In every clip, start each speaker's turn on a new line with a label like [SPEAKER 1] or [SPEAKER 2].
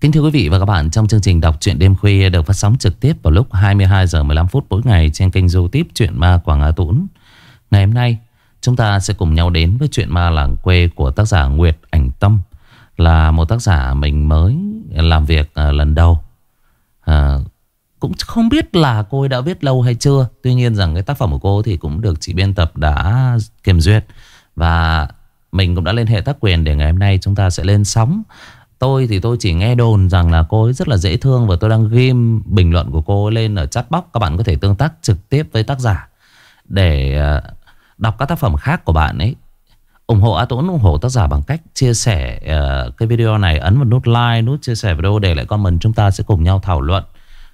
[SPEAKER 1] Kính thưa quý vị và các bạn, trong chương trình đọc truyện đêm khuya được phát sóng trực tiếp vào lúc 22 giờ 15 phút mỗi ngày trên kênh YouTube Truyện Ma Quảng Á Tũng. Ngày hôm nay, chúng ta sẽ cùng nhau đến với truyện ma làng quê của tác giả Nguyệt Ảnh Tâm, là một tác giả mình mới làm việc à, lần đầu. À, cũng không biết là cô ấy đã viết lâu hay chưa. Tuy nhiên rằng cái tác phẩm của cô thì cũng được chị biên tập đã kiểm duyệt và mình cũng đã liên hệ tác quyền để ngày hôm nay chúng ta sẽ lên sóng. Tôi thì tôi chỉ nghe đồn rằng là cô ấy rất là dễ thương Và tôi đang ghim bình luận của cô ấy lên ở chat box Các bạn có thể tương tác trực tiếp với tác giả Để ờ, đọc các tác phẩm khác của bạn ấy. Ủng hộ A Tuấn ủng hộ tác giả bằng cách chia sẻ uh, cái video này ấn vào nút like nút chia sẻ video để lại comment. Chúng ta sẽ cùng nhau thảo luận.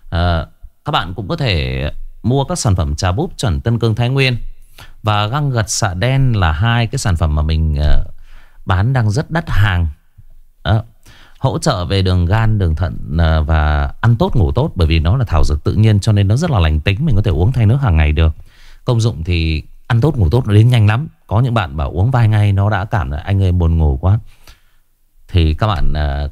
[SPEAKER 1] Uh, các bạn cũng có thể mua các sản phẩm trà búp chuẩn Tân Cương Thái Nguyên và găng gật xạ đen là hai cái sản phẩm mà mình uh, bán đang rất đắt hàng. Uh, hỗ trợ về đường gan, đường thận à, và ăn tốt ngủ tốt bởi vì nó là thảo dược tự nhiên cho nên nó rất là lành tính mình có thể uống thay nước hàng ngày được. Công dụng thì ăn tốt ngủ tốt nó đến nhanh lắm. Có những bạn bảo uống vài ngày nó đã cảm thấy anh ơi buồn ngủ quá. Thì các bạn à,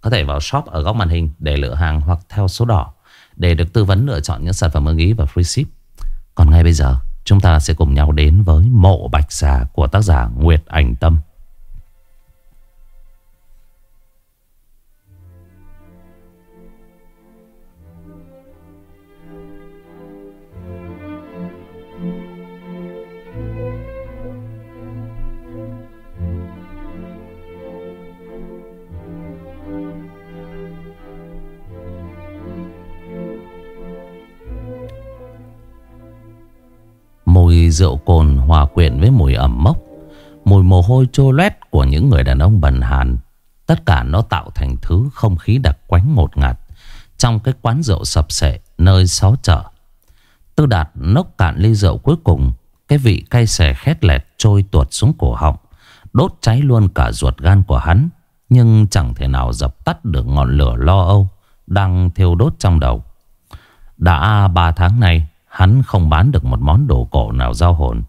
[SPEAKER 1] có thể vào shop ở góc màn hình để lựa hàng hoặc theo số đỏ để được tư vấn lựa chọn những sản phẩm ưng ý và free ship. Còn ngay bây giờ chúng ta sẽ cùng nhau đến với mộ bạch xà của tác giả Nguyệt Ảnh Tâm. Mùi rượu cồn hòa quyện với mùi ẩm mốc, Mùi mồ hôi trô loét của những người đàn ông bần hàn. Tất cả nó tạo thành thứ không khí đặc quánh ngột ngạt Trong cái quán rượu sập sệ nơi xó chợ. Tư đạt nốc cạn ly rượu cuối cùng, Cái vị cay xè khét lẹt trôi tuột xuống cổ họng, Đốt cháy luôn cả ruột gan của hắn, Nhưng chẳng thể nào dập tắt được ngọn lửa lo âu Đang thiêu đốt trong đầu. Đã ba tháng nay Hắn không bán được một món đồ cổ nào giao hồn.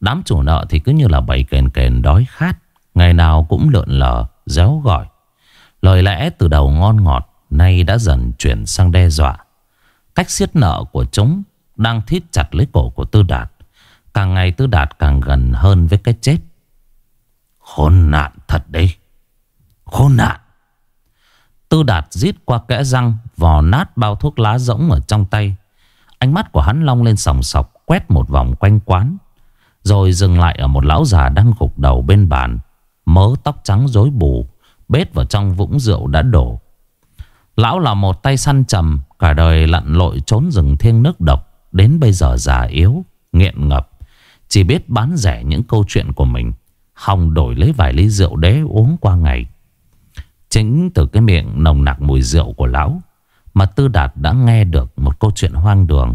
[SPEAKER 1] Đám chủ nợ thì cứ như là bầy kền kền đói khát Ngày nào cũng lượn lờ, réo gọi. Lời lẽ từ đầu ngon ngọt Nay đã dần chuyển sang đe dọa. Cách siết nợ của chúng Đang thít chặt lấy cổ của Tư Đạt. Càng ngày Tư Đạt càng gần hơn với cái chết. Khốn nạn thật đấy Khốn nạn. Tư Đạt rít qua kẽ răng Vò nát bao thuốc lá rỗng ở trong tay Ánh mắt của hắn long lên sòng sọc, Quét một vòng quanh quán, Rồi dừng lại ở một lão già đang gục đầu bên bàn, Mớ tóc trắng rối bù, Bết vào trong vũng rượu đã đổ. Lão là một tay săn trầm, Cả đời lặn lội trốn rừng thiêng nước độc, Đến bây giờ già yếu, Nghiện ngập, Chỉ biết bán rẻ những câu chuyện của mình, Hòng đổi lấy vài ly rượu đế uống qua ngày. Chính từ cái miệng nồng nặc mùi rượu của lão mà Tư Đạt đã nghe được một câu chuyện hoang đường.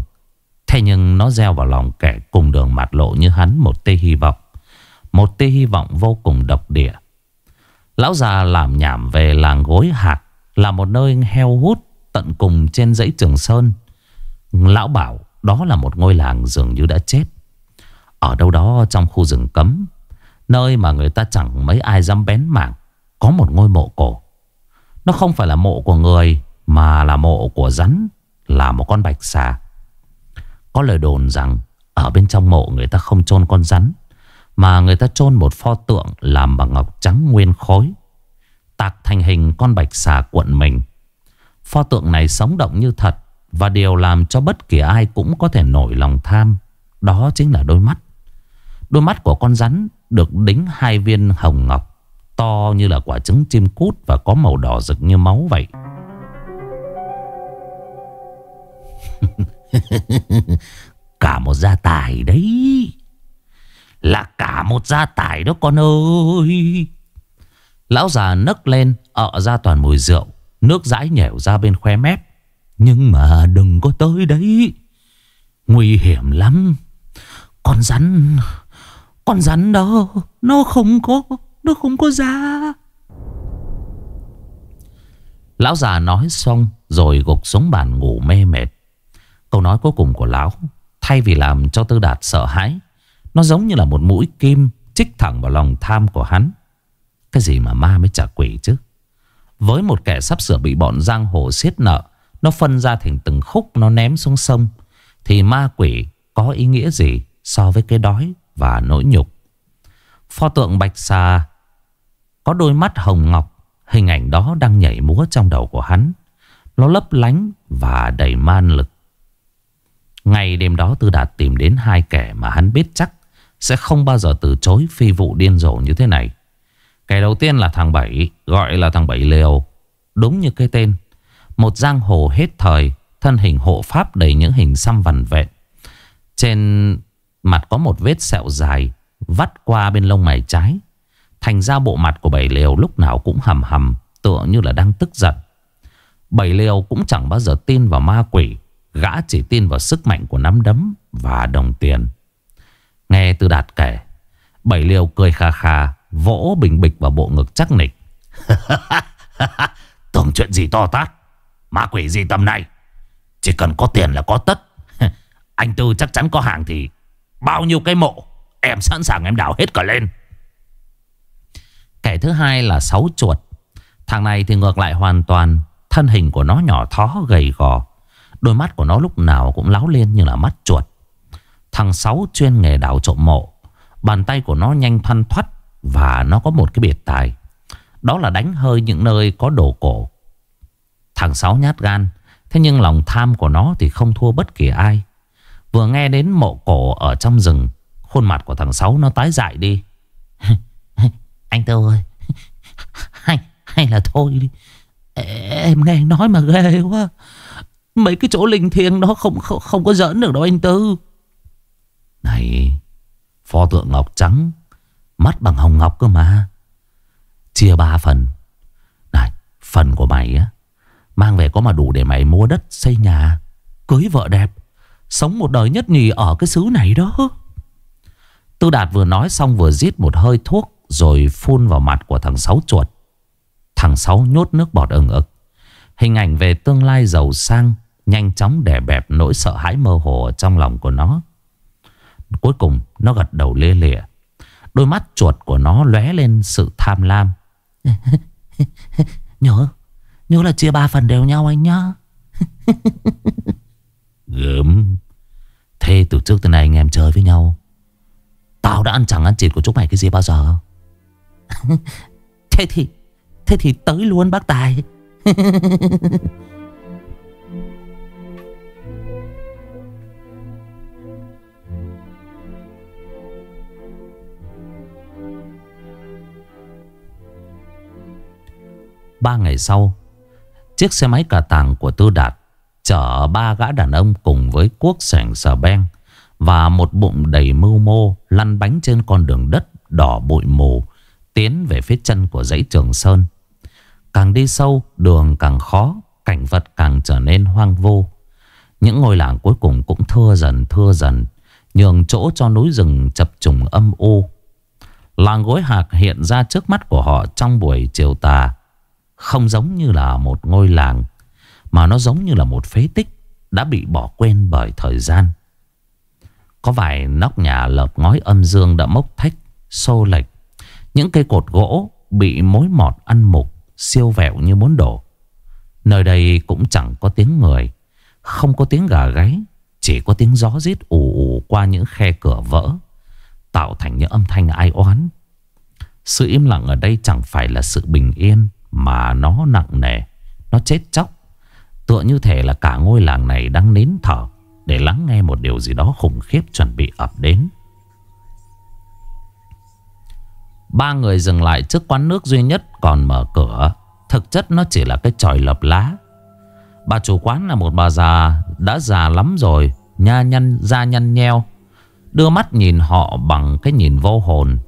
[SPEAKER 1] Thế nhưng nó gieo vào lòng kẻ cùng đường mạt lộ như hắn một tia hy vọng. Một tia hy vọng vô cùng độc địa. Lão già làm nhảm về làng gối hạt Là một nơi heo hút tận cùng trên dãy Trường Sơn. Lão bảo đó là một ngôi làng dường như đã chết. Ở đâu đó trong khu rừng cấm, Nơi mà người ta chẳng mấy ai dám bén mảng, Có một ngôi mộ cổ. Nó không phải là mộ của người mà là mộ của rắn, Là một con bạch xà. Có lời đồn rằng, Ở bên trong mộ người ta không chôn con rắn, Mà người ta chôn một pho tượng Làm bằng ngọc trắng nguyên khối, Tạc thành hình con bạch xà cuộn mình. Pho tượng này sống động như thật, Và điều làm cho bất kỳ ai cũng có thể nổi lòng tham. Đó chính là đôi mắt. Đôi mắt của con rắn được đính hai viên hồng ngọc, To như là quả trứng chim cút và có màu đỏ rực như máu vậy. cả một gia tài đấy. Là cả một gia tài đó con ơi. Lão già nấc lên ợ ra toàn mùi rượu, Nước dãi nhẻo ra bên khoe mép. Nhưng mà đừng có tới đấy. Nguy hiểm lắm. Con rắn Con rắn đó, Nó không có, Nó không có da. Lão già nói xong, Rồi gục xuống bàn ngủ mê mệt. Câu nói cuối cùng của lão, Thay vì làm cho Tư Đạt sợ hãi, Nó giống như là một mũi kim Chích thẳng vào lòng tham của hắn. Cái gì mà ma mới trả quỷ chứ? Với một kẻ sắp sửa bị bọn giang hồ siết nợ, Nó phân ra thành từng khúc Nó ném xuống sông, Thì ma quỷ có ý nghĩa gì So với cái đói và nỗi nhục? Pho tượng bạch xà Có đôi mắt hồng ngọc, Hình ảnh đó đang nhảy múa trong đầu của hắn. Nó lấp lánh và đầy man lực. Ngày đêm đó Tư Đạt tìm đến hai kẻ mà hắn biết chắc Sẽ không bao giờ từ chối phi vụ điên rồ như thế này. Kẻ đầu tiên là thằng Bảy, Gọi là thằng Bảy Liều Đúng như cái tên, Một giang hồ hết thời, Thân hình hộ pháp đầy những hình xăm vằn vẹn. Trên mặt có một vết sẹo dài, Vắt qua bên lông mày trái. Thành ra bộ mặt của Bảy Liều lúc nào cũng hầm hầm, Tựa như là đang tức giận. Bảy Liều cũng chẳng bao giờ tin vào ma quỷ. Gã chỉ tin vào sức mạnh của nắm đấm Và đồng tiền. Nghe từ đạt kể, Bảy Liều cười kha kha, Vỗ bình bịch vào bộ ngực chắc nịch. Tưởng chuyện gì to tát? Ma quỷ gì tầm này? Chỉ cần có tiền là có tất. Anh Tư chắc chắn có hàng thì Bao nhiêu cái mộ, Em sẵn sàng em đào hết cả lên. Kẻ thứ hai là sáu chuột. Thằng này thì ngược lại hoàn toàn Thân hình của nó nhỏ thó gầy gò. Đôi mắt của nó lúc nào cũng láo lên như là mắt chuột. Thằng sáu chuyên nghề đào trộm mộ. Bàn tay của nó nhanh thoăn thoắt Và nó có một cái biệt tài. Đó là đánh hơi những nơi có đồ cổ. Thằng sáu nhát gan Thế nhưng lòng tham của nó thì không thua bất kỳ ai. Vừa nghe đến mộ cổ ở trong rừng Khuôn mặt của thằng Sáu nó tái dại đi. Anh Tư ơi Hay, hay là thôi đi. Em nghe nói mà ghê quá. Mấy cái chỗ linh thiêng đó không, không, không có giỡn được đâu anh Tư. Này Pho tượng ngọc trắng Mắt bằng hồng ngọc cơ mà. Chia ba phần. Này phần của mày á Mang về có mà đủ để mày mua đất xây nhà Cưới vợ đẹp Sống một đời nhất nhì ở cái xứ này đó. Tư Đạt vừa nói xong vừa giết một hơi thuốc Rồi phun vào mặt của thằng Sáu chuột. Thằng Sáu nhốt nước bọt ừng ực. Hình ảnh về tương lai giàu sang Nhanh chóng đè bẹp nỗi sợ hãi mơ hồ trong lòng của nó. Cuối cùng nó gật đầu lê lịa. Đôi mắt chuột của nó lóe lên sự tham lam. Nhớ Nhớ là chia ba phần đều nhau anh nhá. Gớm. Thế từ trước tới nay anh em chơi với nhau. Tao đã ăn chẳng ăn chịt của chúng mày cái gì bao giờ? Thế thì Thế thì tới luôn bác Tài Ba ngày sau, Chiếc xe máy cà tàng của Tư Đạt Chở ba gã đàn ông cùng với cuốc sẻng sờ beng Và một bụng đầy mưu mô Lăn bánh trên con đường đất đỏ bụi mù Tiến về phía chân của dãy Trường Sơn. Càng đi sâu, đường càng khó, Cảnh vật càng trở nên hoang vô Những ngôi làng cuối cùng cũng thưa dần thưa dần, Nhường chỗ cho núi rừng chập trùng âm u. Làng gối hạc hiện ra trước mắt của họ trong buổi chiều tà. Không giống như là một ngôi làng, Mà nó giống như là một phế tích Đã bị bỏ quên bởi thời gian. Có vài nóc nhà lợp ngói âm dương đã mốc thách, Xô lệch. Những cây cột gỗ bị mối mọt ăn mục, Siêu vẹo như muốn đổ. Nơi đây cũng chẳng có tiếng người, Không có tiếng gà gáy, Chỉ có tiếng gió rít ù ù qua những khe cửa vỡ, Tạo thành những âm thanh ai oán. Sự im lặng ở đây chẳng phải là sự bình yên mà nó nặng nề, Nó chết chóc. Tựa như thể là cả ngôi làng này đang nín thở Để lắng nghe một điều gì đó khủng khiếp chuẩn bị ập đến. Ba người dừng lại trước quán nước duy nhất còn mở cửa. Thực chất nó chỉ là cái tròi lập lá. Bà chủ quán là một bà già, Đã già lắm rồi, Nha nhăn, da nhăn nheo, Đưa mắt nhìn họ bằng cái nhìn vô hồn.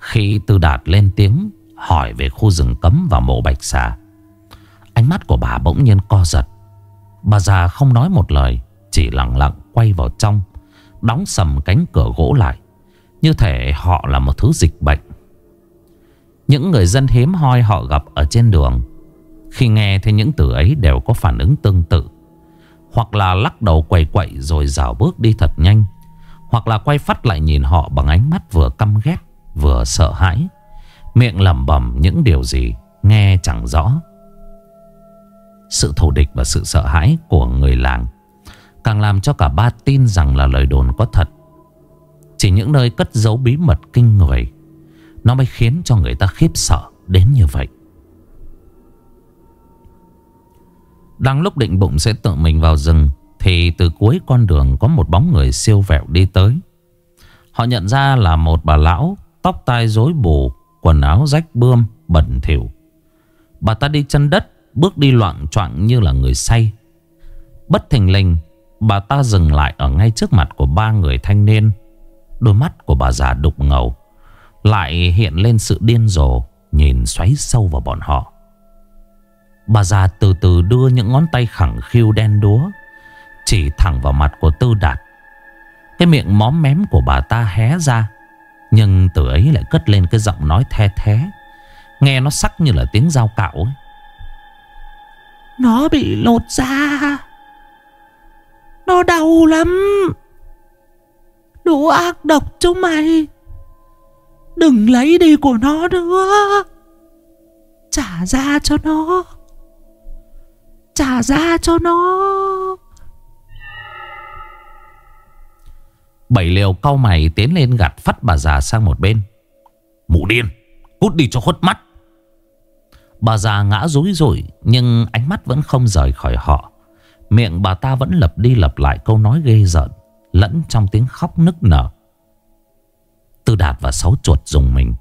[SPEAKER 1] Khi Tư Đạt lên tiếng Hỏi về khu rừng cấm và mộ bạch xà. Ánh mắt của bà bỗng nhiên co giật. Bà già không nói một lời, Chỉ lặng lặng quay vào trong, Đóng sầm cánh cửa gỗ lại, Như thể họ là một thứ dịch bệnh. Những người dân hiếm hoi họ gặp ở trên đường, Khi nghe thấy những từ ấy đều có phản ứng tương tự. Hoặc là lắc đầu quầy quậy rồi dào bước đi thật nhanh, Hoặc là quay phát lại nhìn họ bằng ánh mắt vừa căm ghét, Vừa sợ hãi. Miệng lẩm bẩm những điều gì Nghe chẳng rõ. Sự thù địch và sự sợ hãi của người làng Càng làm cho cả ba tin rằng là lời đồn có thật. Chỉ những nơi cất giấu bí mật kinh người, Nó mới khiến cho người ta khiếp sợ đến như vậy. Đang lúc định bụng sẽ tự mình vào rừng, Thì từ cuối con đường có một bóng người siêu vẹo đi tới. Họ nhận ra là một bà lão, Tóc tai rối bù Quần áo rách bươm, bẩn thỉu. Bà ta đi chân đất, Bước đi loạn choạng như là người say. Bất thình lình, Bà ta dừng lại ở ngay trước mặt của ba người thanh niên. Đôi mắt của bà già đục ngầu, Lại hiện lên sự điên rồ, Nhìn xoáy sâu vào bọn họ. Bà già từ từ đưa những ngón tay khẳng khiu đen đúa, Chỉ thẳng vào mặt của Tư Đạt. Cái miệng móm mém của bà ta hé ra nhưng từ ấy lại cất lên cái giọng nói the thế. Nghe nó sắc như là tiếng dao cạo ấy.
[SPEAKER 2] Nó bị lột da. Nó đau lắm. Đủ ác độc chúng mày. Đừng lấy đi của nó nữa. Trả ra cho nó. Trả ra cho nó.
[SPEAKER 1] Bảy liều cau mày tiến lên gạt phát bà già sang một bên. Mụ điên, Cút đi cho khuất mắt. Bà già ngã rúi rủi Nhưng ánh mắt vẫn không rời khỏi họ. Miệng bà ta vẫn lặp đi lặp lại câu nói ghê giận Lẫn trong tiếng khóc nức nở. Tư Đạt và Sáu chuột dùng mình.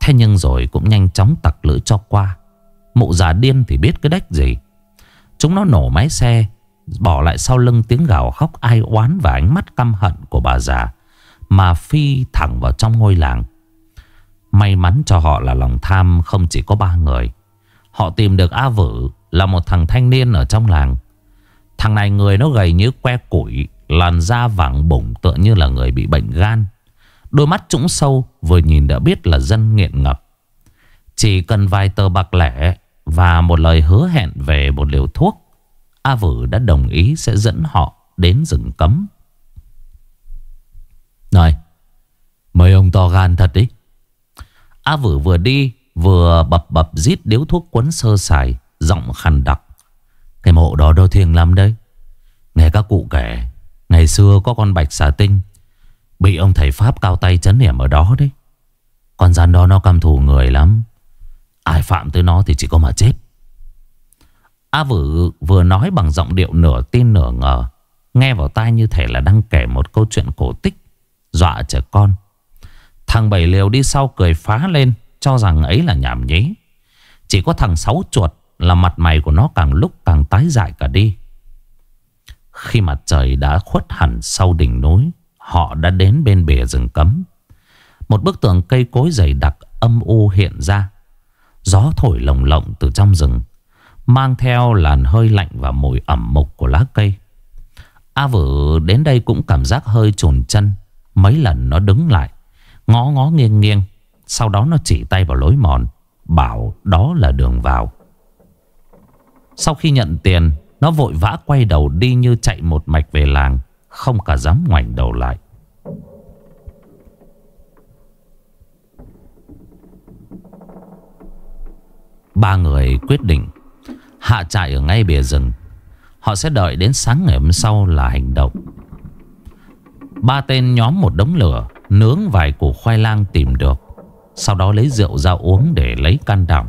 [SPEAKER 1] Thế nhưng rồi cũng nhanh chóng tặc lưỡi cho qua. Mụ già điên thì biết cái đách gì. Chúng nó nổ máy xe Bỏ lại sau lưng tiếng gào khóc ai oán Và ánh mắt căm hận của bà già, Mà phi thẳng vào trong ngôi làng. May mắn cho họ là lòng tham không chỉ có ba người. Họ tìm được A Vử Là một thằng thanh niên ở trong làng. Thằng này người nó gầy như que củi, Làn da vàng bụng tựa như là người bị bệnh gan. Đôi mắt trũng sâu, Vừa nhìn đã biết là dân nghiện ngập. Chỉ cần vài tờ bạc lẻ Và một lời hứa hẹn về một liều thuốc A Vử đã đồng ý sẽ dẫn họ đến rừng cấm. Này Mấy ông to gan thật đi. A Vử vừa đi, Vừa bập bập rít điếu thuốc quấn sơ sài, Giọng khăn đặc. Cái mộ đó đâu thiêng lắm đấy. Nghe các cụ kể, Ngày xưa có con bạch xà tinh, Bị ông thầy Pháp cao tay chấn hiểm ở đó đấy. Con gian đó nó căm thù người lắm. Ai phạm tới nó thì chỉ có mà chết. A Vử vừa nói bằng giọng điệu nửa tin nửa ngờ, Nghe vào tai như thể là đang kể một câu chuyện cổ tích, Dọa trẻ con. Thằng Bảy Liều đi sau cười phá lên, Cho rằng ấy là nhảm nhí. Chỉ có thằng Sáu Chuột Là mặt mày của nó càng lúc càng tái dại cả đi. Khi mặt trời đã khuất hẳn sau đỉnh núi, Họ đã đến bên bìa rừng cấm. Một bức tường cây cối dày đặc âm u hiện ra. Gió thổi lồng lộng từ trong rừng. Mang theo làn hơi lạnh và mùi ẩm mục của lá cây. A vử đến đây cũng cảm giác hơi trồn chân. Mấy lần nó đứng lại, Ngó ngó nghiêng nghiêng. Sau đó nó chỉ tay vào lối mòn, Bảo đó là đường vào. Sau khi nhận tiền, Nó vội vã quay đầu đi như chạy một mạch về làng, Không cả dám ngoảnh đầu lại. Ba người quyết định Hạ trại ở ngay bìa rừng. Họ sẽ đợi đến sáng ngày hôm sau là hành động. Ba tên nhóm một đống lửa, Nướng vài củ khoai lang tìm được. Sau đó lấy rượu ra uống để lấy can đảm.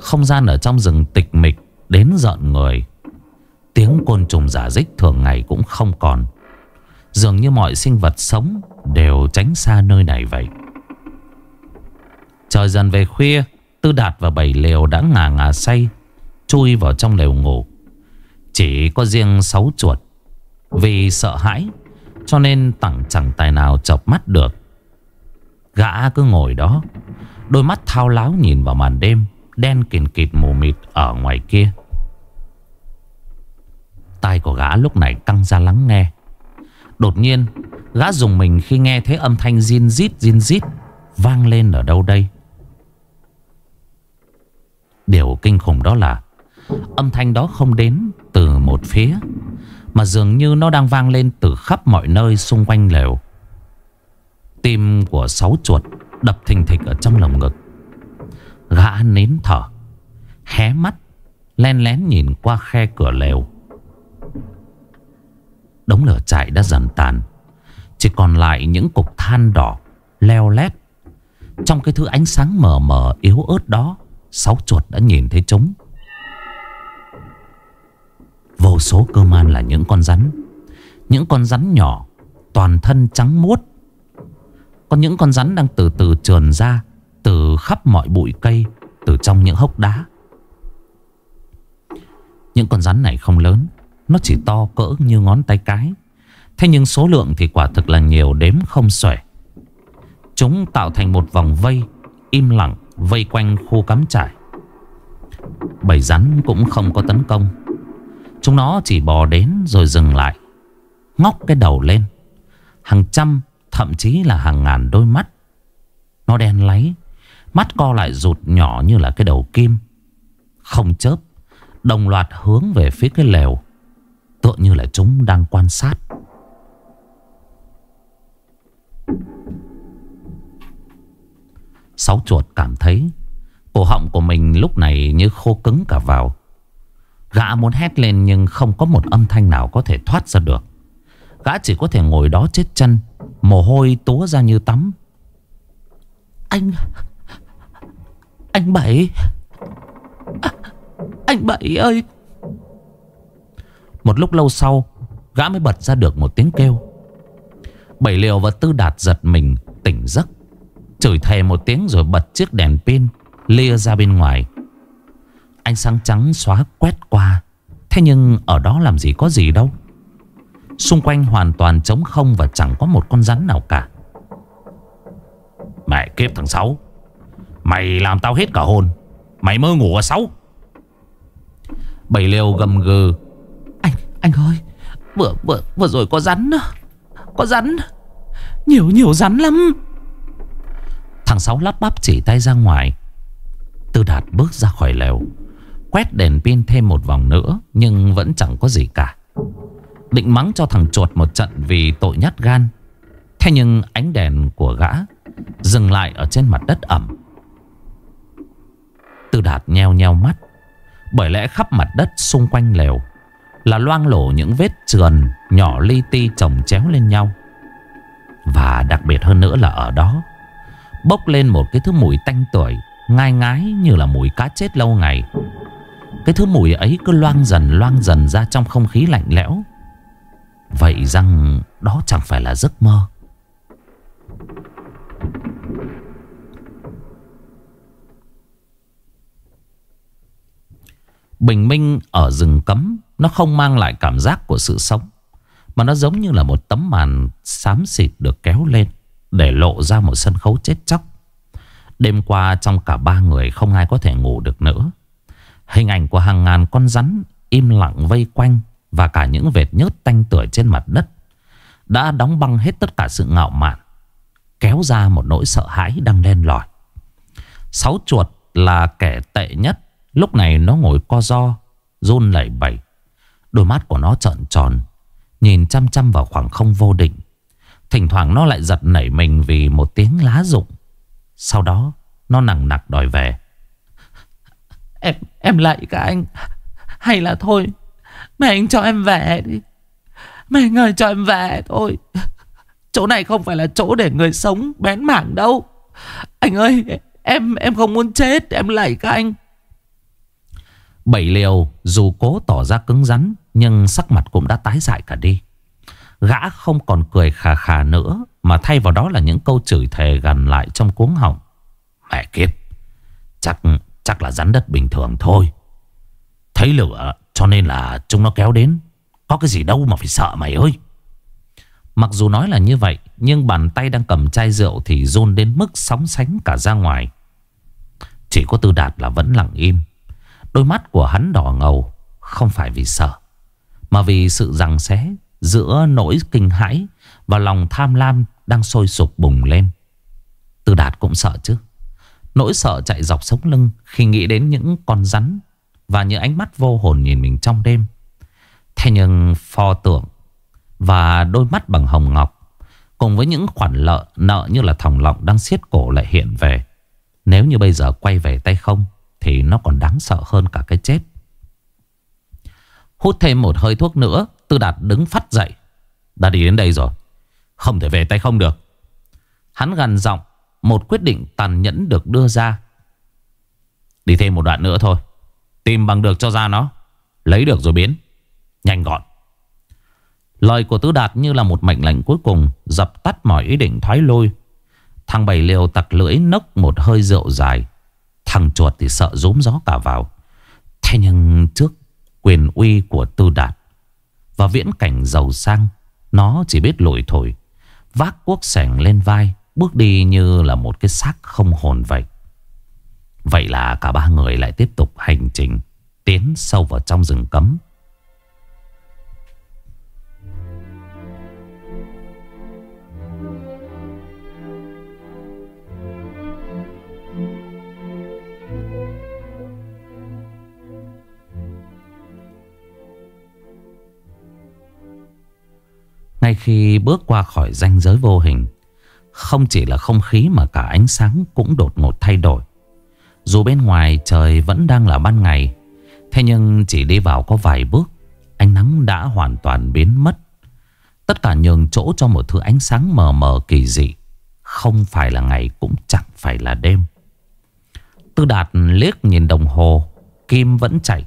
[SPEAKER 1] Không gian ở trong rừng tịch mịch, Đến giận người. Tiếng côn trùng giả dích thường ngày cũng không còn. Dường như mọi sinh vật sống Đều tránh xa nơi này vậy. Trời dần về khuya, Tư Đạt và Bảy Liều đã ngả ngả say. Chui vào trong lều ngủ. Chỉ có riêng sáu chuột. Vì sợ hãi, Cho nên tặng chẳng tài nào chọc mắt được. Gã cứ ngồi đó, Đôi mắt thao láo nhìn vào màn đêm Đen kìn kịt mù mịt ở ngoài kia. Tai của gã lúc này căng ra lắng nghe. Đột nhiên, Gã dùng mình khi nghe thấy âm thanh zin rít zin rít Vang lên ở đâu đây? Điều kinh khủng đó là Âm thanh đó không đến từ một phía, Mà dường như nó đang vang lên từ khắp mọi nơi xung quanh lều. Tim của sáu chuột đập thình thịch ở trong lồng ngực. Gã nín thở, Hé mắt, Len lén nhìn qua khe cửa lều. Đống lửa chạy đã dần tàn, Chỉ còn lại những cục than đỏ Leo lét. Trong cái thứ ánh sáng mờ mờ yếu ớt đó, Sáu chuột đã nhìn thấy chúng. Vô số cơ man là những con rắn. Những con rắn nhỏ, Toàn thân trắng muốt. Có những con rắn đang từ từ trườn ra, Từ khắp mọi bụi cây, Từ trong những hốc đá. Những con rắn này không lớn, Nó chỉ to cỡ như ngón tay cái. Thế nhưng số lượng thì quả thực là nhiều đếm không xuể. Chúng tạo thành một vòng vây, Im lặng, vây quanh khu cắm trại. Bầy rắn cũng không có tấn công. Chúng nó chỉ bò đến rồi dừng lại, Ngóc cái đầu lên. Hàng trăm, Thậm chí là hàng ngàn đôi mắt. Nó đen láy, Mắt co lại rụt nhỏ như là cái đầu kim. Không chớp, Đồng loạt hướng về phía cái lều, Tựa như là chúng đang quan sát. Sáu chuột cảm thấy Cổ họng của mình lúc này như khô cứng cả vào. Gã muốn hét lên nhưng không có một âm thanh nào có thể thoát ra được. Gã chỉ có thể ngồi đó chết chân, Mồ hôi túa ra như tắm. Anh Anh Bảy Anh Bảy ơi. Một lúc lâu sau, Gã mới bật ra được một tiếng kêu. Bảy liều và tư đạt giật mình, Tỉnh giấc. Chửi thề một tiếng rồi bật chiếc đèn pin, Lia ra bên ngoài. Ánh sáng trắng xóa quét qua. Thế nhưng ở đó làm gì có gì đâu. Xung quanh hoàn toàn trống không Và chẳng có một con rắn nào cả. Mẹ kiếp thằng Sáu. Mày làm tao hết cả hồn. Mày mơ ngủ à Sáu. Bảy liều gầm gừ.
[SPEAKER 2] Anh, anh ơi Vừa, vừa, vừa rồi có rắn Có rắn. Nhiều nhiều rắn lắm.
[SPEAKER 1] Thằng Sáu lắp bắp chỉ tay ra ngoài. Tư Đạt bước ra khỏi lều Quét đèn pin thêm một vòng nữa, Nhưng vẫn chẳng có gì cả. Định mắng cho thằng chuột một trận Vì tội nhát gan. Thế nhưng ánh đèn của gã Dừng lại ở trên mặt đất ẩm. Tư Đạt nheo nheo mắt, Bởi lẽ khắp mặt đất xung quanh lều Là loang lổ những vết trườn Nhỏ li ti chồng chéo lên nhau. Và đặc biệt hơn nữa là ở đó, Bốc lên một cái thứ mùi tanh tuổi Ngai ngái như là mùi cá chết lâu ngày. Cái thứ mùi ấy cứ loang dần loang dần ra trong không khí lạnh lẽo. Vậy rằng đó chẳng phải là giấc mơ. Bình minh ở rừng cấm, Nó không mang lại cảm giác của sự sống, Mà nó giống như là một tấm màn xám xịt được kéo lên Để lộ ra một sân khấu chết chóc. Đêm qua trong cả ba người không ai có thể ngủ được nữa. Hình ảnh của hàng ngàn con rắn im lặng vây quanh Và cả những vệt nhớt tanh tưởi trên mặt đất Đã đóng băng hết tất cả sự ngạo mạn, Kéo ra một nỗi sợ hãi đang len lỏi. Sáu chuột là kẻ tệ nhất. Lúc này nó ngồi co do Run lẩy bẩy. Đôi mắt của nó trợn tròn, Nhìn chăm chăm vào khoảng không vô định. Thỉnh thoảng nó lại giật nảy mình Vì một tiếng lá rụng. Sau đó, nó nặng nặc đòi về.
[SPEAKER 2] Em em lạy cả anh. Hay là thôi, Mẹ anh cho em về đi. Mẹ anh ơi, cho em về thôi. Chỗ này không phải là chỗ để người sống bén mảng đâu. Anh ơi, Em em không muốn chết, Em lạy các anh.
[SPEAKER 1] Bảy liều, dù cố tỏ ra cứng rắn, Nhưng sắc mặt cũng đã tái dại cả đi. Gã không còn cười khà khà nữa, Mà thay vào đó là những câu chửi thề gần lại trong cuống họng. Mẹ kiếp, Chắc chắc là rắn đất bình thường thôi. Thấy lửa, cho nên là chúng nó kéo đến. Có cái gì đâu mà phải sợ mày ơi. Mặc dù nói là như vậy, Nhưng bàn tay đang cầm chai rượu Thì rôn đến mức sóng sánh cả ra ngoài. Chỉ có tư đạt là vẫn lặng im. Đôi mắt của hắn đỏ ngầu, Không phải vì sợ, Mà vì sự rằng xé Giữa nỗi kinh hãi Và lòng tham lam đang sôi sục bùng lên. Tư đạt cũng sợ chứ. Nỗi sợ chạy dọc sống lưng Khi nghĩ đến những con rắn Và những ánh mắt vô hồn nhìn mình trong đêm. Thế nhưng pho tượng Và đôi mắt bằng hồng ngọc Cùng với những khoản lợ nợ như là thòng lọng đang siết cổ lại hiện về. Nếu như bây giờ quay về tay không Thì nó còn đáng sợ hơn cả cái chết. Hút thêm một hơi thuốc nữa, Tư Đạt đứng phát dậy. Đã đi đến đây rồi, Không thể về tay không được. Hắn gần giọng. Một quyết định tàn nhẫn được đưa ra. Đi thêm một đoạn nữa thôi. Tìm bằng được cho ra nó. Lấy được rồi biến. Nhanh gọn. Lời của Tứ Đạt như là một mệnh lệnh cuối cùng, Dập tắt mọi ý định thoái lui Thằng Bảy Liều tặc lưỡi nốc một hơi rượu dài. Thằng chuột thì sợ rúm gió cả vào. Thế nhưng trước quyền uy của Tư Đạt Và viễn cảnh giàu sang, Nó chỉ biết lội thổi. Vác cuốc sẻng lên vai Bước đi như là một cái xác không hồn vậy. Vậy là cả ba người lại tiếp tục hành trình, Tiến sâu vào trong rừng cấm. Ngay khi bước qua khỏi ranh giới vô hình không chỉ là không khí mà cả ánh sáng cũng đột ngột thay đổi. Dù bên ngoài trời vẫn đang là ban ngày, Thế nhưng chỉ đi vào có vài bước, Ánh nắng đã hoàn toàn biến mất. Tất cả nhường chỗ cho một thứ ánh sáng mờ mờ kỳ dị. Không phải là ngày cũng chẳng phải là đêm. Tư Đạt liếc nhìn đồng hồ, Kim vẫn chạy.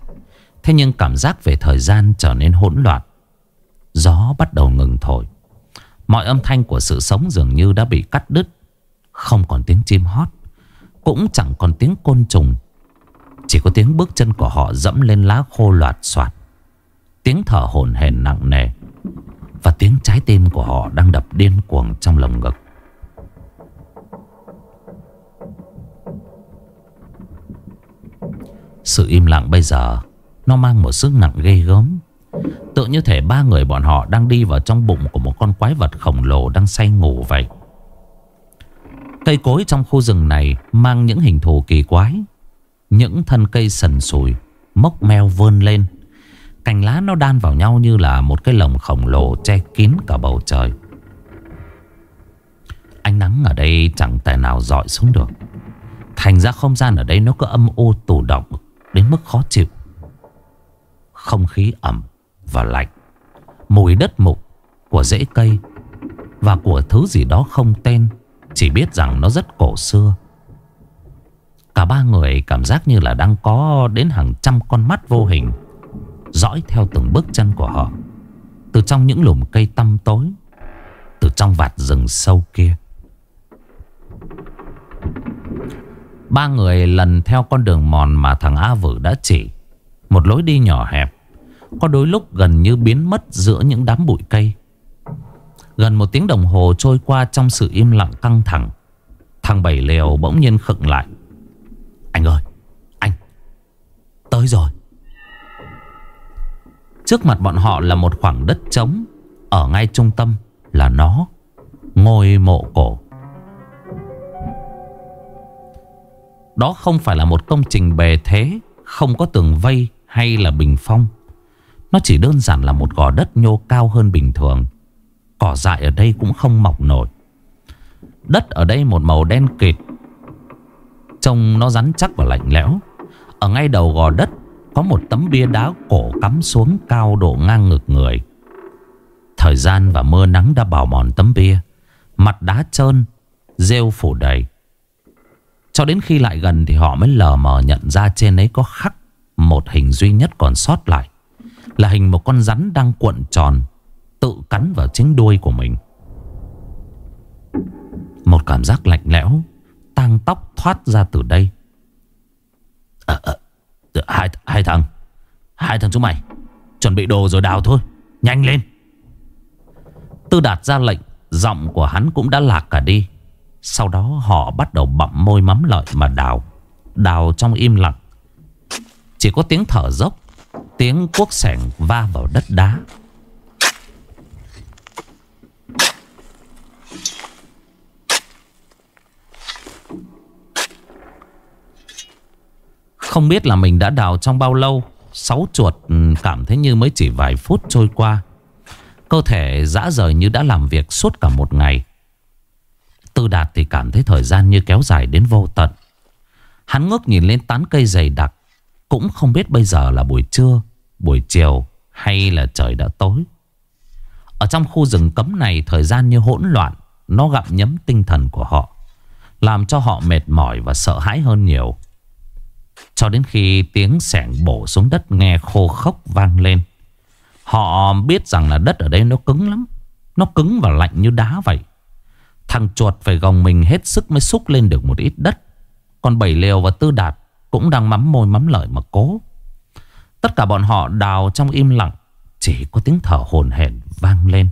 [SPEAKER 1] Thế nhưng cảm giác về thời gian trở nên hỗn loạn. Gió bắt đầu ngừng thổi. Mọi âm thanh của sự sống dường như đã bị cắt đứt. Không còn tiếng chim hót, Cũng chẳng còn tiếng côn trùng. Chỉ có tiếng bước chân của họ dẫm lên lá khô loạt soạt Tiếng thở hổn hển nặng nề Và tiếng trái tim của họ đang đập điên cuồng trong lồng ngực. Sự im lặng bây giờ, Nó mang một sức nặng ghê gớm. Tự như thể ba người bọn họ đang đi vào trong bụng của một con quái vật khổng lồ đang say ngủ vậy. Cây cối trong khu rừng này mang những hình thù kỳ quái. Những thân cây sần sùi, mốc meo vươn lên. Cành lá nó đan vào nhau như là một cái lồng khổng lồ che kín cả bầu trời. Ánh nắng ở đây chẳng tài nào dọi xuống được. Thành ra không gian ở đây nó cứ âm u tủ động đến mức khó chịu. Không khí ẩm và lạnh. Mùi đất mục của rễ cây Và của thứ gì đó không tên, Chỉ biết rằng nó rất cổ xưa. Cả ba người cảm giác như là đang có đến hàng trăm con mắt vô hình, Dõi theo từng bước chân của họ. Từ trong những lùm cây tăm tối, Từ trong vạt rừng sâu kia. Ba người lần theo con đường mòn mà thằng A Vử đã chỉ, Một lối đi nhỏ hẹp có đôi lúc gần như biến mất giữa những đám bụi cây. Gần một tiếng đồng hồ trôi qua trong sự im lặng căng thẳng. Thằng Bảy Lèo bỗng nhiên khựng lại. Anh ơi, Anh, Tới rồi. Trước mặt bọn họ là một khoảng đất trống, Ở ngay trung tâm là nó, Ngôi mộ cổ. Đó không phải là một công trình bề thế, Không có tường vây hay là bình phong nó chỉ đơn giản là một gò đất nhô cao hơn bình thường. Cỏ dại ở đây cũng không mọc nổi. Đất ở đây một màu đen kịt. Trông nó rắn chắc và lạnh lẽo. Ở ngay đầu gò đất, Có một tấm bia đá cổ cắm xuống cao độ ngang ngực người. Thời gian và mưa nắng đã bào mòn tấm bia. Mặt đá trơn, Rêu phủ đầy. Cho đến khi lại gần thì họ mới lờ mờ nhận ra trên ấy có khắc Một hình duy nhất còn sót lại là hình một con rắn đang cuộn tròn Tự cắn vào chính đuôi của mình. Một cảm giác lạnh lẽo Tang tóc thoát ra từ đây. À, à, hai, hai thằng Hai thằng chúng mày Chuẩn bị đồ rồi đào thôi Nhanh lên. Tư đạt ra lệnh Giọng của hắn cũng đã lạc cả đi. Sau đó họ bắt đầu bậm môi mắm lợi mà đào Đào trong im lặng. Chỉ có tiếng thở dốc Tiếng cuốc sẻng va vào đất đá. Không biết là mình đã đào trong bao lâu, Sáu chuột ừ, cảm thấy như mới chỉ vài phút trôi qua. Cơ thể dã rời như đã làm việc suốt cả một ngày. Tư đạt thì cảm thấy thời gian như kéo dài đến vô tận. Hắn ngước nhìn lên tán cây dày đặc, Cũng không biết bây giờ là buổi trưa. Buổi chiều hay là trời đã tối. Ở trong khu rừng cấm này, Thời gian như hỗn loạn, Nó gặm nhấm tinh thần của họ, Làm cho họ mệt mỏi và sợ hãi hơn nhiều. Cho đến khi tiếng sẻng bổ xuống đất nghe khô khốc vang lên, Họ biết rằng là đất ở đây nó cứng lắm. Nó cứng và lạnh như đá vậy. Thằng chuột phải gồng mình hết sức mới xúc lên được một ít đất. Còn bảy liều và tư đạt cũng đang mắm môi mắm lợi mà cố. Tất cả bọn họ đào trong im lặng Chỉ có tiếng thở hồn hển vang lên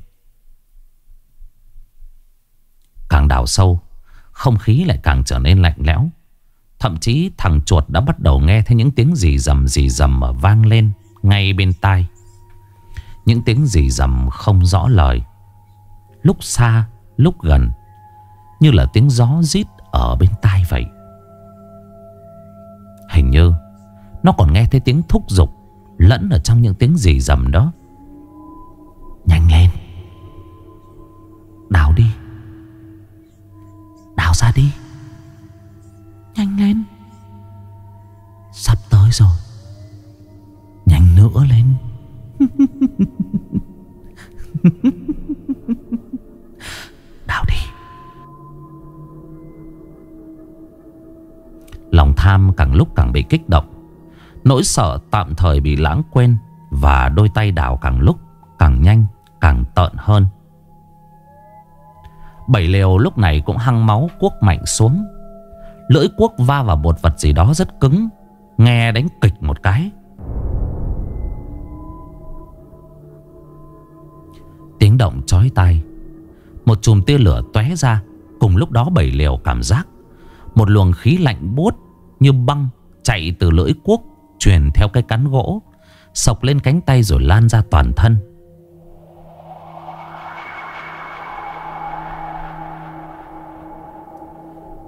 [SPEAKER 1] Càng đào sâu Không khí lại càng trở nên lạnh lẽo Thậm chí thằng chuột đã bắt đầu nghe thấy những tiếng gì rầm gì rầm mà vang lên ngay bên tai. Những tiếng gì rầm không rõ lời. Lúc xa, lúc gần. Như là tiếng gió rít ở bên tai vậy. Hình như nó còn nghe thấy tiếng thúc giục lẫn ở trong những tiếng gì rầm đó. Nhanh lên. Đào đi. Đào ra đi. Nhanh lên. Sắp tới rồi. Nhanh nữa lên. Đào đi. Lòng tham càng lúc càng bị kích động. Nỗi sợ tạm thời bị lãng quên Và đôi tay đào càng lúc càng nhanh, Càng tợn hơn. Bảy liều lúc này cũng hăng máu cuốc mạnh xuống. Lưỡi cuốc va vào một vật gì đó rất cứng, Nghe đánh kịch một cái. Tiếng động chói tai. Một chùm tia lửa tóe ra, Cùng lúc đó bảy liều cảm giác Một luồng khí lạnh buốt Như băng chạy từ lưỡi cuốc Truyền theo cái cắn gỗ, Sọc lên cánh tay rồi lan ra toàn thân.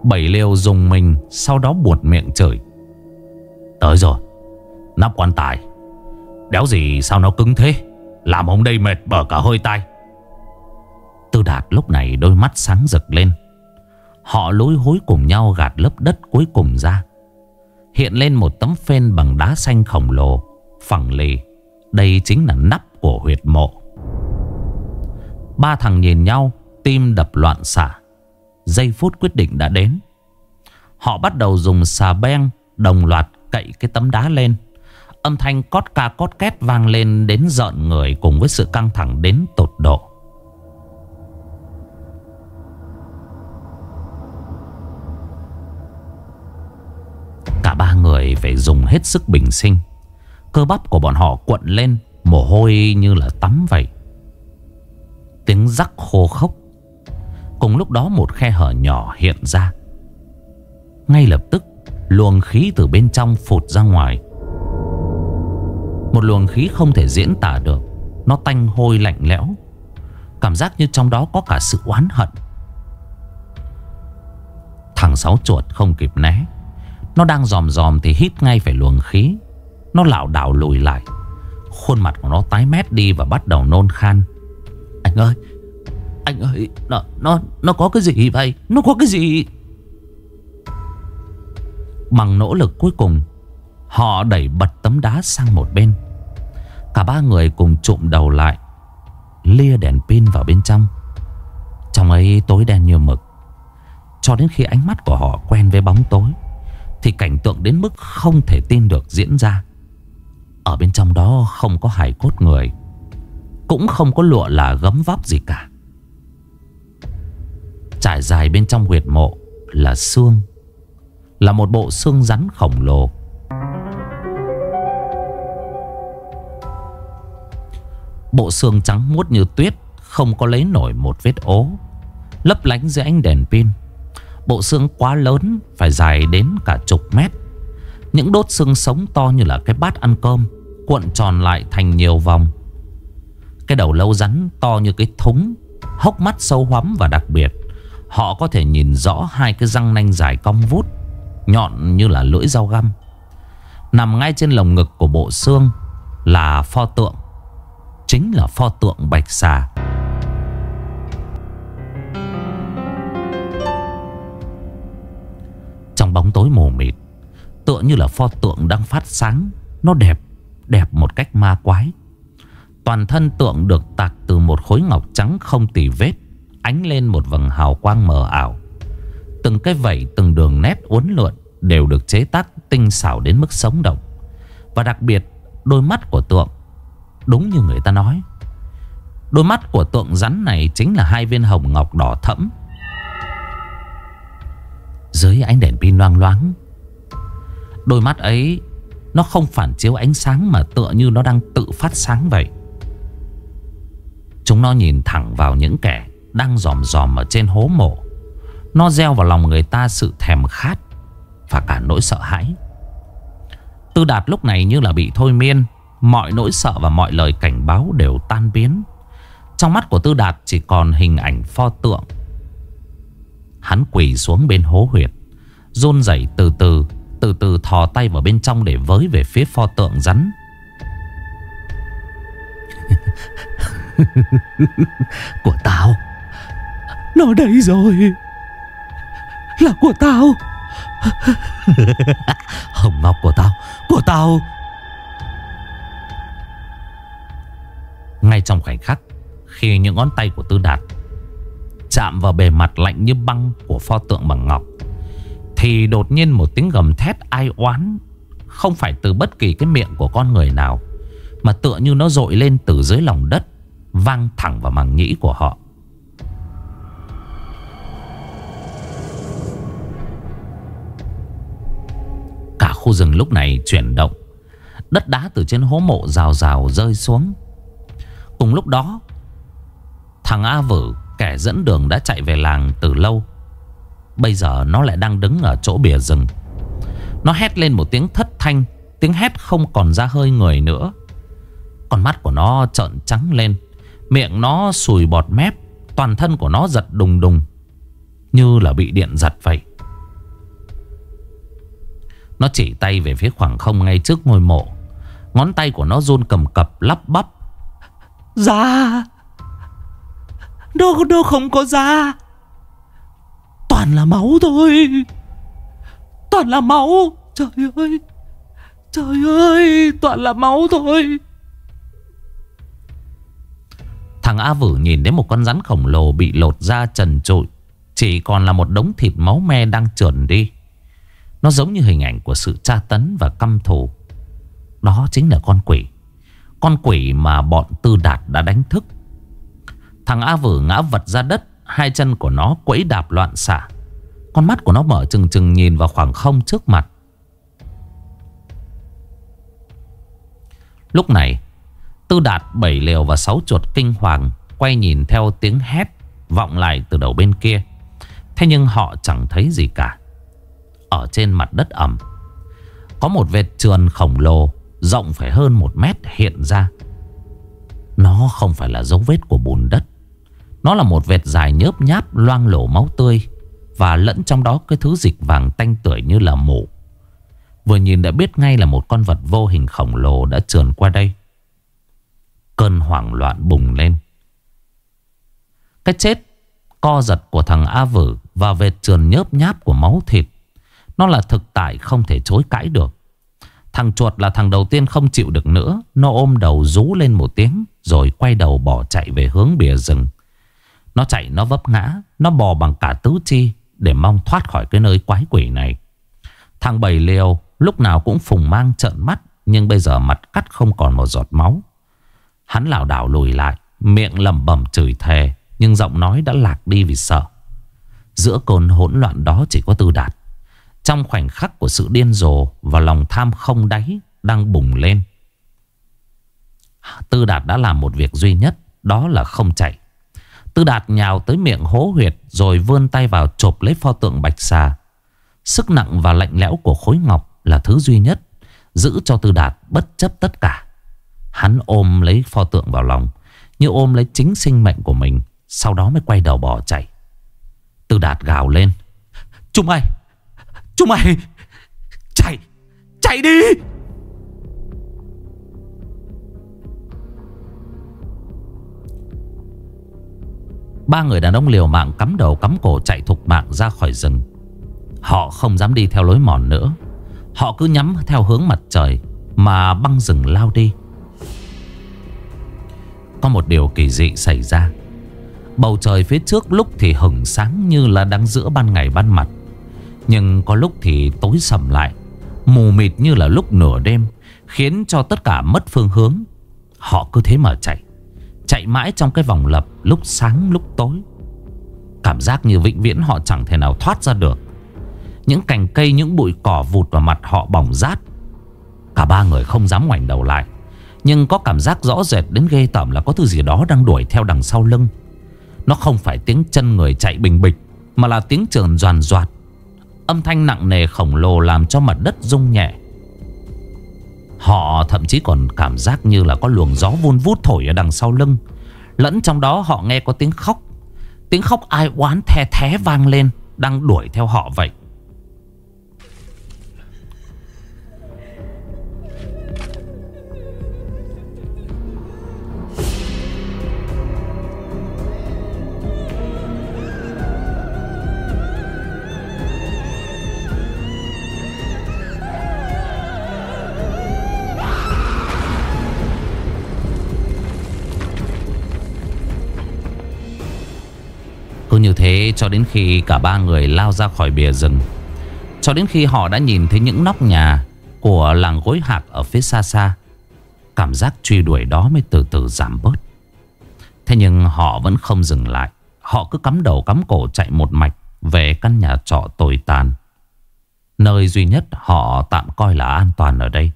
[SPEAKER 1] Bảy liều dùng mình, Sau đó buột miệng chửi. Tới rồi, Nắp quan tài. Đéo gì sao nó cứng thế? Làm ông đây mệt bở cả hơi tay Tư đạt lúc này đôi mắt sáng rực lên. Họ lối hối cùng nhau gạt lớp đất cuối cùng ra. Hiện lên một tấm phên bằng đá xanh khổng lồ, Phẳng lì. Đây chính là nắp của huyệt mộ. Ba thằng nhìn nhau, Tim đập loạn xả Giây phút quyết định đã đến. Họ bắt đầu dùng xà beng Đồng loạt cậy cái tấm đá lên. Âm thanh cót ca cót két vang lên Đến giận người cùng với sự căng thẳng đến tột độ. Người phải dùng hết sức bình sinh. Cơ bắp của bọn họ cuộn lên, Mồ hôi như là tắm vậy. Tiếng rắc khô khốc. Cùng lúc đó một khe hở nhỏ hiện ra. Ngay lập tức, Luồng khí từ bên trong phụt ra ngoài. Một luồng khí không thể diễn tả được. Nó tanh hôi lạnh lẽo. Cảm giác như trong đó có cả sự oán hận. Thằng sáu chuột không kịp né nó đang dòm dòm thì hít ngay phải luồng khí. Nó lảo đảo lùi lại. Khuôn mặt của nó tái mét đi và bắt đầu nôn khan. Anh ơi Anh ơi Nó, nó, nó có cái gì vậy? Nó có cái gì? Bằng nỗ lực cuối cùng Họ đẩy bật tấm đá sang một bên. Cả ba người cùng trụm đầu lại Lia đèn pin vào bên trong. Trong ấy tối đen như mực. Cho đến khi ánh mắt của họ quen với bóng tối thì cảnh tượng đến mức không thể tin được diễn ra. Ở bên trong đó không có hài cốt người, Cũng không có lụa là gấm vóc gì cả. Trải dài bên trong huyệt mộ là xương, Là một bộ xương rắn khổng lồ. Bộ xương trắng muốt như tuyết, Không có lấy nổi một vết ố, Lấp lánh dưới ánh đèn pin. Bộ xương quá lớn, Phải dài đến cả chục mét. Những đốt xương sống to như là cái bát ăn cơm, Cuộn tròn lại thành nhiều vòng. Cái đầu lâu rắn to như cái thúng, Hốc mắt sâu hoắm và đặc biệt. Họ có thể nhìn rõ hai cái răng nanh dài cong vút, Nhọn như là lưỡi dao găm. Nằm ngay trên lồng ngực của bộ xương Là pho tượng, Chính là pho tượng bạch xà. Bóng tối mù mịt. Tựa như là pho tượng đang phát sáng. Nó đẹp Đẹp một cách ma quái. Toàn thân tượng được tạc từ một khối ngọc trắng không tì vết, Ánh lên một vầng hào quang mờ ảo. Từng cái vảy, từng đường nét uốn lượn Đều được chế tác tinh xảo đến mức sống động. Và đặc biệt, Đôi mắt của tượng, Đúng như người ta nói. Đôi mắt của tượng rắn này Chính là hai viên hồng ngọc đỏ thẫm. Dưới ánh đèn pin loang loáng. Đôi mắt ấy, Nó không phản chiếu ánh sáng Mà tựa như nó đang tự phát sáng vậy. Chúng nó nhìn thẳng vào những kẻ Đang dòm dòm ở trên hố mộ. Nó gieo vào lòng người ta sự thèm khát Và cả nỗi sợ hãi. Tư Đạt lúc này như là bị thôi miên, Mọi nỗi sợ và mọi lời cảnh báo đều tan biến. Trong mắt của Tư Đạt chỉ còn hình ảnh pho tượng. Hắn quỳ xuống bên hố huyệt run rẩy từ từ Từ từ thò tay vào bên trong để với về phía pho tượng rắn.
[SPEAKER 2] Của tao? Nó đây rồi. Là của tao. Hồng ngọc của tao Của tao.
[SPEAKER 1] Ngay trong khoảnh khắc Khi những ngón tay của Tư Đạt Chạm vào bề mặt lạnh như băng Của pho tượng bằng ngọc, Thì đột nhiên một tiếng gầm thét ai oán, Không phải từ bất kỳ cái miệng của con người nào, Mà tựa như nó dội lên từ dưới lòng đất, Vang thẳng vào màng nhĩ của họ. Cả khu rừng lúc này chuyển động, Đất đá từ trên hố mộ rào rào rơi xuống. Cùng lúc đó, Thằng A Vử Kẻ dẫn đường đã chạy về làng từ lâu. Bây giờ nó lại đang đứng ở chỗ bìa rừng. Nó hét lên một tiếng thất thanh, Tiếng hét không còn ra hơi người nữa. Con mắt của nó trợn trắng lên, Miệng nó sùi bọt mép, Toàn thân của nó giật đùng đùng, Như là bị điện giật vậy. Nó chỉ tay về phía khoảng không ngay trước ngôi mộ. Ngón tay của nó run cầm cập lắp bắp.
[SPEAKER 2] Ra. Đâu, đâu không có da Toàn là máu thôi Toàn là máu Trời ơi Trời ơi Toàn là máu thôi
[SPEAKER 1] Thằng A Vử nhìn đến một con rắn khổng lồ bị lột da trần trụi. Chỉ còn là một đống thịt máu me đang trườn đi. Nó giống như hình ảnh của sự tra tấn và căm thù. Đó chính là con quỷ. Con quỷ mà bọn Tư Đạt đã đánh thức. Thằng A Vử ngã vật ra đất. Hai chân của nó quẫy đạp loạn xạ. Con mắt của nó mở trừng trừng nhìn vào khoảng không trước mặt. Lúc này, Tư đạt, bảy liều và sáu chuột kinh hoàng Quay nhìn theo tiếng hét Vọng lại từ đầu bên kia Thế nhưng họ chẳng thấy gì cả Ở trên mặt đất ẩm, Có một vệt trườn khổng lồ, Rộng phải hơn một mét hiện ra Nó không phải là dấu vết của bùn đất nó là một vệt dài nhớp nháp Loang lổ máu tươi Và lẫn trong đó cái thứ dịch vàng tanh tưởi như là mủ. Vừa nhìn đã biết ngay là một con vật vô hình khổng lồ đã trườn qua đây. Cơn hoảng loạn bùng lên. Cái chết Co giật của thằng A Vử Và vệt trườn nhớp nháp của máu thịt, Nó là thực tại không thể chối cãi được. Thằng chuột là thằng đầu tiên không chịu được nữa, Nó ôm đầu rú lên một tiếng Rồi quay đầu bỏ chạy về hướng bìa rừng. Nó chạy, nó vấp ngã, Nó bò bằng cả tứ chi Để mong thoát khỏi cái nơi quái quỷ này. Thằng bầy liều lúc nào cũng phùng mang trợn mắt, Nhưng bây giờ mặt cắt không còn một giọt máu. Hắn lảo đảo lùi lại, Miệng lẩm bẩm chửi thề, Nhưng giọng nói đã lạc đi vì sợ. Giữa cơn hỗn loạn đó chỉ có tư đạt. Trong khoảnh khắc của sự điên rồ Và lòng tham không đáy Đang bùng lên. Tư đạt đã làm một việc duy nhất, Đó là không chạy. Tư đạt nhào tới miệng hố huyệt Rồi vươn tay vào chộp lấy pho tượng bạch xà. Sức nặng và lạnh lẽo của khối ngọc Là thứ duy nhất Giữ cho tư đạt bất chấp tất cả. Hắn ôm lấy pho tượng vào lòng, Như ôm lấy chính sinh mệnh của mình, Sau đó mới quay đầu bỏ chạy. Tư đạt gào lên.
[SPEAKER 2] Chúng mày! Chúng mày! Chạy! Chạy đi!
[SPEAKER 1] Ba người đàn ông liều mạng cắm đầu cắm cổ chạy thục mạng ra khỏi rừng. Họ không dám đi theo lối mòn nữa. Họ cứ nhắm theo hướng mặt trời Mà băng rừng lao đi. Có một điều kỳ dị xảy ra. Bầu trời phía trước lúc thì hừng sáng như là đang giữa ban ngày ban mặt. Nhưng có lúc thì tối sầm lại, Mù mịt như là lúc nửa đêm, Khiến cho tất cả mất phương hướng. Họ cứ thế mà chạy. Chạy mãi trong cái vòng lập Lúc sáng, lúc tối. Cảm giác như vĩnh viễn họ chẳng thể nào thoát ra được. Những cành cây, Những bụi cỏ vụt vào mặt họ bỏng rát. Cả ba người không dám ngoảnh đầu lại, Nhưng có cảm giác rõ rệt đến ghê tởm Là có thứ gì đó đang đuổi theo đằng sau lưng. Nó không phải tiếng chân người chạy bình bịch, Mà là tiếng trườn doàn doạt Âm thanh nặng nề khổng lồ làm cho mặt đất rung nhẹ. Họ thậm chí còn cảm giác như là có luồng gió vun vút thổi ở đằng sau lưng. Lẫn trong đó họ nghe có tiếng khóc. Tiếng khóc ai oán the thé vang lên, Đang đuổi theo họ vậy. Thế cho đến khi cả ba người lao ra khỏi bìa rừng. Cho đến khi họ đã nhìn thấy những nóc nhà Của làng gối hạc ở phía xa xa, Cảm giác truy đuổi đó mới từ từ giảm bớt. Thế nhưng họ vẫn không dừng lại. Họ cứ cắm đầu cắm cổ chạy một mạch Về căn nhà trọ tồi tàn. Nơi duy nhất họ tạm coi là an toàn ở đây.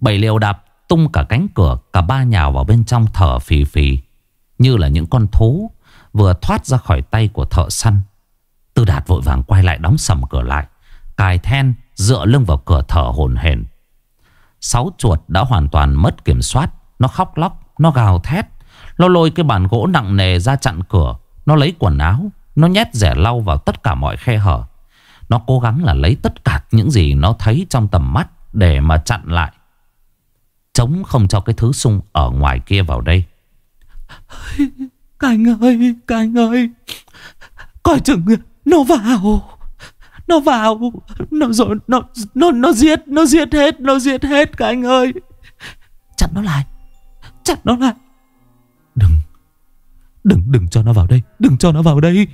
[SPEAKER 1] Bảy liều đạp tung cả cánh cửa, Cả ba nhào vào bên trong thở phì phì, Như là những con thú Vừa thoát ra khỏi tay của thợ săn. Tư Đạt vội vàng quay lại đóng sầm cửa lại Cài then dựa lưng vào cửa thở hồn hển. Sáu chuột đã hoàn toàn mất kiểm soát Nó khóc lóc, nó gào thét Nó lôi cái bàn gỗ nặng nề ra chặn cửa Nó lấy quần áo Nó nhét rẻ lau vào tất cả mọi khe hở. Nó cố gắng là lấy tất cả những gì nó thấy trong tầm mắt Để mà chặn lại. Chống không cho cái thứ sung ở ngoài kia vào đây.
[SPEAKER 2] Các anh ơi, các anh ơi. Coi chừng nó vào. Nó vào. Nó rồi nó nó nó giết, nó giết hết, nó giết hết các anh ơi. Chặn nó lại. Chặn nó lại. Đừng. Đừng đừng cho nó vào đây, đừng cho nó vào đây.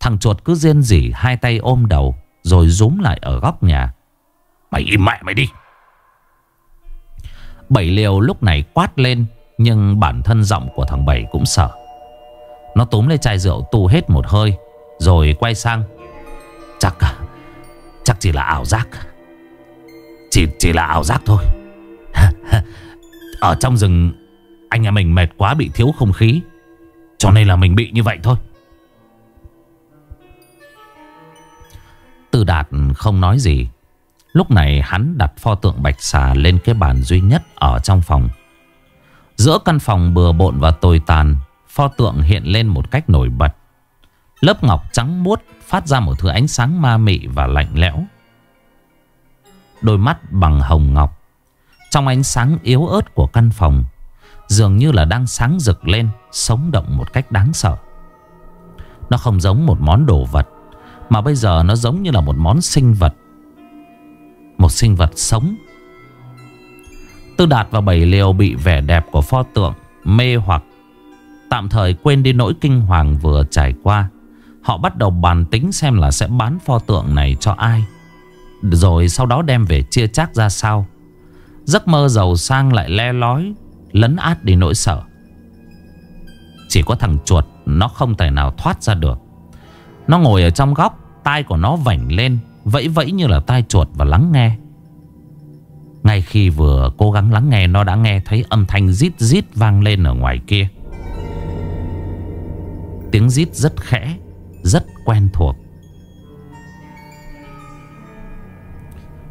[SPEAKER 1] Thằng chuột cứ rên rỉ hai tay ôm đầu rồi rúm lại ở góc nhà. Mày im mẹ mày đi. Bảy liều lúc này quát lên nhưng bản thân giọng của thằng Bảy cũng sợ. Nó túm lấy chai rượu tu hết một hơi, Rồi quay sang. Chắc à, Chắc chỉ là ảo giác. Chỉ chỉ là ảo giác thôi. Ở trong rừng, Anh em mình mệt quá bị thiếu không khí. Cho nên là mình bị như vậy thôi. Từ đạt không nói gì. Lúc này hắn đặt pho tượng bạch xà lên cái bàn duy nhất ở trong phòng. Giữa căn phòng bừa bộn và tồi tàn, Pho tượng hiện lên một cách nổi bật. Lớp ngọc trắng muốt Phát ra một thứ ánh sáng ma mị và lạnh lẽo. Đôi mắt bằng hồng ngọc, Trong ánh sáng yếu ớt của căn phòng, Dường như là đang sáng rực lên, Sống động một cách đáng sợ. Nó không giống một món đồ vật, Mà bây giờ nó giống như là một món sinh vật. Một sinh vật sống Tư Đạt và Bảy Liều bị vẻ đẹp của pho tượng mê hoặc. Tạm thời quên đi nỗi kinh hoàng vừa trải qua. Họ bắt đầu bàn tính xem là sẽ bán pho tượng này cho ai. Rồi sau đó đem về chia chác ra sao. Giấc mơ giàu sang lại le lói, Lấn át đi nỗi sợ. Chỉ có thằng chuột, Nó không thể nào thoát ra được. Nó ngồi ở trong góc, Tai của nó vảnh lên, Vẫy vẫy như là tai chuột và lắng nghe ngay khi vừa cố gắng lắng nghe Nó đã nghe thấy âm thanh rít rít vang lên ở ngoài kia Tiếng rít rất khẽ Rất quen thuộc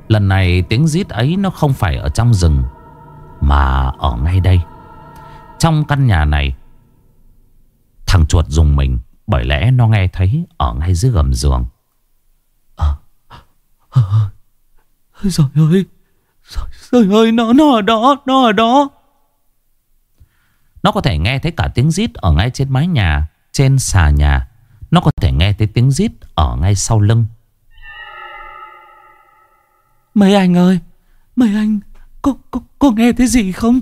[SPEAKER 1] Lần này tiếng rít ấy nó không phải ở trong rừng Mà ở ngay đây Trong căn nhà này Thằng chuột dùng mình Bởi lẽ nó nghe thấy Ở ngay dưới gầm giường
[SPEAKER 2] à, à, Rồi ơi Trời ơi nó, nó ở đó Nó ở đó.
[SPEAKER 1] Nó có thể nghe thấy cả tiếng rít Ở ngay trên mái nhà Trên xà nhà. Nó có thể nghe thấy tiếng rít Ở ngay sau lưng.
[SPEAKER 2] Mấy anh ơi Mấy anh Có, có, có nghe thấy gì không?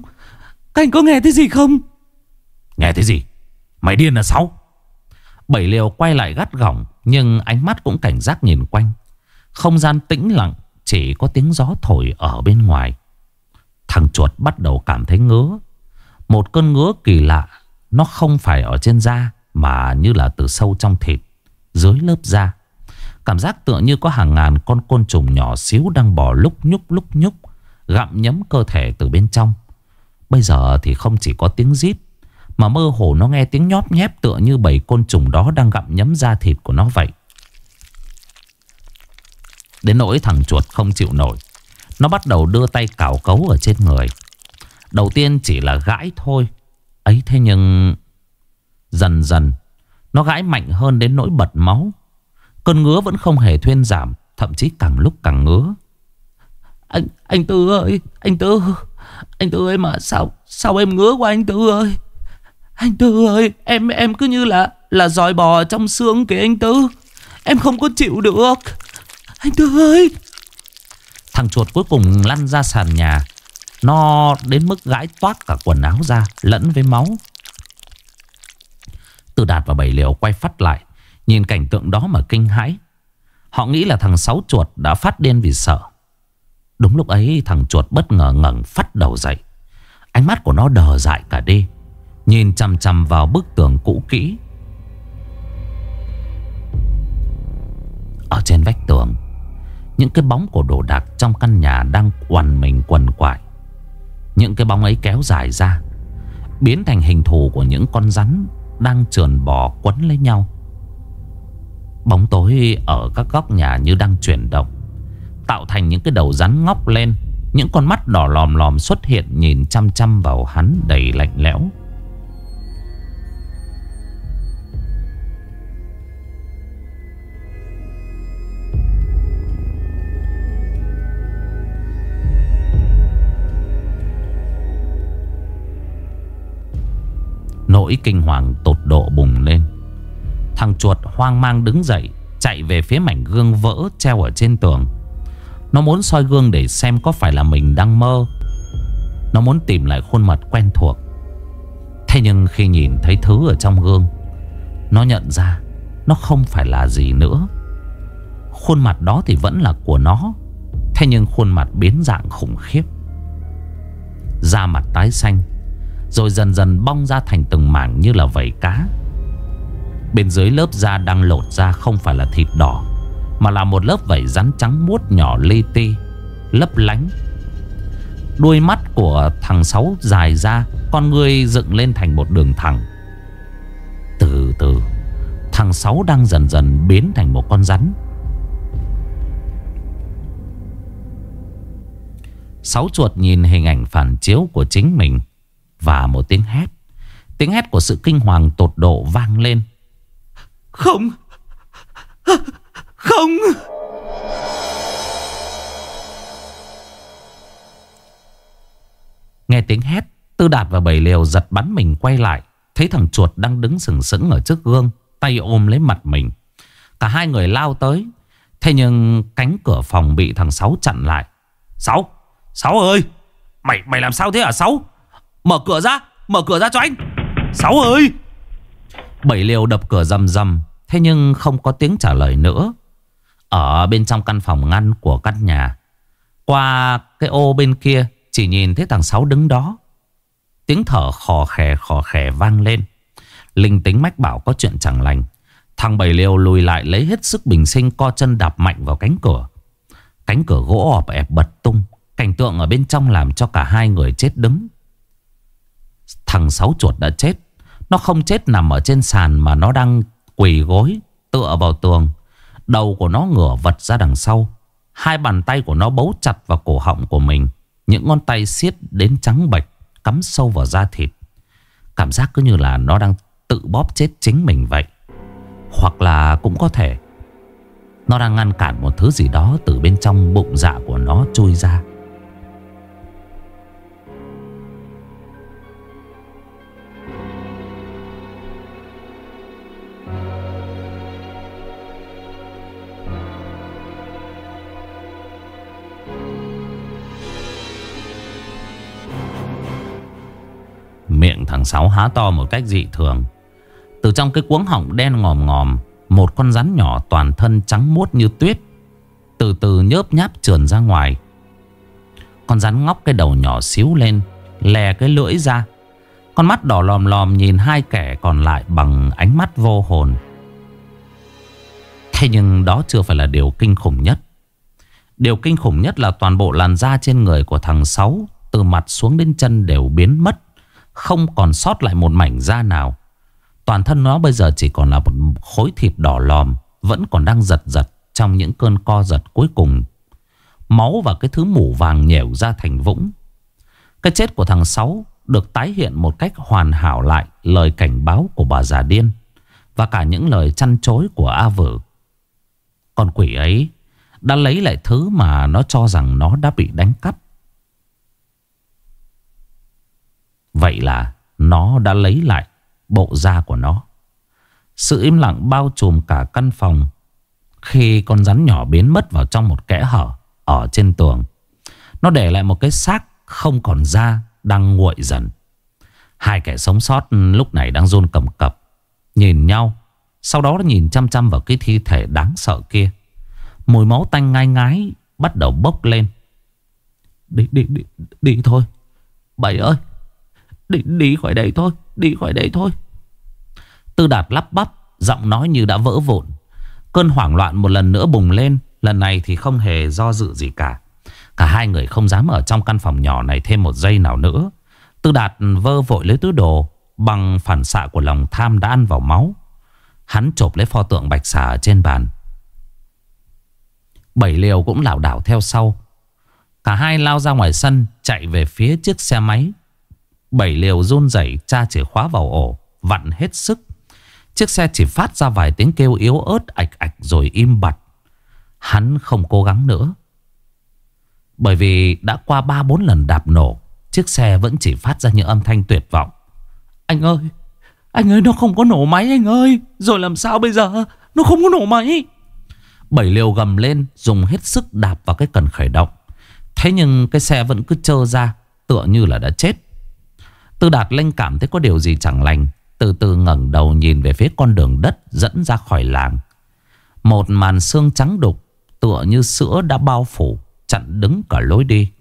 [SPEAKER 2] Các anh có nghe thấy gì không?
[SPEAKER 1] Nghe thấy gì? Mày điên là sao Bảy liều quay lại gắt gỏng Nhưng ánh mắt cũng cảnh giác nhìn quanh. Không gian tĩnh lặng chỉ có tiếng gió thổi ở bên ngoài. Thằng chuột bắt đầu cảm thấy ngứa. Một cơn ngứa kỳ lạ, Nó không phải ở trên da, Mà như là từ sâu trong thịt, Dưới lớp da. Cảm giác tựa như có hàng ngàn con côn trùng nhỏ xíu Đang bò lúc nhúc lúc nhúc, Gặm nhấm cơ thể từ bên trong. Bây giờ thì không chỉ có tiếng rít, Mà mơ hồ nó nghe tiếng nhóp nhép Tựa như bầy côn trùng đó đang gặm nhấm da thịt của nó vậy. Đến nỗi thằng chuột không chịu nổi. Nó bắt đầu đưa tay cào cấu ở trên người. Đầu tiên chỉ là gãi thôi. Ấy thế nhưng Dần dần, Nó gãi mạnh hơn đến nỗi bật máu. Cơn ngứa vẫn không hề thuyên giảm, Thậm chí càng lúc càng ngứa.
[SPEAKER 2] Anh anh Tư ơi, Anh Tư Anh Tư ơi mà sao Sao em ngứa quá anh Tư ơi? Anh Tư ơi, Em em cứ như là Là dòi bò trong xương kìa anh Tư. Em không có chịu được. Anh Tư ơi!
[SPEAKER 1] Thằng chuột cuối cùng lăn ra sàn nhà. Nó đến mức gãi toát cả quần áo ra, Lẫn với máu. Từ Đạt và Bảy Liều quay phát lại, Nhìn cảnh tượng đó mà kinh hãi. Họ nghĩ là thằng Sáu Chuột đã phát điên vì sợ. Đúng lúc ấy, thằng chuột bất ngờ ngẩng phát đầu dậy. Ánh mắt của nó đờ dại cả đi Nhìn chằm chằm vào bức tường cũ kỹ. Ở trên vách tường những cái bóng của đồ đạc trong căn nhà đang quằn mình quần quại. Những cái bóng ấy kéo dài ra, Biến thành hình thù của những con rắn Đang trườn bò quấn lấy nhau. Bóng tối ở các góc nhà như đang chuyển động, Tạo thành những cái đầu rắn ngóc lên. Những con mắt đỏ lòm lòm xuất hiện Nhìn chăm chăm vào hắn đầy lạnh lẽo. Nỗi kinh hoàng tột độ bùng lên. Thằng chuột hoang mang đứng dậy, Chạy về phía mảnh gương vỡ treo ở trên tường. Nó muốn soi gương để xem có phải là mình đang mơ. Nó muốn tìm lại khuôn mặt quen thuộc. Thế nhưng khi nhìn thấy thứ ở trong gương, Nó nhận ra Nó không phải là gì nữa. Khuôn mặt đó thì vẫn là của nó, Thế nhưng khuôn mặt biến dạng khủng khiếp. Da mặt tái xanh rồi dần dần bong ra thành từng mảng như là vảy cá. Bên dưới lớp da đang lột ra không phải là thịt đỏ, Mà là một lớp vảy rắn trắng muốt nhỏ li ti Lấp lánh. Đuôi mắt của thằng Sáu dài ra, Con người dựng lên thành một đường thẳng. Từ từ, Thằng Sáu đang dần dần biến thành một con rắn. Sáu chuột nhìn hình ảnh phản chiếu của chính mình. Và một tiếng hét. Tiếng hét của sự kinh hoàng tột độ vang lên.
[SPEAKER 2] Không. Không.
[SPEAKER 1] Nghe tiếng hét Tư Đạt và Bảy Liều giật bắn mình quay lại. Thấy thằng chuột đang đứng sừng sững ở trước gương Tay ôm lấy mặt mình. Cả hai người lao tới. Thế nhưng cánh cửa phòng bị thằng Sáu chặn lại. Sáu Sáu ơi! Mày mày làm sao thế hả Sáu Mở cửa ra, Mở cửa ra cho anh. Sáu ơi! Bảy liều đập cửa rầm rầm, Thế nhưng không có tiếng trả lời nữa. Ở bên trong căn phòng ngăn của căn nhà, Qua cái ô bên kia Chỉ nhìn thấy thằng Sáu đứng đó. Tiếng thở khò khè khò khè vang lên. Linh tính mách bảo có chuyện chẳng lành. Thằng Bảy liều lùi lại lấy hết sức bình sinh, Co chân đạp mạnh vào cánh cửa. Cánh cửa gỗ ọp ẹp bật tung, Cảnh tượng ở bên trong làm cho cả hai người chết đứng. Thằng Sáu chuột đã chết. Nó không chết nằm ở trên sàn Mà nó đang quỳ gối, Tựa vào tường. Đầu của nó ngửa vật ra đằng sau. Hai bàn tay của nó bấu chặt vào cổ họng của mình. Những ngón tay siết đến trắng bệch, Cắm sâu vào da thịt. Cảm giác cứ như là nó đang tự bóp chết chính mình vậy. Hoặc là cũng có thể, Nó đang ngăn cản một thứ gì đó Từ bên trong bụng dạ của nó chui ra. Miệng thằng Sáu há to một cách dị thường. Từ trong cái cuống họng đen ngòm ngòm, Một con rắn nhỏ toàn thân trắng muốt như tuyết, Từ từ nhớp nháp trườn ra ngoài. Con rắn ngóc cái đầu nhỏ xíu lên, Lè cái lưỡi ra. Con mắt đỏ lòm lòm nhìn hai kẻ còn lại bằng ánh mắt vô hồn. Thế nhưng đó chưa phải là điều kinh khủng nhất. Điều kinh khủng nhất là toàn bộ làn da trên người của thằng Sáu Từ mặt xuống đến chân đều biến mất. Không còn sót lại một mảnh da nào. Toàn thân nó bây giờ chỉ còn là một khối thịt đỏ lòm, Vẫn còn đang giật giật trong những cơn co giật cuối cùng. Máu và cái thứ mủ vàng nhẻo ra thành vũng. Cái chết của thằng Sáu được tái hiện một cách hoàn hảo lại lời cảnh báo của bà già điên Và cả những lời chăn chối của A Vử Con quỷ ấy đã lấy lại thứ mà nó cho rằng nó đã bị đánh cắp. Vậy là nó đã lấy lại bộ da của nó. Sự im lặng bao trùm cả căn phòng khi con rắn nhỏ biến mất vào trong một kẽ hở ở trên tường. Nó để lại một cái xác không còn da đang nguội dần. Hai kẻ sống sót lúc này đang run cầm cập. Nhìn nhau. Sau đó nhìn chăm chăm vào cái thi thể đáng sợ kia. Mùi máu tanh ngai ngái Bắt đầu bốc lên Đi đi đi đi thôi Bảy ơi Đi đi khỏi đây thôi, Đi khỏi đây thôi. Tư đạt lắp bắp, Giọng nói như đã vỡ vụn. Cơn hoảng loạn một lần nữa bùng lên, Lần này thì không hề do dự gì cả. Cả hai người không dám ở trong căn phòng nhỏ này thêm một giây nào nữa. Tư đạt vơ vội lấy túi đồ, Bằng phản xạ của lòng tham đã ăn vào máu. Hắn chộp lấy pho tượng bạch xà ở trên bàn. Bảy liều cũng lảo đảo theo sau. Cả hai lao ra ngoài sân, Chạy về phía chiếc xe máy. Bảy liều run rẩy tra chìa khóa vào ổ, Vặn hết sức. Chiếc xe chỉ phát ra vài tiếng kêu yếu ớt, ạch ạch rồi im bặt. Hắn không cố gắng nữa. Bởi vì đã qua 3-4 lần đạp nổ, Chiếc xe vẫn chỉ phát ra những âm thanh tuyệt vọng. Anh ơi Anh ơi, nó không có nổ máy anh ơi. Rồi làm sao bây giờ? Nó không có nổ máy. Bảy liều gầm lên, Dùng hết sức đạp vào cái cần khởi động. Thế nhưng cái xe vẫn cứ trơ ra, Tựa như là đã chết. Tư đạt linh cảm thấy có điều gì chẳng lành, Từ từ ngẩng đầu nhìn về phía con đường đất Dẫn ra khỏi làng. Một màn xương trắng đục Tựa như sữa đã bao phủ, Chặn đứng cả lối đi.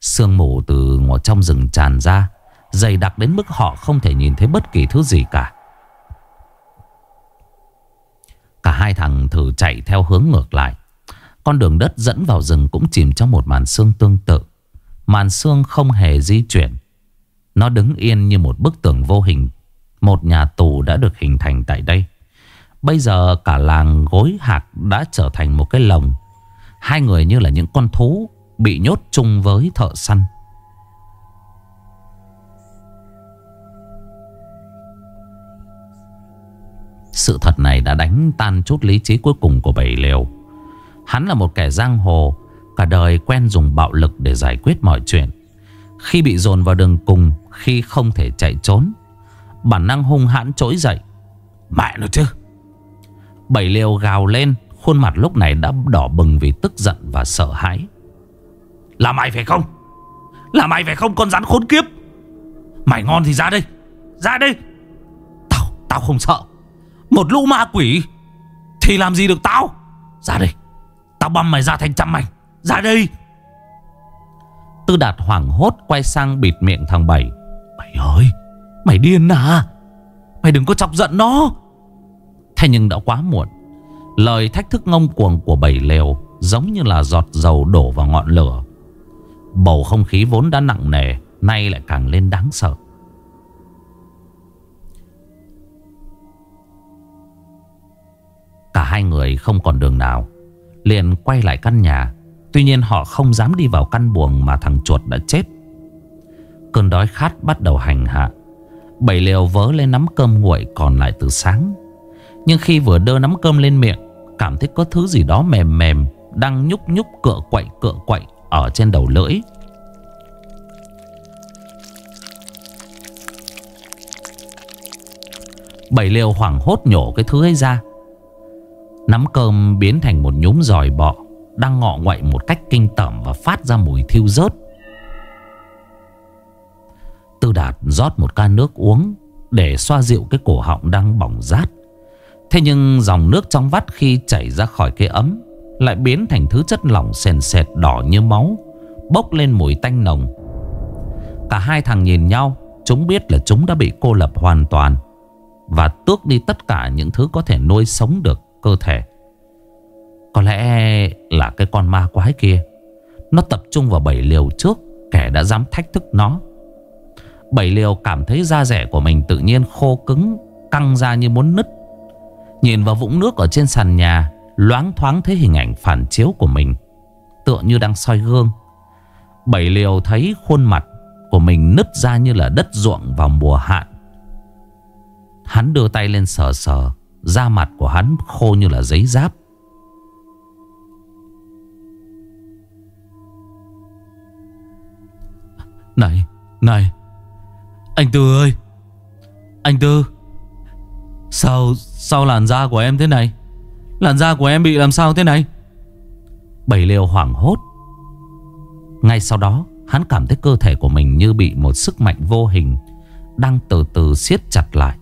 [SPEAKER 1] Sương mù từ ngõ trong rừng tràn ra, Dày đặc đến mức họ không thể nhìn thấy bất kỳ thứ gì cả. Cả hai thằng thử chạy theo hướng ngược lại. Con đường đất dẫn vào rừng cũng chìm trong một màn xương tương tự. Màn xương không hề di chuyển. Nó đứng yên như một bức tường vô hình. Một nhà tù đã được hình thành tại đây. Bây giờ cả làng gối hạc đã trở thành một cái lồng. Hai người như là những con thú Bị nhốt chung với thợ săn. Sự thật này đã đánh tan chút lý trí cuối cùng của bảy liều Hắn là một kẻ giang hồ, Cả đời quen dùng bạo lực để giải quyết mọi chuyện. Khi bị dồn vào đường cùng khi không thể chạy trốn. Bản năng hung hãn trỗi dậy. Mẹ nó chứ. Bảy liều gào lên Khuôn mặt lúc này đã đỏ bừng vì tức giận và sợ hãi. Là mày phải không? Là mày phải không con rắn khốn kiếp? Mày ngon thì ra đây. Ra đây. Tao, tao không sợ. Một lũ ma quỷ. Thì làm gì được tao? Ra đây. Tao băm mày ra thành trăm mảnh. Ra đây. Tư đạt hoảng hốt quay sang bịt miệng thằng Bảy Bảy ơi, Mày điên à? Mày đừng có chọc giận nó. Thế nhưng đã quá muộn, Lời thách thức ngông cuồng của bảy lều Giống như là giọt dầu đổ vào ngọn lửa. Bầu không khí vốn đã nặng nề, Nay lại càng lên đáng sợ. Cả hai người không còn đường nào, Liền quay lại căn nhà. Tuy nhiên họ không dám đi vào căn buồng Mà thằng chuột đã chết. Cơn đói khát bắt đầu hành hạ. Bảy liều vớ lên nắm cơm nguội Còn lại từ sáng. Nhưng khi vừa đưa nắm cơm lên miệng, Cảm thấy có thứ gì đó mềm mềm Đang nhúc nhúc cựa quậy cựa quậy Ở trên đầu lưỡi. Bảy liều hoảng hốt nhổ cái thứ ấy ra. Nắm cơm biến thành một nhúm giòi bọ, Đang ngọ ngoại một cách kinh tởm Và phát ra mùi thiêu rớt. Tư Đạt rót một ca nước uống Để xoa dịu cái cổ họng đang bỏng rát. Thế nhưng dòng nước trong vắt khi chảy ra khỏi cái ấm Lại biến thành thứ chất lỏng sền sệt đỏ như máu, Bốc lên mùi tanh nồng. Cả hai thằng nhìn nhau, Chúng biết là chúng đã bị cô lập hoàn toàn Và tước đi tất cả những thứ có thể nuôi sống được cơ thể. Có lẽ là cái con ma quái kia, Nó tập trung vào bảy liều trước, Kẻ đã dám thách thức nó. Bảy liều cảm thấy da rẻ của mình tự nhiên khô cứng Căng ra như muốn nứt. Nhìn vào vũng nước ở trên sàn nhà Loáng thoáng thấy hình ảnh phản chiếu của mình Tựa như đang soi gương. Bảy liều thấy khuôn mặt của mình nứt ra như là đất ruộng vào mùa hạn. Hắn đưa tay lên sờ sờ Da mặt của hắn khô như là giấy giáp. Này, này anh Tư ơi. Anh Tư. Sao, sao làn da của em thế này? Làn da của em bị làm sao thế này? Bảy liều hoảng hốt. Ngay sau đó Hắn cảm thấy cơ thể của mình như bị một sức mạnh vô hình Đang từ từ siết chặt lại.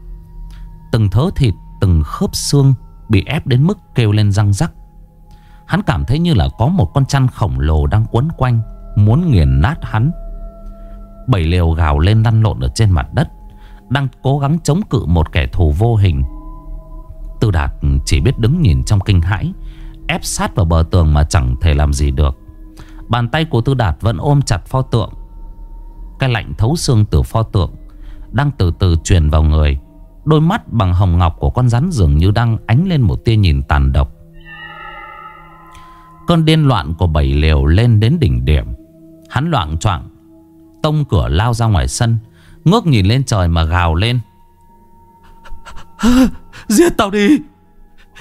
[SPEAKER 1] Từng thớ thịt, từng khớp xương Bị ép đến mức kêu lên răng rắc. Hắn cảm thấy như là có một con chăn khổng lồ đang quấn quanh Muốn nghiền nát hắn. Bảy liều gào lên lăn lộn ở trên mặt đất, Đang cố gắng chống cự một kẻ thù vô hình. Tư Đạt chỉ biết đứng nhìn trong kinh hãi, Ép sát vào bờ tường mà chẳng thể làm gì được. Bàn tay của Tư Đạt vẫn ôm chặt pho tượng. Cái lạnh thấu xương từ pho tượng Đang từ từ truyền vào người. Đôi mắt bằng hồng ngọc của con rắn dường như đang ánh lên một tia nhìn tàn độc. Cơn điên loạn của bảy liều lên đến đỉnh điểm. Hắn loạn choạng Tông cửa lao ra ngoài sân Ngước nhìn lên trời mà gào lên.
[SPEAKER 2] Giết tao đi!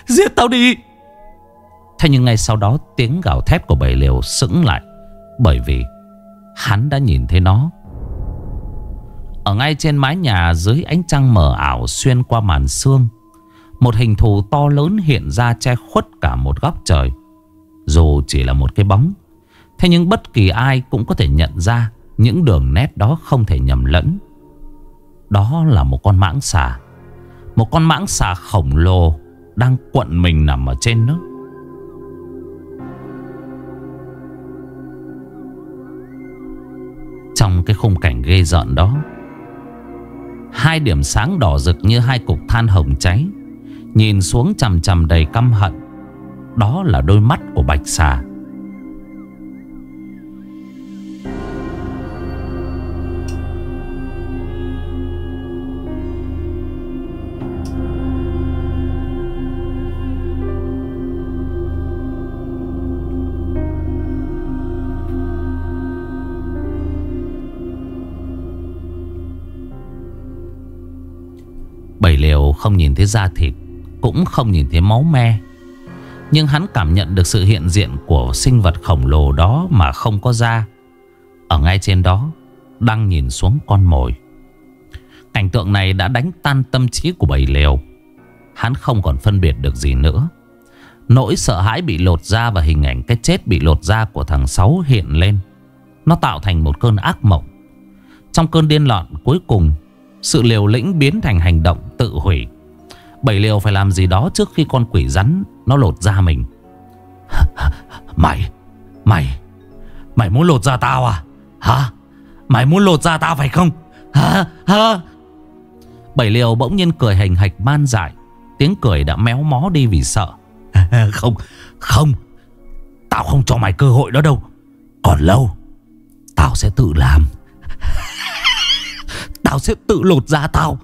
[SPEAKER 2] Giết tao đi!
[SPEAKER 1] Thế nhưng ngay sau đó tiếng gào thét của bầy liều sững lại Bởi vì hắn đã nhìn thấy nó. Ở ngay trên mái nhà dưới ánh trăng mờ ảo xuyên qua màn sương Một hình thù to lớn hiện ra che khuất cả một góc trời. Dù chỉ là một cái bóng Thế nhưng bất kỳ ai cũng có thể nhận ra những đường nét đó không thể nhầm lẫn. Đó là một con mãng xà. Một con mãng xà khổng lồ Đang quận mình nằm ở trên nước Trong cái khung cảnh ghê rợn đó, Hai điểm sáng đỏ rực như hai cục than hồng cháy, Nhìn xuống chằm chằm đầy căm hận. Đó là đôi mắt của Bạch Xà. Không nhìn thấy da thịt, Cũng không nhìn thấy máu me. Nhưng hắn cảm nhận được sự hiện diện Của sinh vật khổng lồ đó Mà không có da. Ở ngay trên đó, Đang nhìn xuống con mồi. Cảnh tượng này đã đánh tan tâm trí của bầy lều. Hắn không còn phân biệt được gì nữa. Nỗi sợ hãi bị lột da Và hình ảnh cái chết bị lột da của thằng Sáu hiện lên. Nó tạo thành một cơn ác mộng. Trong cơn điên loạn cuối cùng, sự liều lĩnh biến thành hành động tự hủy Bảy liều phải làm gì đó trước khi con quỷ rắn Nó lột ra mình. Mày Mày Mày muốn lột ra tao à? Hả? Mày muốn lột ra tao phải không? Hả? Hả? Bảy liều bỗng nhiên cười hành hạch man dại. Tiếng cười đã méo mó đi vì sợ. Không Không. Tao không cho mày cơ hội đó đâu. Còn lâu, Tao sẽ tự làm. Tao sẽ tự lột ra tao.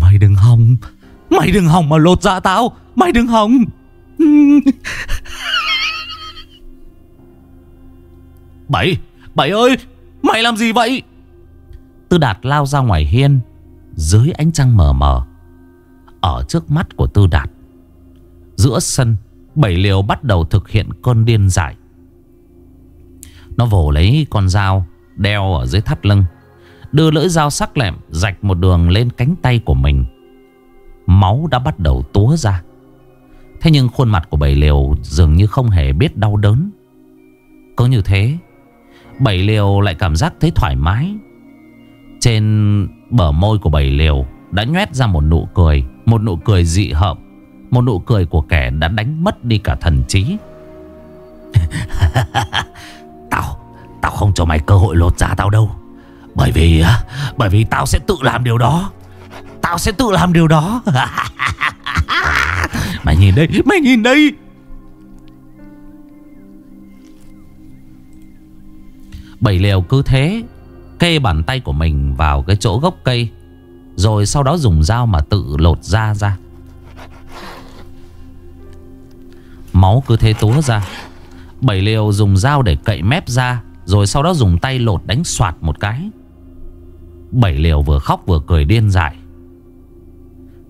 [SPEAKER 1] Mày đừng hòng. Mày đừng hòng mà lột da tao. Mày đừng hòng Bảy Bảy ơi, Mày làm gì vậy? Tư Đạt lao ra ngoài hiên, Dưới ánh trăng mờ mờ. Ở trước mắt của Tư Đạt, Giữa sân, Bảy liều bắt đầu thực hiện cơn điên dại. Nó vồ lấy con dao, Đeo ở dưới thắt lưng, Đưa lưỡi dao sắc lẹm Rạch một đường lên cánh tay của mình. Máu đã bắt đầu túa ra. Thế nhưng khuôn mặt của bảy liều Dường như không hề biết đau đớn. Có như thế, Bảy liều lại cảm giác thấy thoải mái. Trên bờ môi của bầy liều Đã nhoét ra một nụ cười, Một nụ cười dị hợm, Một nụ cười của kẻ đã đánh mất đi cả thần trí. Tao Tao không cho mày cơ hội lột da tao đâu. Bởi vì Bởi vì tao sẽ tự làm điều đó. Tao sẽ tự làm điều đó. Mày nhìn đây, Mày nhìn đây. Bảy liều cứ thế, Kê bàn tay của mình vào cái chỗ gốc cây, Rồi sau đó dùng dao mà tự lột da ra. Máu cứ thế túa ra. Bảy liều dùng dao để cậy mép ra, Rồi sau đó dùng tay lột đánh soạt một cái. Bảy liều vừa khóc vừa cười điên dại.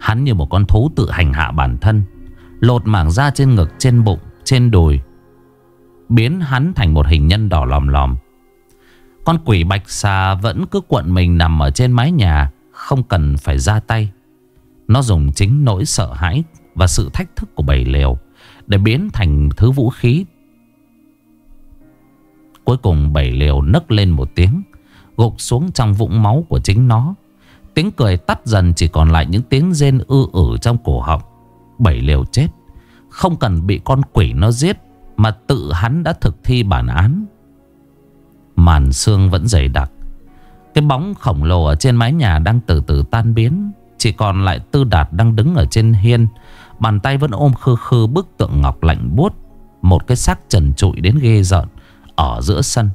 [SPEAKER 1] Hắn như một con thú tự hành hạ bản thân Lột mảng da trên ngực, trên bụng, trên đùi Biến hắn thành một hình nhân đỏ lòm lòm. Con quỷ bạch xà vẫn cứ cuộn mình nằm ở trên mái nhà Không cần phải ra tay. Nó dùng chính nỗi sợ hãi Và sự thách thức của bầy lều Để biến thành thứ vũ khí. Cuối cùng bầy lều nấc lên một tiếng Gục xuống trong vũng máu của chính nó. Tiếng cười tắt dần, chỉ còn lại những tiếng rên ư ử trong cổ họng. Bảy liều chết. Không cần bị con quỷ nó giết, Mà tự hắn đã thực thi bản án. Màn xương vẫn dày đặc. Cái bóng khổng lồ ở trên mái nhà đang từ từ tan biến. Chỉ còn lại Tư Đạt đang đứng ở trên hiên. Bàn tay vẫn ôm khư khư bức tượng ngọc lạnh buốt. Một cái xác trần trụi đến ghê giận Ở giữa sân.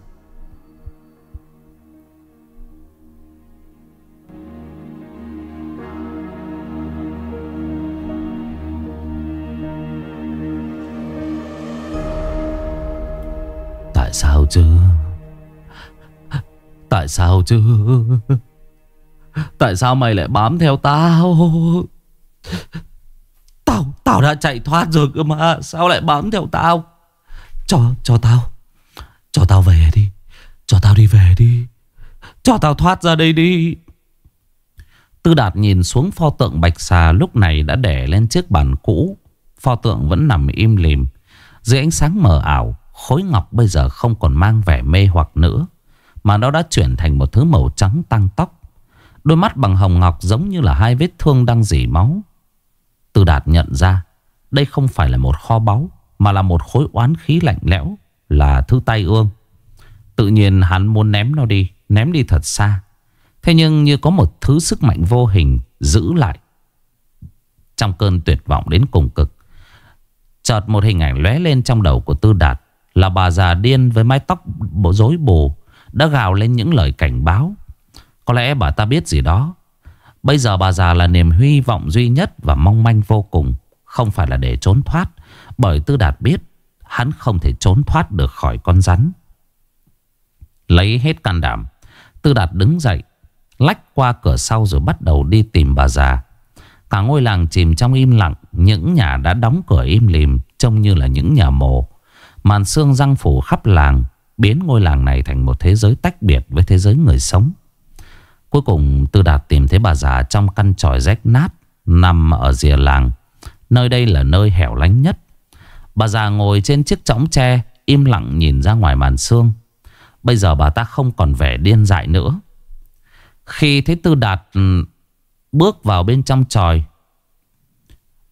[SPEAKER 1] Sao chứ Tại sao chứ Tại sao mày lại bám theo tao Tao Tao đã chạy thoát rồi cơ mà Sao lại bám theo tao Cho cho tao Cho tao về đi Cho tao đi về đi Cho tao thoát ra đây đi Tư Đạt nhìn xuống pho tượng bạch xà lúc này đã để lên chiếc bàn cũ. Pho tượng vẫn nằm im lìm. Dưới ánh sáng mờ ảo, khối ngọc bây giờ không còn mang vẻ mê hoặc nữa. Mà nó đã chuyển thành một thứ màu trắng tăng tóc. Đôi mắt bằng hồng ngọc giống như là hai vết thương đang dỉ máu. Tư Đạt nhận ra đây không phải là một kho báu mà là một khối oán khí lạnh lẽo, là thứ tay ương. Tự nhiên hắn muốn ném nó đi, ném đi thật xa. Thế nhưng như có một thứ sức mạnh vô hình giữ lại. Trong cơn tuyệt vọng đến cùng cực. Chợt một hình ảnh lóe lên trong đầu của Tư Đạt. Là bà già điên với mái tóc bộ rối bù. Đã gào lên những lời cảnh báo. Có lẽ bà ta biết gì đó. Bây giờ bà già là niềm hy vọng duy nhất và mong manh vô cùng. Không phải là để trốn thoát. Bởi Tư Đạt biết hắn không thể trốn thoát được khỏi con rắn. Lấy hết can đảm. Tư Đạt đứng dậy, Lách qua cửa sau rồi bắt đầu đi tìm bà già Cả ngôi làng chìm trong im lặng, Những nhà đã đóng cửa im lìm, Trông như là những nhà mồ Màn xương răng phủ khắp làng Biến ngôi làng này thành một thế giới tách biệt Với thế giới người sống. Cuối cùng, Tư Đạt tìm thấy bà già Trong căn tròi rách nát Nằm ở rìa làng. Nơi đây là nơi hẻo lánh nhất. Bà già ngồi trên chiếc chõng tre, Im lặng nhìn ra ngoài màn xương Bây giờ bà ta không còn vẻ điên dại nữa. Khi thấy Tư Đạt ừ, bước vào bên trong tròi,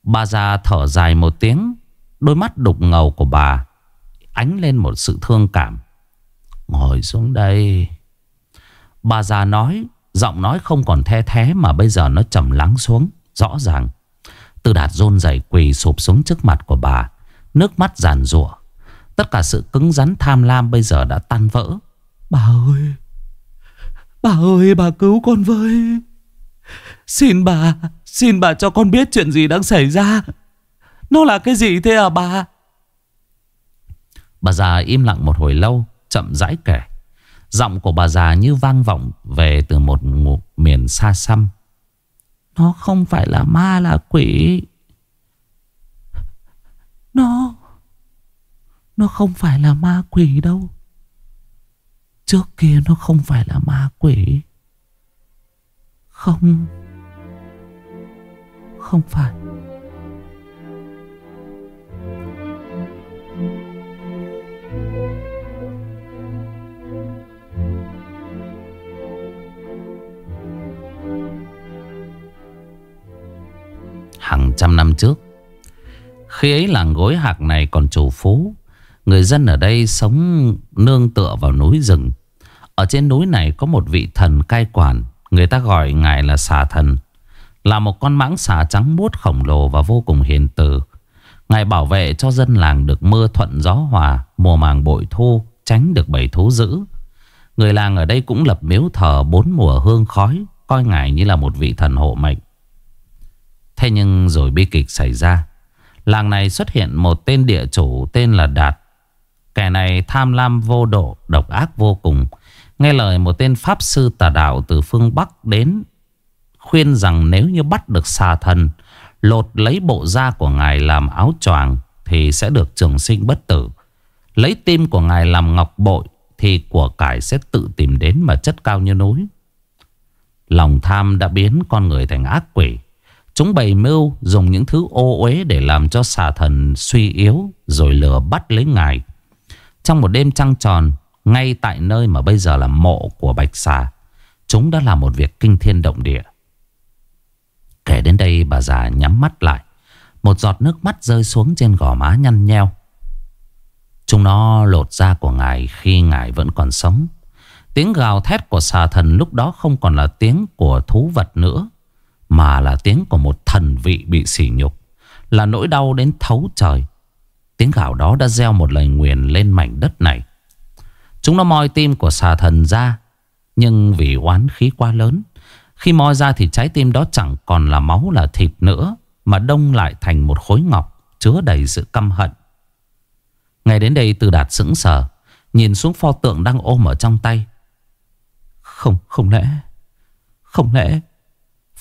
[SPEAKER 1] Bà già thở dài một tiếng, Đôi mắt đục ngầu của bà. Ánh lên một sự thương cảm. Ngồi xuống đây. Bà già nói, Giọng nói không còn the thế Mà bây giờ nó trầm lắng xuống, Rõ ràng. Tư Đạt rôn dày quỳ sụp xuống trước mặt của bà, Nước mắt giàn rủa Tất cả sự cứng rắn tham lam bây giờ đã tan vỡ. Bà ơi Bà ơi, bà cứu con với. Xin bà Xin bà cho con biết chuyện gì đang xảy ra. Nó là cái gì thế à bà? Bà già im lặng một hồi lâu, Chậm rãi kể. Giọng của bà già như vang vọng Về từ một miền xa xăm. Nó không phải là ma, là quỷ. Nó Nó không phải là ma quỷ đâu. Trước kia nó không phải là ma quỷ. Không Không phải. Trăm năm trước. Khi ấy làng gối hạc này còn chủ phú, Người dân ở đây sống nương tựa vào núi rừng. Ở trên núi này có một vị thần cai quản, Người ta gọi ngài là xà thần, Là một con mãng xà trắng muốt khổng lồ và vô cùng hiền từ. Ngài bảo vệ cho dân làng được mưa thuận gió hòa, Mùa màng bội thu, Tránh được bầy thú dữ. Người làng ở đây cũng lập miếu thờ bốn mùa hương khói, Coi ngài như là một vị thần hộ mệnh. Thế nhưng rồi bi kịch xảy ra. Làng này xuất hiện một tên địa chủ tên là Đạt. Kẻ này tham lam vô độ, độc ác vô cùng. Nghe lời một tên pháp sư tà đạo từ phương Bắc đến Khuyên rằng nếu như bắt được xà thần Lột lấy bộ da của ngài làm áo choàng Thì sẽ được trường sinh bất tử. Lấy tim của ngài làm ngọc bội Thì của cải sẽ tự tìm đến mà chất cao như núi. Lòng tham đã biến con người thành ác quỷ. Chúng bày mưu dùng những thứ ô uế để làm cho xà thần suy yếu Rồi lừa bắt lấy ngài. Trong một đêm trăng tròn, Ngay tại nơi mà bây giờ là mộ của bạch xà, Chúng đã làm một việc kinh thiên động địa. Kể đến đây, bà già nhắm mắt lại. Một giọt nước mắt rơi xuống trên gò má nhăn nheo. Chúng nó lột da của ngài khi ngài vẫn còn sống. Tiếng gào thét của xà thần lúc đó không còn là tiếng của thú vật nữa. Mà là tiếng của một thần vị bị sỉ nhục Là nỗi đau đến thấu trời. Tiếng gào đó đã gieo một lời nguyền lên mảnh đất này. Chúng nó moi tim của xà thần ra Nhưng vì oán khí quá lớn Khi moi ra thì trái tim đó chẳng còn là máu là thịt nữa Mà đông lại thành một khối ngọc Chứa đầy sự căm hận. Ngày đến đây từ đạt sững sờ Nhìn xuống pho tượng đang ôm ở trong tay. Không, không lẽ Không lẽ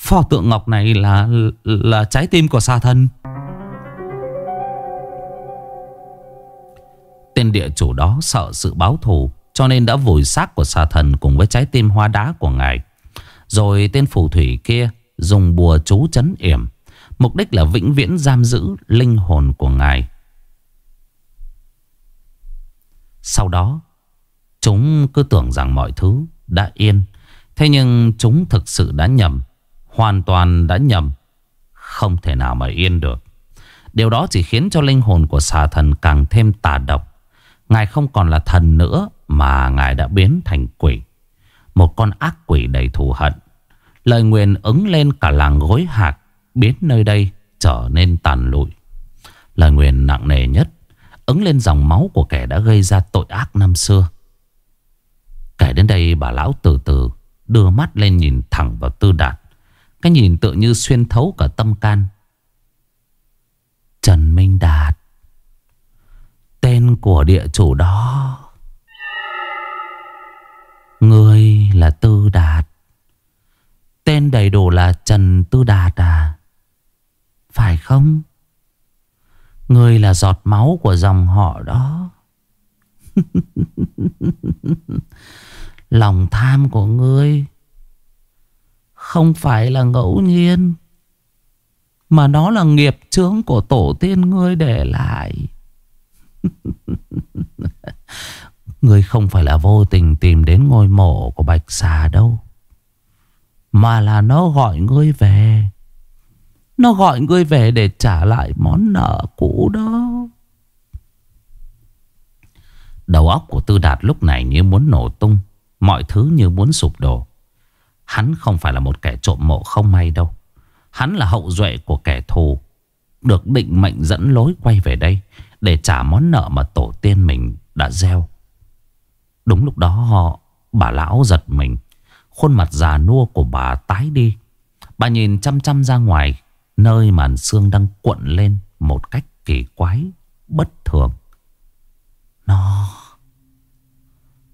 [SPEAKER 1] Pho tượng ngọc này là Là trái tim của sa thân. Tên địa chủ đó sợ sự báo thù, Cho nên đã vùi xác của Sa thần Cùng với trái tim hoa đá của ngài. Rồi tên phù thủy kia Dùng bùa chú chấn yểm. Mục đích là vĩnh viễn giam giữ Linh hồn của ngài. Sau đó, Chúng cứ tưởng rằng mọi thứ đã yên. Thế nhưng chúng thực sự đã nhầm. Hoàn toàn đã nhầm. Không thể nào mà yên được. Điều đó chỉ khiến cho linh hồn của xà thần càng thêm tà độc. Ngài không còn là thần nữa Mà ngài đã biến thành quỷ. Một con ác quỷ đầy thù hận. Lời nguyền ứng lên cả làng gối hạt Biến nơi đây trở nên tàn lụi. Lời nguyền nặng nề nhất Ứng lên dòng máu của kẻ đã gây ra tội ác năm xưa. Kể đến đây bà lão từ từ Đưa mắt lên nhìn thẳng vào tư đạt cái nhìn tự như xuyên thấu cả tâm can. Trần Minh Đạt. Tên của địa chủ đó. Người là Tư Đạt. Tên đầy đủ là Trần Tư Đạt à? Phải không? Người là giọt máu của dòng họ đó. Lòng tham của ngươi không phải là ngẫu nhiên, Mà nó là nghiệp chướng của tổ tiên ngươi để lại Ngươi không phải là vô tình tìm đến ngôi mộ của Bạch Xà đâu, Mà là nó gọi ngươi về nó gọi ngươi về để trả lại món nợ cũ đó. Đầu óc của Tư Đạt lúc này như muốn nổ tung. Mọi thứ như muốn sụp đổ. Hắn không phải là một kẻ trộm mộ không may đâu. Hắn là hậu duệ của kẻ thù. Được định mệnh dẫn lối quay về đây. Để trả món nợ mà tổ tiên mình đã gieo. Đúng lúc đó họ, bà lão giật mình. Khuôn mặt già nua của bà tái đi. Bà nhìn chăm chăm ra ngoài Nơi màn xương đang cuộn lên Một cách kỳ quái Bất thường Nó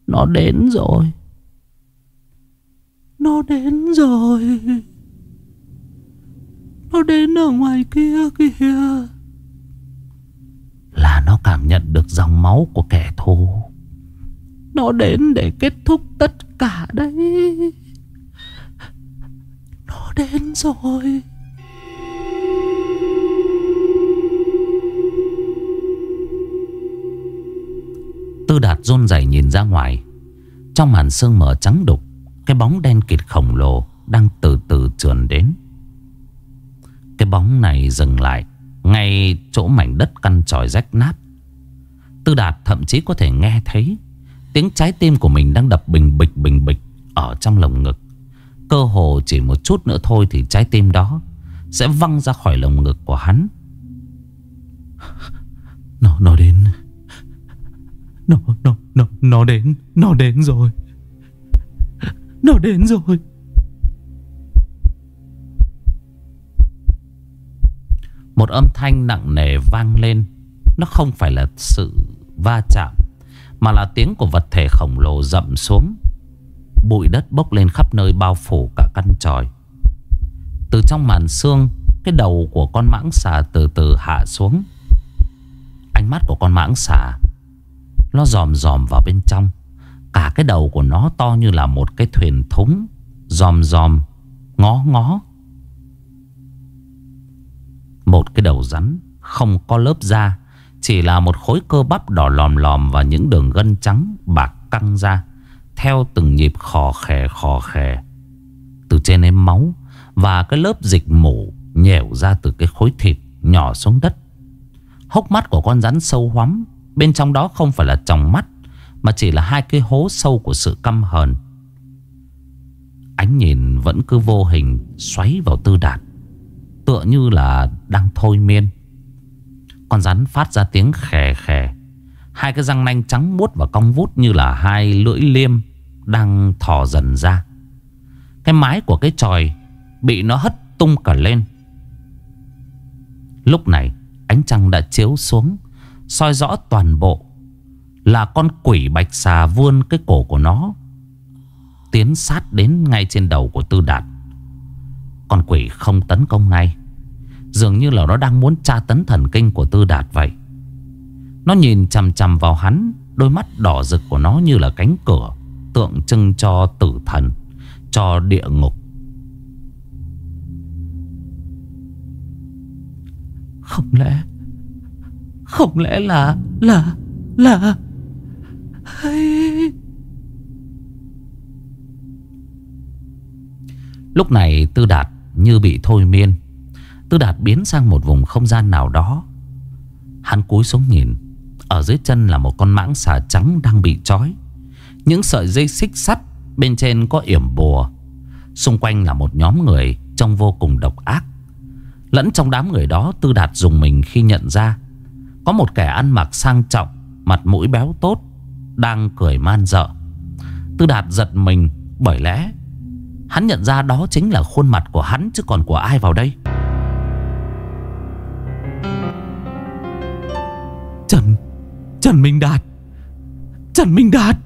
[SPEAKER 1] Nó đến rồi nó đến rồi. Nó đến ở ngoài kia kìa. Là nó cảm nhận được dòng máu của kẻ thù. Nó đến để kết thúc tất cả đấy. Nó đến rồi. Tư đạt rôn rẩy nhìn ra ngoài. Trong màn sương mờ trắng đục cái bóng đen kịt khổng lồ Đang từ từ trườn đến. Cái bóng này dừng lại Ngay chỗ mảnh đất căn tròi rách nát. Tư Đạt thậm chí có thể nghe thấy Tiếng trái tim của mình đang đập bình bịch bình bịch Ở trong lồng ngực. Cơ hồ chỉ một chút nữa thôi Thì trái tim đó Sẽ văng ra khỏi lồng ngực của hắn.
[SPEAKER 2] Nó, nó đến. Nó, nó, nó, nó đến Nó đến rồi. Nó đến rồi.
[SPEAKER 1] Một âm thanh nặng nề vang lên. Nó không phải là sự va chạm, Mà là tiếng của vật thể khổng lồ rậm xuống. Bụi đất bốc lên khắp nơi bao phủ cả căn tròi. Từ trong màn xương, Cái đầu của con mãng xà từ từ hạ xuống. Ánh mắt của con mãng xà, Nó dòm dòm vào bên trong. Cả cái đầu của nó to như là một cái thuyền thúng Dòm dòm Ngó ngó. Một cái đầu rắn Không có lớp da, Chỉ là một khối cơ bắp đỏ lòm lòm Và những đường gân trắng, bạc căng ra, Theo từng nhịp khò khè khò khè. Từ trên em máu Và cái lớp dịch mủ Nhẻo ra từ cái khối thịt Nhỏ xuống đất. Hốc mắt của con rắn sâu hoắm, Bên trong đó không phải là tròng mắt mà chỉ là hai cái hố sâu của sự căm hờn. Ánh nhìn vẫn cứ vô hình Xoáy vào tư đạt, Tựa như là đang thôi miên. Con rắn phát ra tiếng khè khè, Hai cái răng nanh trắng muốt và cong vút Như là hai lưỡi liêm Đang thò dần ra. Cái mái của cái tròi Bị nó hất tung cả lên. Lúc này, Ánh trăng đã chiếu xuống, soi rõ toàn bộ là con quỷ bạch xà vươn cái cổ của nó, Tiến sát đến ngay trên đầu của Tư Đạt. Con quỷ không tấn công ngay, Dường như là nó đang muốn tra tấn thần kinh của Tư Đạt vậy. Nó nhìn chằm chằm vào hắn, Đôi mắt đỏ rực của nó như là cánh cửa, Tượng trưng cho tử thần, Cho địa ngục.
[SPEAKER 2] Không lẽ Không lẽ là Là Là hay...
[SPEAKER 1] Lúc này Tư Đạt như bị thôi miên. Tư Đạt biến sang một vùng không gian nào đó. Hắn cúi xuống nhìn. Ở dưới chân là một con mãng xà trắng đang bị trói. Những sợi dây xích sắt Bên trên có yểm bùa. Xung quanh là một nhóm người Trông vô cùng độc ác. Lẫn trong đám người đó, Tư Đạt dùng mình khi nhận ra. Có một kẻ ăn mặc sang trọng, Mặt mũi béo tốt. Đang cười man dợ. Tư Đạt giật mình Bởi lẽ Hắn nhận ra đó chính là khuôn mặt của hắn Chứ còn của ai vào đây.
[SPEAKER 2] Trần Trần Minh Đạt Trần Minh Đạt.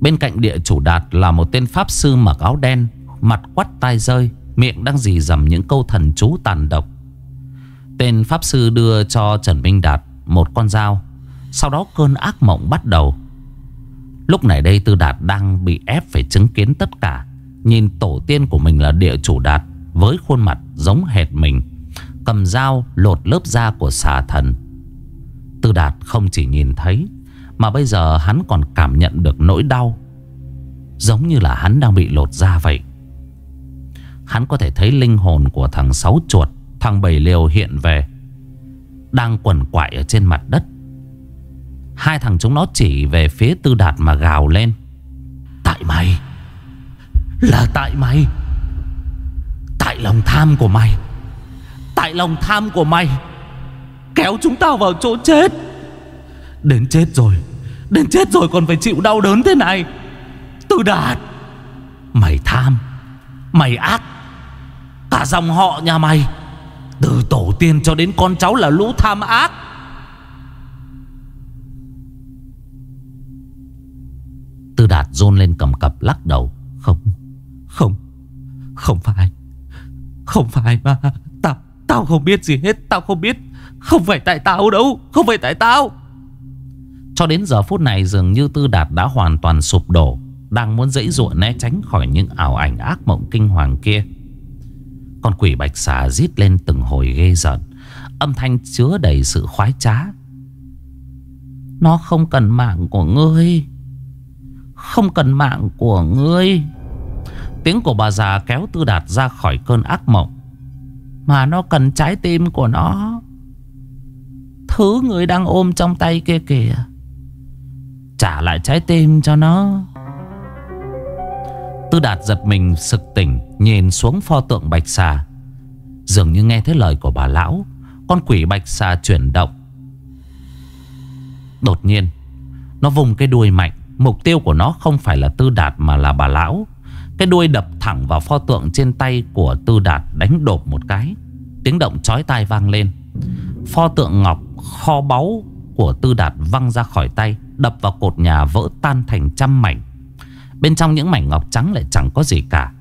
[SPEAKER 1] Bên cạnh địa chủ Đạt là một tên pháp sư mặc áo đen Mặt quắt tai rơi Miệng đang dì dầm những câu thần chú tàn độc. Tên pháp sư đưa cho Trần Minh Đạt Một con dao sau đó cơn ác mộng bắt đầu. Lúc này đây Tư Đạt đang bị ép phải chứng kiến tất cả. Nhìn tổ tiên của mình là địa chủ Đạt Với khuôn mặt giống hệt mình, Cầm dao lột lớp da của xà thần. Tư Đạt không chỉ nhìn thấy, Mà bây giờ hắn còn cảm nhận được nỗi đau, Giống như là hắn đang bị lột da vậy. Hắn có thể thấy linh hồn của thằng Sáu Chuột, Thằng Bảy Liều hiện về, Đang quần quại ở trên mặt đất. Hai thằng chúng nó chỉ về phía Tư Đạt mà gào lên. Tại mày, Là tại mày. Tại lòng tham của mày. Tại lòng tham của mày. Kéo chúng tao vào chỗ chết.
[SPEAKER 2] Đến chết rồi, Đến chết rồi còn phải chịu đau đớn thế này. Tư Đạt,
[SPEAKER 1] Mày tham, Mày ác. Cả dòng họ nhà mày, Từ tổ tiên cho đến con cháu là lũ tham ác. Tư Đạt rôn lên cầm cập lắc đầu.
[SPEAKER 2] Không Không Không phải. Không phải mà, Tao Tao không biết gì hết, Tao không biết. Không phải tại tao đâu, Không phải tại tao.
[SPEAKER 1] Cho đến giờ phút này dường như Tư Đạt đã hoàn toàn sụp đổ, Đang muốn dãy ruộng né tránh khỏi những ảo ảnh ác mộng kinh hoàng kia. Con quỷ bạch xà rít lên từng hồi ghê giận, Âm thanh chứa đầy sự khoái trá. Nó không cần mạng của ngươi. Không cần mạng của ngươi. Tiếng của bà già kéo Tư Đạt ra khỏi cơn ác mộng.
[SPEAKER 2] Mà nó cần trái tim của nó. Thứ người đang ôm trong tay kia kìa. Trả lại trái tim cho nó.
[SPEAKER 1] Tư Đạt giật mình sực tỉnh, Nhìn xuống pho tượng bạch xà. Dường như nghe thấy lời của bà lão, Con quỷ bạch xà chuyển động. Đột nhiên, Nó vùng cái đuôi mạnh Mục tiêu của nó không phải là Tư Đạt mà là bà lão. Cái đuôi đập thẳng vào pho tượng trên tay của Tư Đạt đánh đột một cái. Tiếng động chói tai vang lên. Pho tượng ngọc kho báu của Tư Đạt văng ra khỏi tay, Đập vào cột nhà vỡ tan thành trăm mảnh. Bên trong những mảnh ngọc trắng lại chẳng có gì cả.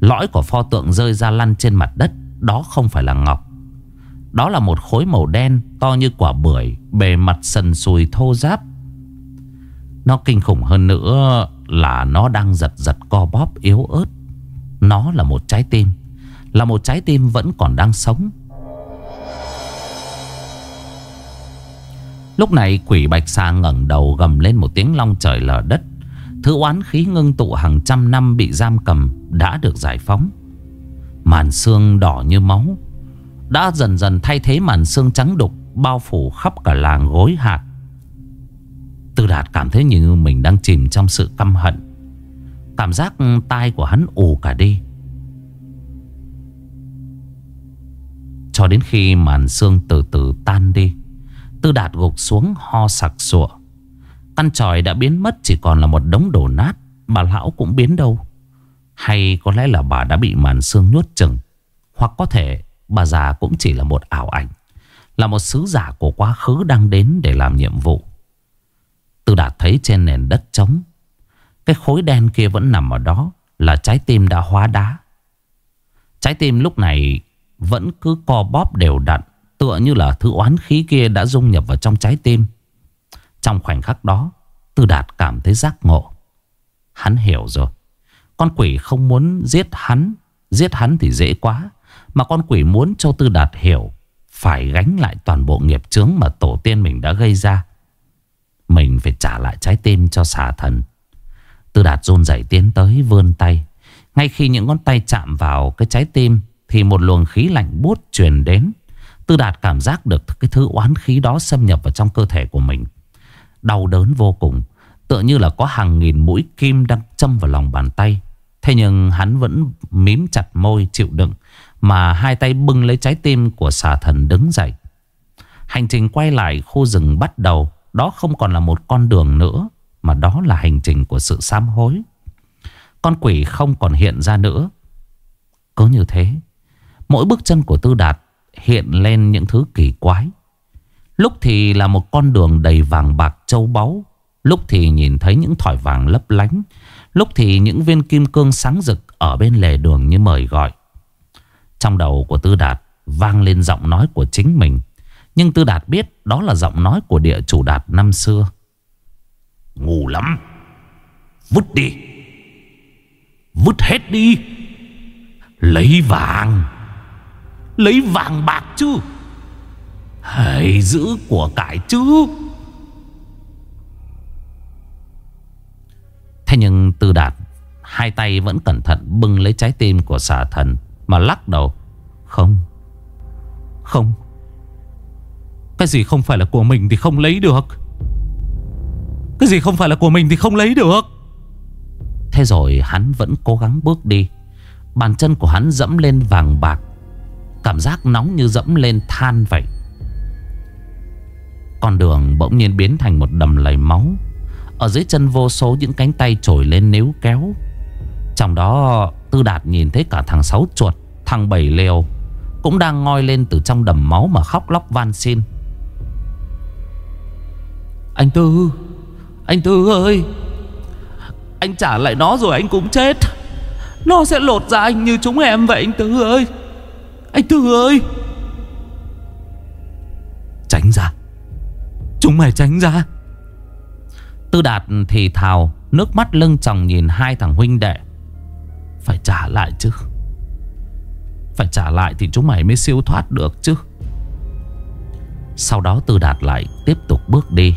[SPEAKER 1] Lõi của pho tượng rơi ra lăn trên mặt đất, Đó không phải là ngọc. Đó là một khối màu đen To như quả bưởi, Bề mặt sần sùi thô ráp. Nó kinh khủng hơn nữa Là nó đang giật giật co bóp yếu ớt Nó là một trái tim, Là một trái tim vẫn còn đang sống Lúc này quỷ bạch sa ngẩng đầu gầm lên một tiếng long trời lở đất Thứ oán khí ngưng tụ hàng trăm năm bị giam cầm đã được giải phóng. Màn xương đỏ như máu đã dần dần thay thế màn xương trắng đục bao phủ khắp cả làng gối hạt. Tư Đạt cảm thấy như mình đang chìm trong sự căm hận. Cảm giác tai của hắn ù cả đi. Cho đến khi màn xương từ từ tan đi, Tư Đạt gục xuống ho sặc sụa. Căn tròi đã biến mất, chỉ còn là một đống đổ nát. Bà lão cũng biến đâu? Hay có lẽ là bà đã bị màn xương nuốt chừng? Hoặc có thể bà già cũng chỉ là một ảo ảnh, Là một sứ giả của quá khứ đang đến để làm nhiệm vụ. Tư đạt thấy trên nền đất trống. Cái khối đen kia vẫn nằm ở đó, Là trái tim đã hóa đá. Trái tim lúc này vẫn cứ co bóp đều đặn, Tựa như là thứ oán khí kia đã dung nhập vào trong trái tim. Trong khoảnh khắc đó Tư Đạt cảm thấy giác ngộ. Hắn hiểu rồi. Con quỷ không muốn giết hắn. Giết hắn thì dễ quá, Mà con quỷ muốn cho Tư Đạt hiểu, Phải gánh lại toàn bộ nghiệp chướng Mà tổ tiên mình đã gây ra. Mình phải trả lại trái tim cho xà thần. Tư Đạt run rẩy tiến tới, vươn tay. Ngay khi những ngón tay chạm vào cái trái tim, Thì một luồng khí lạnh buốt truyền đến. Tư Đạt cảm giác được cái thứ oán khí đó xâm nhập vào trong cơ thể của mình. Đau đớn vô cùng, Tựa như là có hàng nghìn mũi kim đang châm vào lòng bàn tay. Thế nhưng hắn vẫn mím chặt môi, chịu đựng, Mà hai tay bưng lấy trái tim của xà thần đứng dậy. Hành trình quay lại, khu rừng bắt đầu. Đó không còn là một con đường nữa, Mà đó là hành trình của sự sám hối. Con quỷ không còn hiện ra nữa. Cứ như thế, Mỗi bước chân của Tư Đạt hiện lên những thứ kỳ quái. Lúc thì là một con đường đầy vàng bạc châu báu, Lúc thì nhìn thấy những thỏi vàng lấp lánh, Lúc thì những viên kim cương sáng rực Ở bên lề đường như mời gọi. Trong đầu của Tư Đạt Vang lên giọng nói của chính mình. Nhưng Tư Đạt biết Đó là giọng nói của địa chủ Đạt năm xưa. Ngu lắm. Vứt đi. Vứt hết đi. Lấy vàng. Lấy vàng bạc chứ. Hãy giữ của cải chứ. Thế nhưng Tư Đạt Hai tay vẫn cẩn thận bưng lấy trái tim của xà thần Mà lắc đầu. Không. Không cái gì không phải là của mình thì không lấy được. Cái gì không phải là của mình thì không lấy được. Thế rồi hắn vẫn cố gắng bước đi. Bàn chân của hắn dẫm lên vàng bạc. Cảm giác nóng như dẫm lên than vậy. Con đường bỗng nhiên biến thành một đầm lầy máu. Ở dưới chân vô số những cánh tay trồi lên níu kéo. Trong đó, Tư Đạt nhìn thấy cả thằng Sáu Chuột, Thằng Bảy Lều Cũng đang ngoi lên từ trong đầm máu mà khóc lóc van xin. Anh Tư Anh Tư ơi, Anh trả lại nó rồi anh cũng chết. Nó sẽ lột ra anh như chúng em vậy, anh Tư ơi. Anh Tư ơi. Tránh ra. Chúng mày tránh ra. Tư Đạt thì thào, Nước mắt lưng chồng nhìn hai thằng huynh đệ. Phải trả lại chứ. Phải trả lại thì chúng mày mới siêu thoát được chứ. Sau đó Tư Đạt lại tiếp tục bước đi.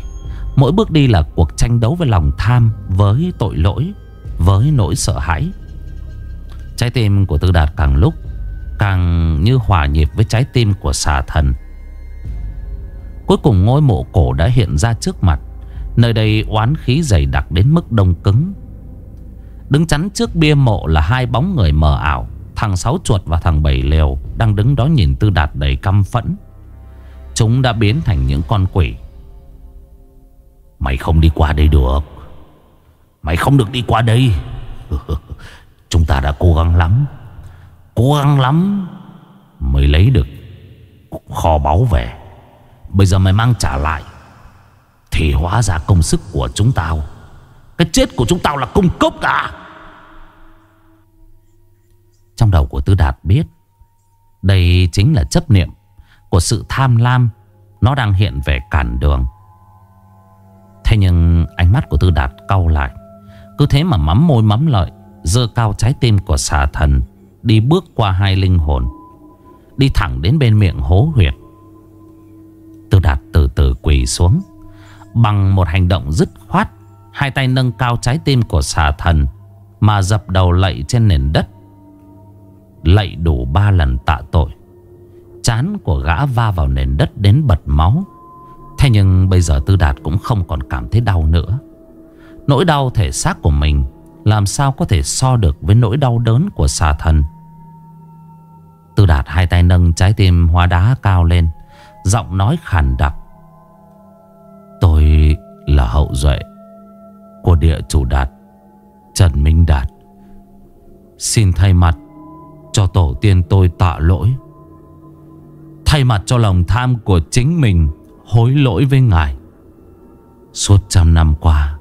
[SPEAKER 1] Mỗi bước đi là cuộc tranh đấu với lòng tham, Với tội lỗi, Với nỗi sợ hãi. Trái tim của Tư Đạt càng lúc Càng như hòa nhịp với trái tim của xà thần. Cuối cùng ngôi mộ cổ đã hiện ra trước mặt. Nơi đây oán khí dày đặc đến mức đông cứng. Đứng chắn trước bia mộ là hai bóng người mờ ảo, Thằng Sáu Chuột và thằng Bảy Lều Đang đứng đó nhìn Tư Đạt đầy căm phẫn. Chúng đã biến thành những con quỷ. Mày không đi qua đây được. Mày không được đi qua đây. Chúng ta đã cố gắng lắm. Cố gắng lắm Mới lấy được kho báu về. Bây giờ mày mang trả lại. Thì hóa ra công sức của chúng tao, Cái chết của chúng tao là cung cấp cả. Trong đầu của Tư Đạt biết, Đây chính là chấp niệm Của sự tham lam Nó đang hiện về cản đường. Thế nhưng ánh mắt của Tư Đạt cau lại. Cứ thế mà mắm môi mắm lợi Dơ cao trái tim của xà thần, Đi bước qua hai linh hồn, Đi thẳng đến bên miệng hố huyệt. Tư Đạt từ từ quỳ xuống, Bằng một hành động dứt khoát, Hai tay nâng cao trái tim của xà thần, Mà dập đầu lạy trên nền đất. Lạy đủ ba lần tạ tội, Chán của gã va vào nền đất đến bật máu. Thế nhưng bây giờ Tư Đạt cũng không còn cảm thấy đau nữa. Nỗi đau thể xác của mình, Làm sao có thể so được với nỗi đau đớn của xà thần? Tư Đạt hai tay nâng trái tim hóa đá cao lên, Giọng nói khàn đặc. Tôi là hậu duệ Của địa chủ Đạt, Trần Minh Đạt. Xin thay mặt Cho tổ tiên tôi tạ lỗi. Thay mặt cho lòng tham của chính mình Hối lỗi với Ngài. Suốt trăm năm qua,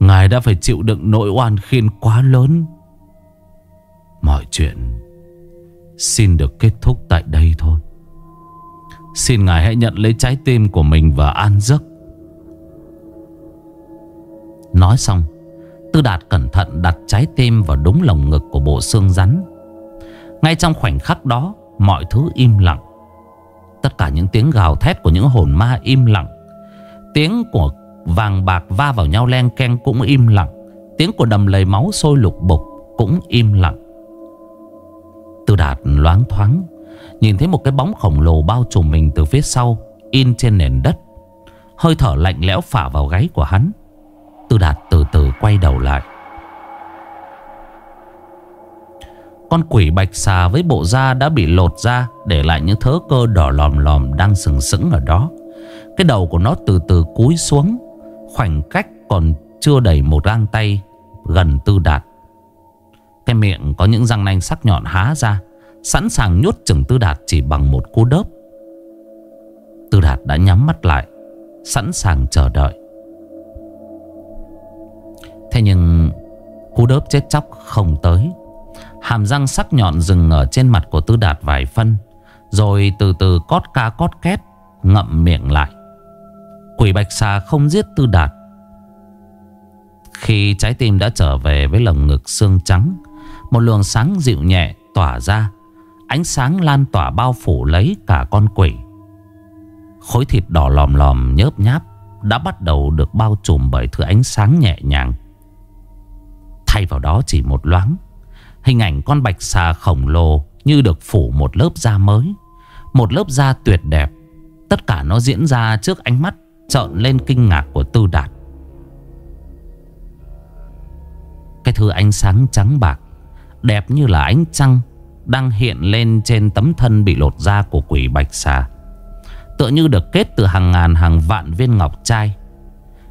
[SPEAKER 1] Ngài đã phải chịu đựng nỗi oan khiên quá lớn. Mọi chuyện Xin được kết thúc tại đây thôi. Xin Ngài hãy nhận lấy trái tim của mình và an giấc. Nói xong, Tư Đạt cẩn thận đặt trái tim vào đúng lồng ngực của bộ xương rắn. Ngay trong khoảnh khắc đó, Mọi thứ im lặng. Tất cả những tiếng gào thét của những hồn ma im lặng. Tiếng của vàng bạc va vào nhau len keng cũng im lặng. Tiếng của đầm lầy máu sôi lục bục cũng im lặng. Tư Đạt loáng thoáng, Nhìn thấy một cái bóng khổng lồ bao trùm mình từ phía sau, In trên nền đất. Hơi thở lạnh lẽo phả vào gáy của hắn. Tư Đạt từ từ quay đầu lại. Con quỷ bạch xà với bộ da đã bị lột ra, Để lại những thớ cơ đỏ lòm lòm đang sừng sững ở đó. Cái đầu của nó từ từ cúi xuống, Khoảnh cách còn chưa đầy một gang tay, Gần tư đạt Cái miệng có những răng nanh sắc nhọn há ra, Sẵn sàng nhốt chừng tư đạt chỉ bằng một cú đớp. Tư đạt đã nhắm mắt lại, Sẵn sàng chờ đợi. Thế nhưng Cú đớp chết chóc không tới. Hàm răng sắc nhọn dừng ở trên mặt của Tư Đạt vài phân, Rồi từ từ cót ca cót két, Ngậm miệng lại. Quỷ bạch xà không giết Tư Đạt. Khi trái tim đã trở về với lồng ngực xương trắng, Một luồng sáng dịu nhẹ tỏa ra, Ánh sáng lan tỏa bao phủ lấy cả con quỷ. Khối thịt đỏ lòm lòm, nhớp nháp, Đã bắt đầu được bao trùm bởi thứ ánh sáng nhẹ nhàng. Thay vào đó chỉ một loáng Hình ảnh con bạch xà khổng lồ Như được phủ một lớp da mới. Một lớp da tuyệt đẹp. Tất cả nó diễn ra trước ánh mắt Trợn lên kinh ngạc của Tư Đạt. Cái thứ ánh sáng trắng bạc, Đẹp như là ánh trăng, Đang hiện lên trên tấm thân bị lột da của quỷ bạch xà. Tựa như được kết từ hàng ngàn hàng vạn viên ngọc trai.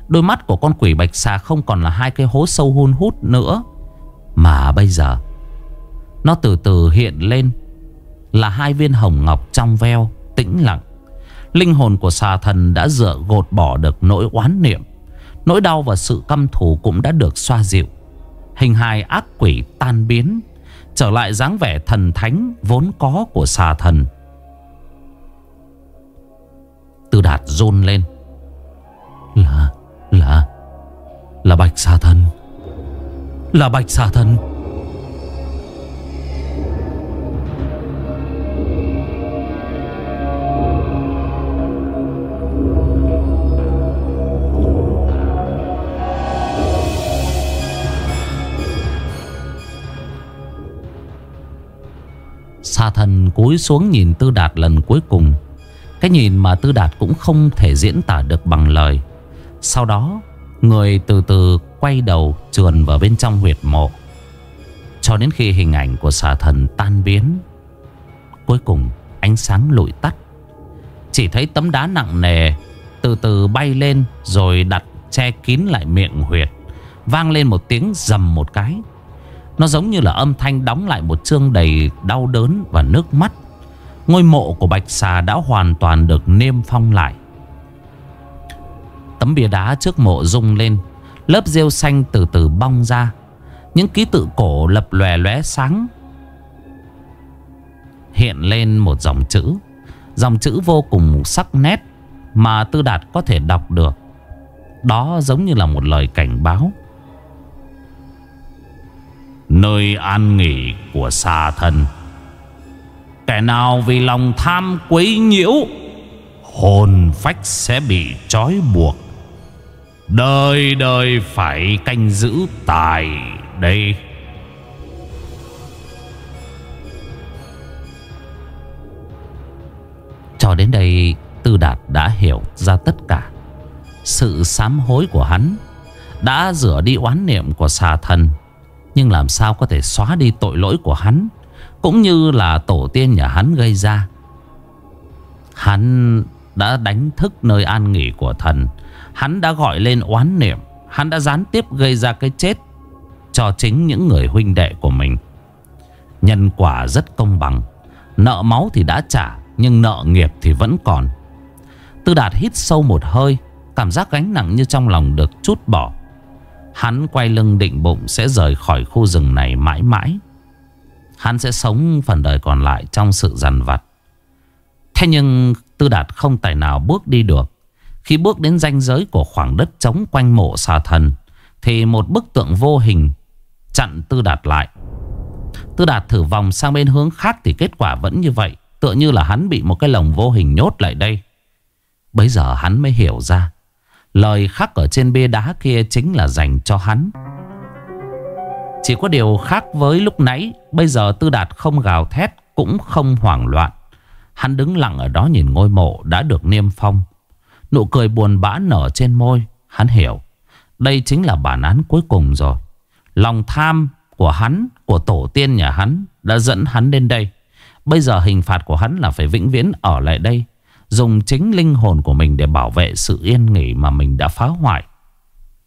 [SPEAKER 1] Đôi mắt của con quỷ bạch xà không còn là hai cái hố sâu hun hút nữa, Mà bây giờ nó từ từ hiện lên, Là hai viên hồng ngọc trong veo, Tĩnh lặng. Linh hồn của xà thần đã dựa gột bỏ được nỗi oán niệm. Nỗi đau và sự căm thù cũng đã được xoa dịu. Hình hài ác quỷ tan biến, Trở lại dáng vẻ thần thánh vốn có của xà thần. Tư đạt rôn lên. Là Là Là bạch xà thần. Là bạch xà thần. Sa thần cúi xuống nhìn Tư Đạt lần cuối cùng. Cái nhìn mà Tư Đạt cũng không thể diễn tả được bằng lời. Sau đó, Người từ từ quay đầu trườn vào bên trong huyệt mộ. Cho đến khi hình ảnh của xà thần tan biến, Cuối cùng ánh sáng lụi tắt. Chỉ thấy tấm đá nặng nề Từ từ bay lên Rồi đặt che kín lại miệng huyệt, Vang lên một tiếng rầm một cái. Nó giống như là âm thanh đóng lại một chương đầy đau đớn và nước mắt. Ngôi mộ của Bạch Xà đã hoàn toàn được niêm phong lại. Tấm bia đá trước mộ rung lên, Lớp rêu xanh từ từ bong ra. Những ký tự cổ lập lòe lóe sáng. Hiện lên một dòng chữ. Dòng chữ vô cùng sắc nét Mà Tư Đạt có thể đọc được. Đó giống như là một lời cảnh báo. Nơi an nghỉ của xa thân. Kẻ nào vì lòng tham quấy nhiễu, Hồn phách sẽ bị trói buộc. Đời đời phải canh giữ tại đây. Cho đến đây, Tư Đạt đã hiểu ra tất cả. Sự sám hối của hắn Đã rửa đi oán niệm của xà thần nhưng làm sao có thể xóa đi tội lỗi của hắn? Cũng như là tổ tiên nhà hắn gây ra. Hắn đã đánh thức nơi an nghỉ của thần. Hắn đã gọi lên oán niệm. Hắn đã gián tiếp gây ra cái chết Cho chính những người huynh đệ của mình. Nhân quả rất công bằng. Nợ máu thì đã trả, Nhưng nợ nghiệp thì vẫn còn. Tư đạt hít sâu một hơi, Cảm giác gánh nặng như trong lòng được chút bỏ. Hắn quay lưng định bụng Sẽ rời khỏi khu rừng này mãi mãi. Hắn sẽ sống phần đời còn lại Trong sự dằn vặt. Thế nhưng Tư Đạt không tài nào bước đi được. Khi bước đến ranh giới của khoảng đất trống quanh mộ xà thần, Thì một bức tượng vô hình chặn Tư Đạt lại. Tư Đạt thử vòng sang bên hướng khác thì kết quả vẫn như vậy, Tựa như là hắn bị một cái lồng vô hình nhốt lại đây. Bây giờ hắn mới hiểu ra. Lời khắc ở trên bia đá kia chính là dành cho hắn. Chỉ có điều khác với lúc nãy, Bây giờ Tư Đạt không gào thét, Cũng không hoảng loạn. Hắn đứng lặng ở đó nhìn ngôi mộ đã được niêm phong. Nụ cười buồn bã nở trên môi, Hắn hiểu, Đây chính là bản án cuối cùng rồi. Lòng tham của hắn, Của tổ tiên nhà hắn, Đã dẫn hắn đến đây. Bây giờ hình phạt của hắn là phải vĩnh viễn ở lại đây. Dùng chính linh hồn của mình Để bảo vệ sự yên nghỉ mà mình đã phá hoại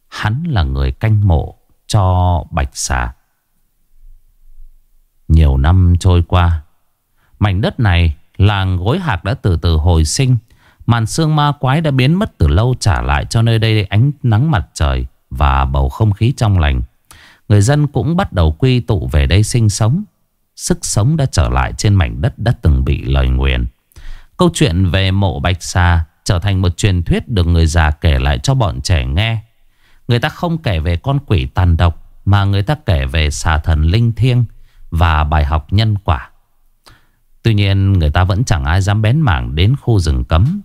[SPEAKER 1] Hắn là người canh mộ Cho Bạch Xà Nhiều năm trôi qua, Mảnh đất này, Làng gối hạc đã từ từ hồi sinh Màn sương ma quái đã biến mất từ lâu trả lại cho nơi đây ánh nắng mặt trời và bầu không khí trong lành. Người dân cũng bắt đầu quy tụ về đây sinh sống. Sức sống đã trở lại trên mảnh đất đã từng bị lời nguyền. Câu chuyện về mộ Bạch xà trở thành một truyền thuyết được người già kể lại cho bọn trẻ nghe. Người ta không kể về con quỷ tàn độc, mà người ta kể về xà thần linh thiêng và bài học nhân quả. Tuy nhiên, người ta vẫn chẳng ai dám bén mảng đến khu rừng cấm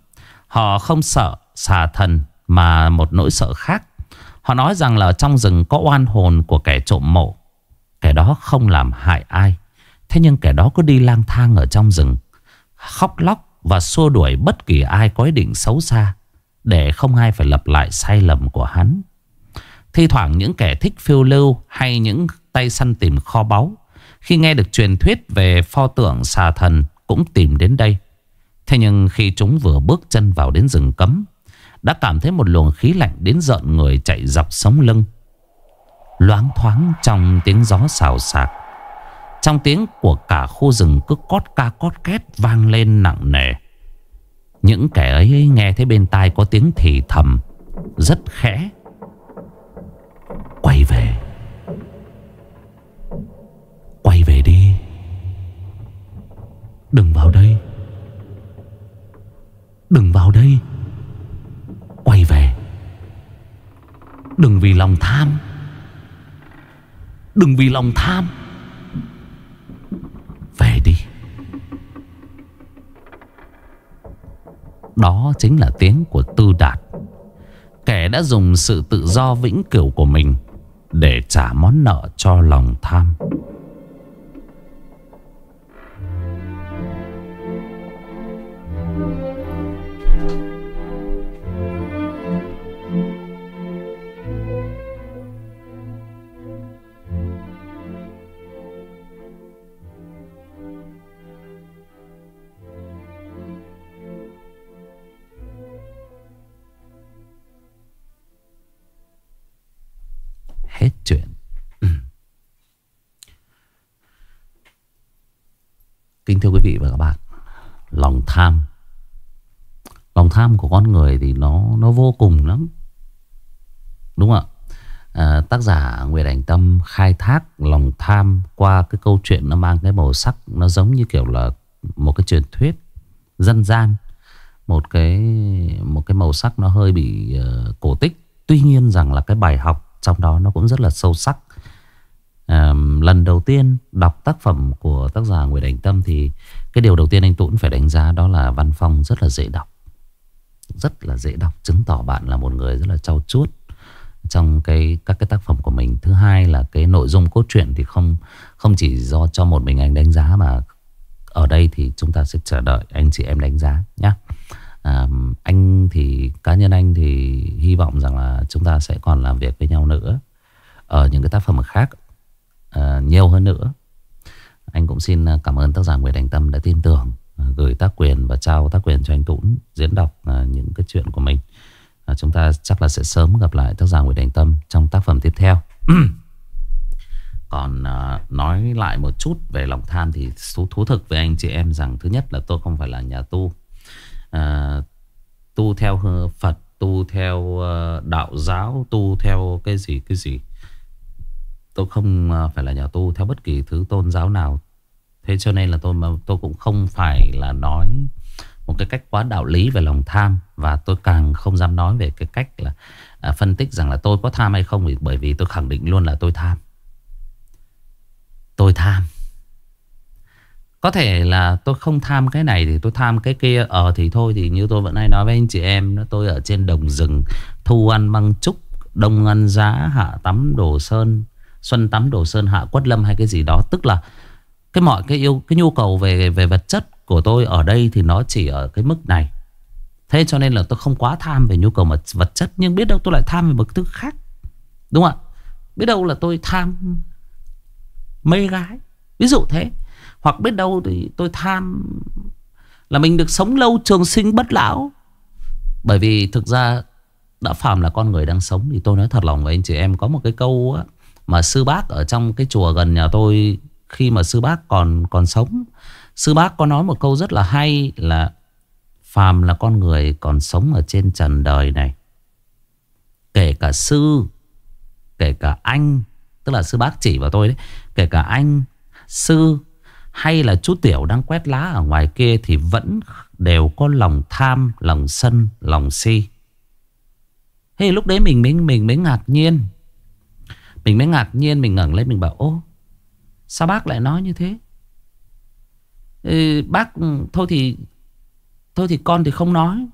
[SPEAKER 1] Họ không sợ xà thần, mà một nỗi sợ khác. Họ nói rằng là trong rừng có oan hồn của kẻ trộm mộ. Kẻ đó không làm hại ai. Thế nhưng kẻ đó cứ đi lang thang ở trong rừng. Khóc lóc và xua đuổi bất kỳ ai có ý định xấu xa. Để không ai phải lặp lại sai lầm của hắn. Thi thoảng những kẻ thích phiêu lưu hay những tay săn tìm kho báu. Khi nghe được truyền thuyết về pho tượng xà thần cũng tìm đến đây. Thế nhưng khi chúng vừa bước chân vào đến rừng cấm, Đã cảm thấy một luồng khí lạnh đến giận người chạy dọc sống lưng Loáng thoáng trong tiếng gió xào xạc trong tiếng của cả khu rừng cứ cót ca cót két vang lên nặng nề. Những kẻ ấy nghe thấy bên tai có tiếng thì thầm, Rất khẽ. Quay về. Quay về đi. Đừng vào đây. Đừng vào đây. Quay về. Đừng vì lòng tham. Đừng vì lòng tham Về đi đó chính là tiếng của Tư Đạt. Kẻ đã dùng sự tự do vĩnh cửu của mình Để trả món nợ cho lòng tham. Thưa quý vị và các bạn Lòng tham. Lòng tham của con người thì nó nó vô cùng lắm. Đúng không ạ? À, Tác giả Nguyễn Ảnh Tâm khai thác lòng tham Qua cái câu chuyện nó mang cái màu sắc Nó giống như kiểu là một cái truyền thuyết dân gian. Một cái một cái màu sắc nó hơi bị uh, cổ tích. Tuy nhiên rằng là cái bài học trong đó nó cũng rất là sâu sắc à, Lần đầu tiên đọc tác phẩm của tác giả Nguyễn Đình Tâm Thì cái điều đầu tiên anh Tuấn phải đánh giá đó là văn phong rất là dễ đọc. Rất là dễ đọc Chứng tỏ bạn là một người rất là trau chuốt Trong cái các cái tác phẩm của mình. Thứ hai là cái nội dung cốt truyện Thì không không chỉ do cho một mình anh đánh giá Mà ở đây thì chúng ta sẽ chờ đợi anh chị em đánh giá nhé à, Anh thì cá nhân anh thì hy vọng rằng là chúng ta sẽ còn làm việc với nhau nữa Ở những cái tác phẩm khác uh, nhiều hơn nữa. Anh cũng xin à, cảm ơn tác giả Nguyễn Thành Tâm đã tin tưởng à, Gửi tác quyền và trao tác quyền cho anh Tũng Diễn đọc những cái chuyện của mình. Chúng ta chắc là sẽ sớm gặp lại tác giả Nguyễn Thành Tâm Trong tác phẩm tiếp theo. Còn nói lại một chút về lòng tham Thì thú, thú thực với anh chị em rằng Thứ nhất là tôi không phải là nhà tu. Tu theo ờ, Phật Tu theo ờ, đạo giáo Tu theo cái gì cái gì. Tôi không à, phải là nhà tu theo bất kỳ thứ tôn giáo nào. Thế cho nên là tôi mà tôi cũng không phải là nói một cái cách quá đạo lý về lòng tham. Và tôi càng không dám nói về cái cách là à, phân tích rằng là tôi có tham hay không. Bởi vì tôi khẳng định luôn là tôi tham. Tôi tham. Có thể là tôi không tham cái này thì tôi tham cái kia. Ờ thì thôi thì như tôi vẫn hay nói với anh chị em Tôi ở trên đồng rừng Thu ăn măng trúc Đông ăn giá hạ tắm đồ sơn. Xuân tắm đồ sơn hạ quất lâm hay cái gì đó Tức là cái mọi cái yêu cái nhu cầu về về vật chất của tôi ở đây thì nó chỉ ở cái mức này. Thế cho nên là tôi không quá tham về nhu cầu vật chất nhưng biết đâu tôi lại tham về một thứ khác. Đúng không ạ? Biết đâu là tôi tham mê gái. Ví dụ thế. Hoặc biết đâu thì tôi tham là mình được sống lâu trường sinh bất lão. Bởi vì thực ra đã phàm là con người đang sống thì tôi nói thật lòng với anh chị em có một cái câu á, mà sư bác ở trong cái chùa gần nhà tôi Khi mà sư bác còn còn sống Sư bác có nói một câu rất là hay là Phàm là con người còn sống ở trên trần đời này. Kể cả sư Kể cả anh Tức là sư bác chỉ vào tôi đấy Kể cả anh Sư Hay là chú Tiểu đang quét lá ở ngoài kia Thì vẫn đều có lòng tham Lòng sân, lòng si. Thế lúc đấy mình mới, mình mới ngạc nhiên mình mới ngạc nhiên Mình ngẩng lên mình bảo Ô sao bác lại nói như thế ừ, Bác ừ, thôi thì Thôi thì con thì không nói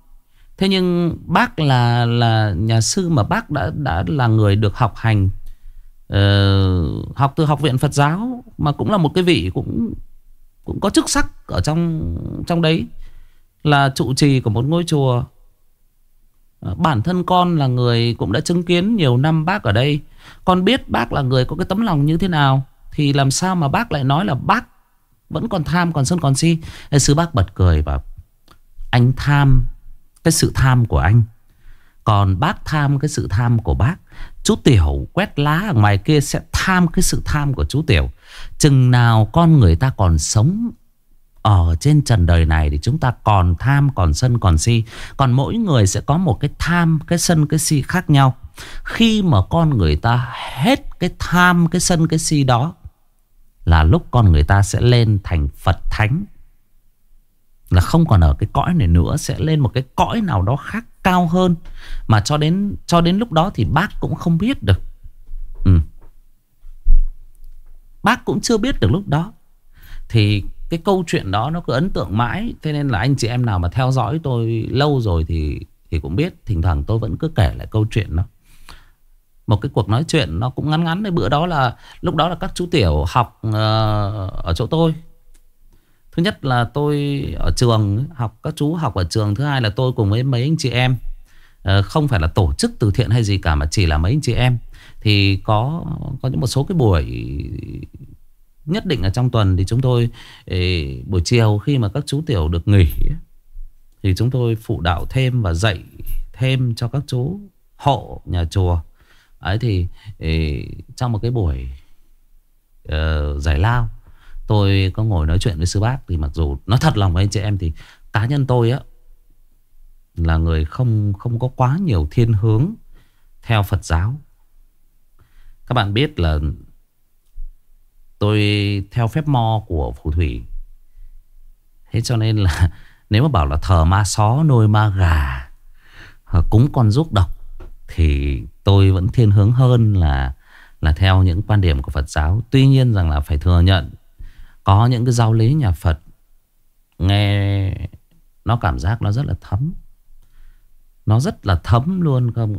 [SPEAKER 1] Thế nhưng bác là là nhà sư mà bác đã đã là người được học hành uh, học từ học viện Phật giáo mà cũng là một cái vị cũng cũng có chức sắc ở trong trong đấy là trụ trì của một ngôi chùa. Ờ, bản thân con là người cũng đã chứng kiến nhiều năm bác ở đây. Con biết bác là người có cái tấm lòng như thế nào, Thì làm sao mà bác lại nói là bác Vẫn còn tham, còn sân, còn si? Sư bác bật cười và Anh tham Cái sự tham của anh. Còn bác tham cái sự tham của bác, Chú Tiểu quét lá ở ngoài kia Sẽ tham cái sự tham của chú Tiểu. Chừng nào con người ta còn sống ở trên trần đời này thì chúng ta còn tham, còn sân, còn si. Còn mỗi người sẽ có một cái tham, cái sân, cái si khác nhau. Khi mà con người ta hết cái tham, cái sân, cái si đó là lúc con người ta sẽ lên thành Phật Thánh. Là không còn ở cái cõi này nữa Sẽ lên một cái cõi nào đó khác cao hơn Mà cho đến cho đến lúc đó thì bác cũng không biết được ừ. Bác cũng chưa biết được lúc đó Thì cái câu chuyện đó nó cứ ấn tượng mãi. Thế nên là anh chị em nào mà theo dõi tôi lâu rồi thì thì cũng biết Thỉnh thoảng tôi vẫn cứ kể lại câu chuyện đó. Một cái cuộc nói chuyện nó cũng ngắn ngắn Bữa đó là lúc đó là các chú tiểu học uh, ở chỗ tôi. Thứ nhất là tôi ở trường học Các chú học ở trường Thứ hai là tôi cùng với mấy anh chị em. Uh, Không phải là tổ chức từ thiện hay gì cả Mà chỉ là mấy anh chị em. Thì có có những một số cái buổi nhất định ở trong tuần thì chúng tôi ấy, buổi chiều khi mà các chú tiểu được nghỉ thì chúng tôi phụ đạo thêm và dạy thêm cho các chú hộ nhà chùa. Ấy thì ấy, trong một cái buổi uh, giải lao Tôi có ngồi nói chuyện với sư bác Thì mặc dù nói thật lòng với anh chị em Thì cá nhân tôi á Là người không không có quá nhiều thiên hướng Theo Phật giáo. Các bạn biết là Tôi theo phép mo của phù thủy. Thế cho nên là Nếu mà bảo là thờ ma só nuôi ma gà ờ, Cúng con giúp độc, Thì tôi vẫn thiên hướng hơn là Là theo những quan điểm của Phật giáo. Tuy nhiên rằng là phải thừa nhận, Có những cái giáo lý nhà Phật Nghe Nó cảm giác nó rất là thấm. Nó rất là thấm luôn không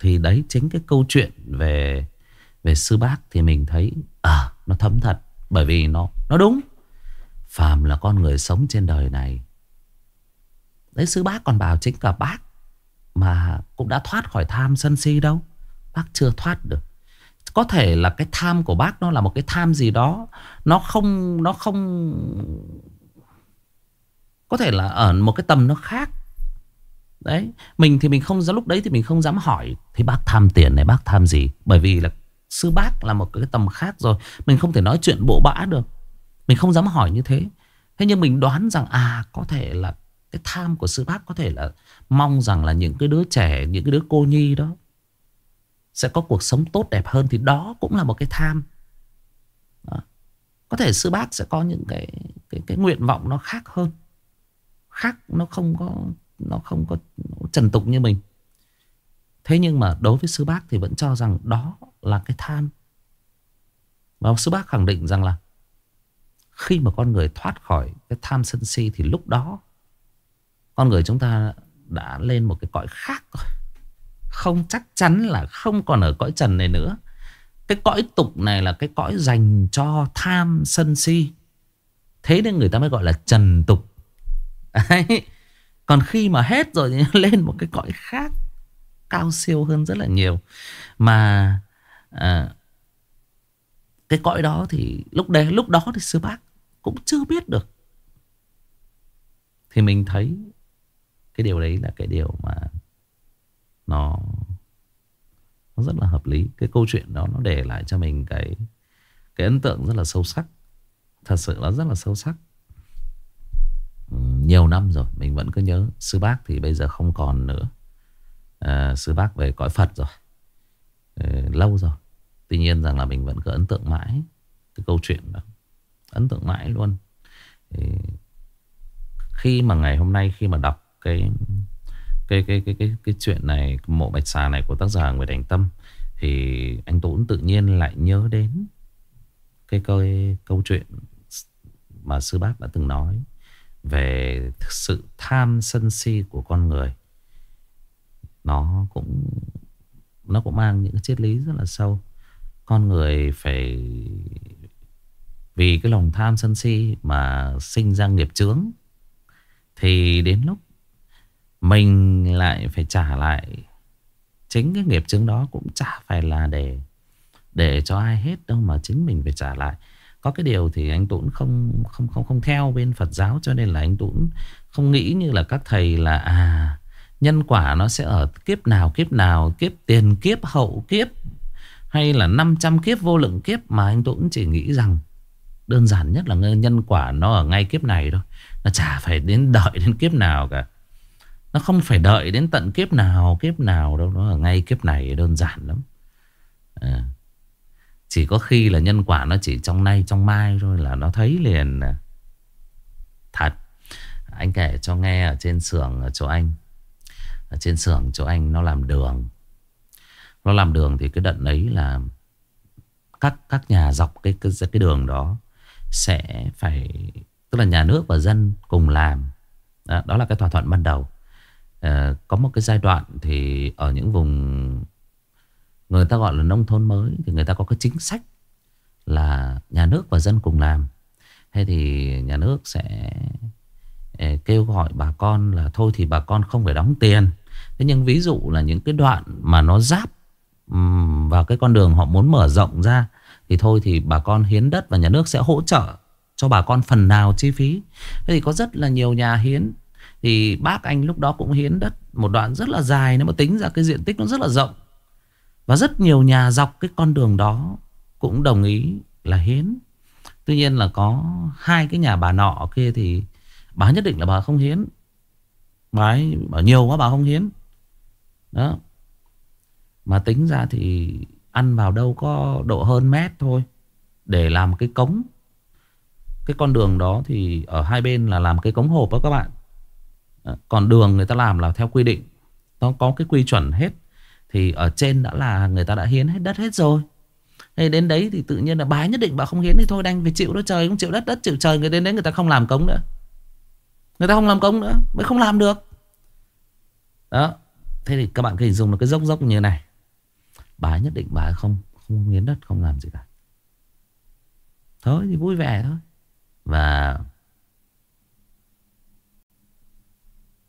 [SPEAKER 1] Thì đấy chính cái câu chuyện về về sư bác Thì mình thấy À nó thấm thật, Bởi vì nó nó đúng. Phàm là con người sống trên đời này. Đấy, sư bác còn bảo chính cả bác Mà cũng đã thoát khỏi tham sân si đâu. Bác chưa thoát được. Có thể là cái tham của bác Nó là một cái tham gì đó, Nó không Nó không, Có thể là ở một cái tầm nó khác. Đấy, Mình thì mình không, Lúc đấy thì mình không dám hỏi Thì bác tham tiền này, bác tham gì? Bởi vì là sư bác là một cái tầm khác rồi. Mình không thể nói chuyện bộ bã được. Mình không dám hỏi như thế. Thế nhưng mình đoán rằng à có thể là Cái tham của sư bác có thể là Mong rằng là những cái đứa trẻ Những cái đứa cô nhi đó Sẽ có cuộc sống tốt đẹp hơn. Thì đó cũng là một cái tham. Đó. Có thể sư bác sẽ có những cái, cái cái nguyện vọng nó khác hơn. Khác nó không có Nó không có trần tục như mình. Thế nhưng mà đối với sư bác thì vẫn cho rằng đó là cái tham Và sư bác khẳng định rằng là khi mà con người thoát khỏi cái tham sân si thì lúc đó con người chúng ta đã lên một cái cõi khác rồi. Không chắc chắn là không còn ở cõi trần này nữa. Cái cõi tục này là cái cõi dành cho tham sân si. Thế nên người ta mới gọi là trần tục. Đấy. Còn khi mà hết rồi thì lên một cái cõi khác cao siêu hơn rất là nhiều. Mà à, cái cõi đó thì lúc đấy lúc đó thì sư bác cũng chưa biết được. Thì mình thấy cái điều đấy là cái điều mà nó nó rất là hợp lý. Cái câu chuyện đó nó để lại cho mình cái cái ấn tượng rất là sâu sắc. Thật sự nó rất là sâu sắc. Ừ, nhiều năm rồi mình vẫn cứ nhớ sư bác thì bây giờ không còn nữa à, sư bác về cõi phật rồi. Ờ, lâu rồi. Tuy nhiên rằng là mình vẫn cứ ấn tượng mãi Cái câu chuyện đó. Ấn tượng mãi luôn. Thì Khi mà ngày hôm nay Khi mà đọc cái cái cái cái cái cái chuyện này mộ bạch xà này của tác giả người Đành Tâm thì anh tuấn tự nhiên lại nhớ đến cái câu câu chuyện mà sư bác đã từng nói về sự tham sân si của con người nó cũng nó cũng mang những cái triết lý rất là sâu. Con người phải, vì cái lòng tham sân si mà sinh ra nghiệp chướng, thì đến lúc mình lại phải trả lại, chính cái nghiệp chứng đó cũng chả phải là để để cho ai hết đâu mà chính mình phải trả lại. Có cái điều thì anh Tuấn không không không không theo bên Phật giáo cho nên là anh Tuấn không nghĩ như là các thầy là à nhân quả nó sẽ ở kiếp nào kiếp nào, kiếp tiền, kiếp hậu, kiếp hay là 500 kiếp vô lượng kiếp Mà anh Tuấn chỉ nghĩ rằng Đơn giản nhất là nhân quả nó ở ngay kiếp này thôi. Nó chả phải đến đợi đến kiếp nào cả. Nó không phải đợi đến tận kiếp nào Kiếp nào đâu. Nó ở ngay kiếp này đơn giản lắm. À. Chỉ có khi là nhân quả nó chỉ trong nay, trong mai thôi Là nó thấy liền. À, thật. Anh kể cho nghe ở trên sưởng ở chỗ anh. Ở trên xưởng chỗ anh nó làm đường. Nó làm đường thì cái đợt ấy là các các nhà dọc cái cái cái đường đó sẽ phải tức là nhà nước và dân cùng làm. Đó, đó là cái thỏa thuận ban đầu. À, có một cái giai đoạn thì ở những vùng người ta gọi là nông thôn mới thì người ta có cái chính sách là nhà nước và dân cùng làm. Hay thì nhà nước sẽ ờ, kêu gọi bà con là thôi thì bà con không phải đóng tiền thế nhưng ví dụ là những cái đoạn mà nó giáp vào cái con đường họ muốn mở rộng ra, thì thôi thì bà con hiến đất và nhà nước sẽ hỗ trợ cho bà con phần nào chi phí. Thế thì có rất là nhiều nhà hiến. Thì bác anh lúc đó cũng hiến đất một đoạn rất là dài, nếu mà tính ra cái diện tích nó rất là rộng. Và rất nhiều nhà dọc cái con đường đó cũng đồng ý là hiến. Tuy nhiên là có hai cái nhà bà nọ kia thì bà nhất định là bà không hiến. Bà ấy bảo nhiều quá bà không hiến. Đó. Mà tính ra thì ăn vào đâu có độ hơn mét thôi. Để làm cái cống. Cái con đường đó thì ở hai bên là làm cái cống hộp đó các bạn. Còn đường người ta làm là theo quy định. Nó có cái quy chuẩn hết. Thì ở trên đã là người ta đã hiến hết đất hết rồi. Thế đến đấy thì tự nhiên là bái nhất định bà không hiến thì thôi, đành phải chịu đó, trời không chịu đất đất chịu trời người đến đấy người ta không làm cống nữa. Người ta không làm cống nữa, mới không làm được. Đó. Thế thì các bạn có hình dung là cái dốc dốc như này. Bà nhất định bà không không nghiến đất, không làm gì cả. Thôi thì vui vẻ thôi. Và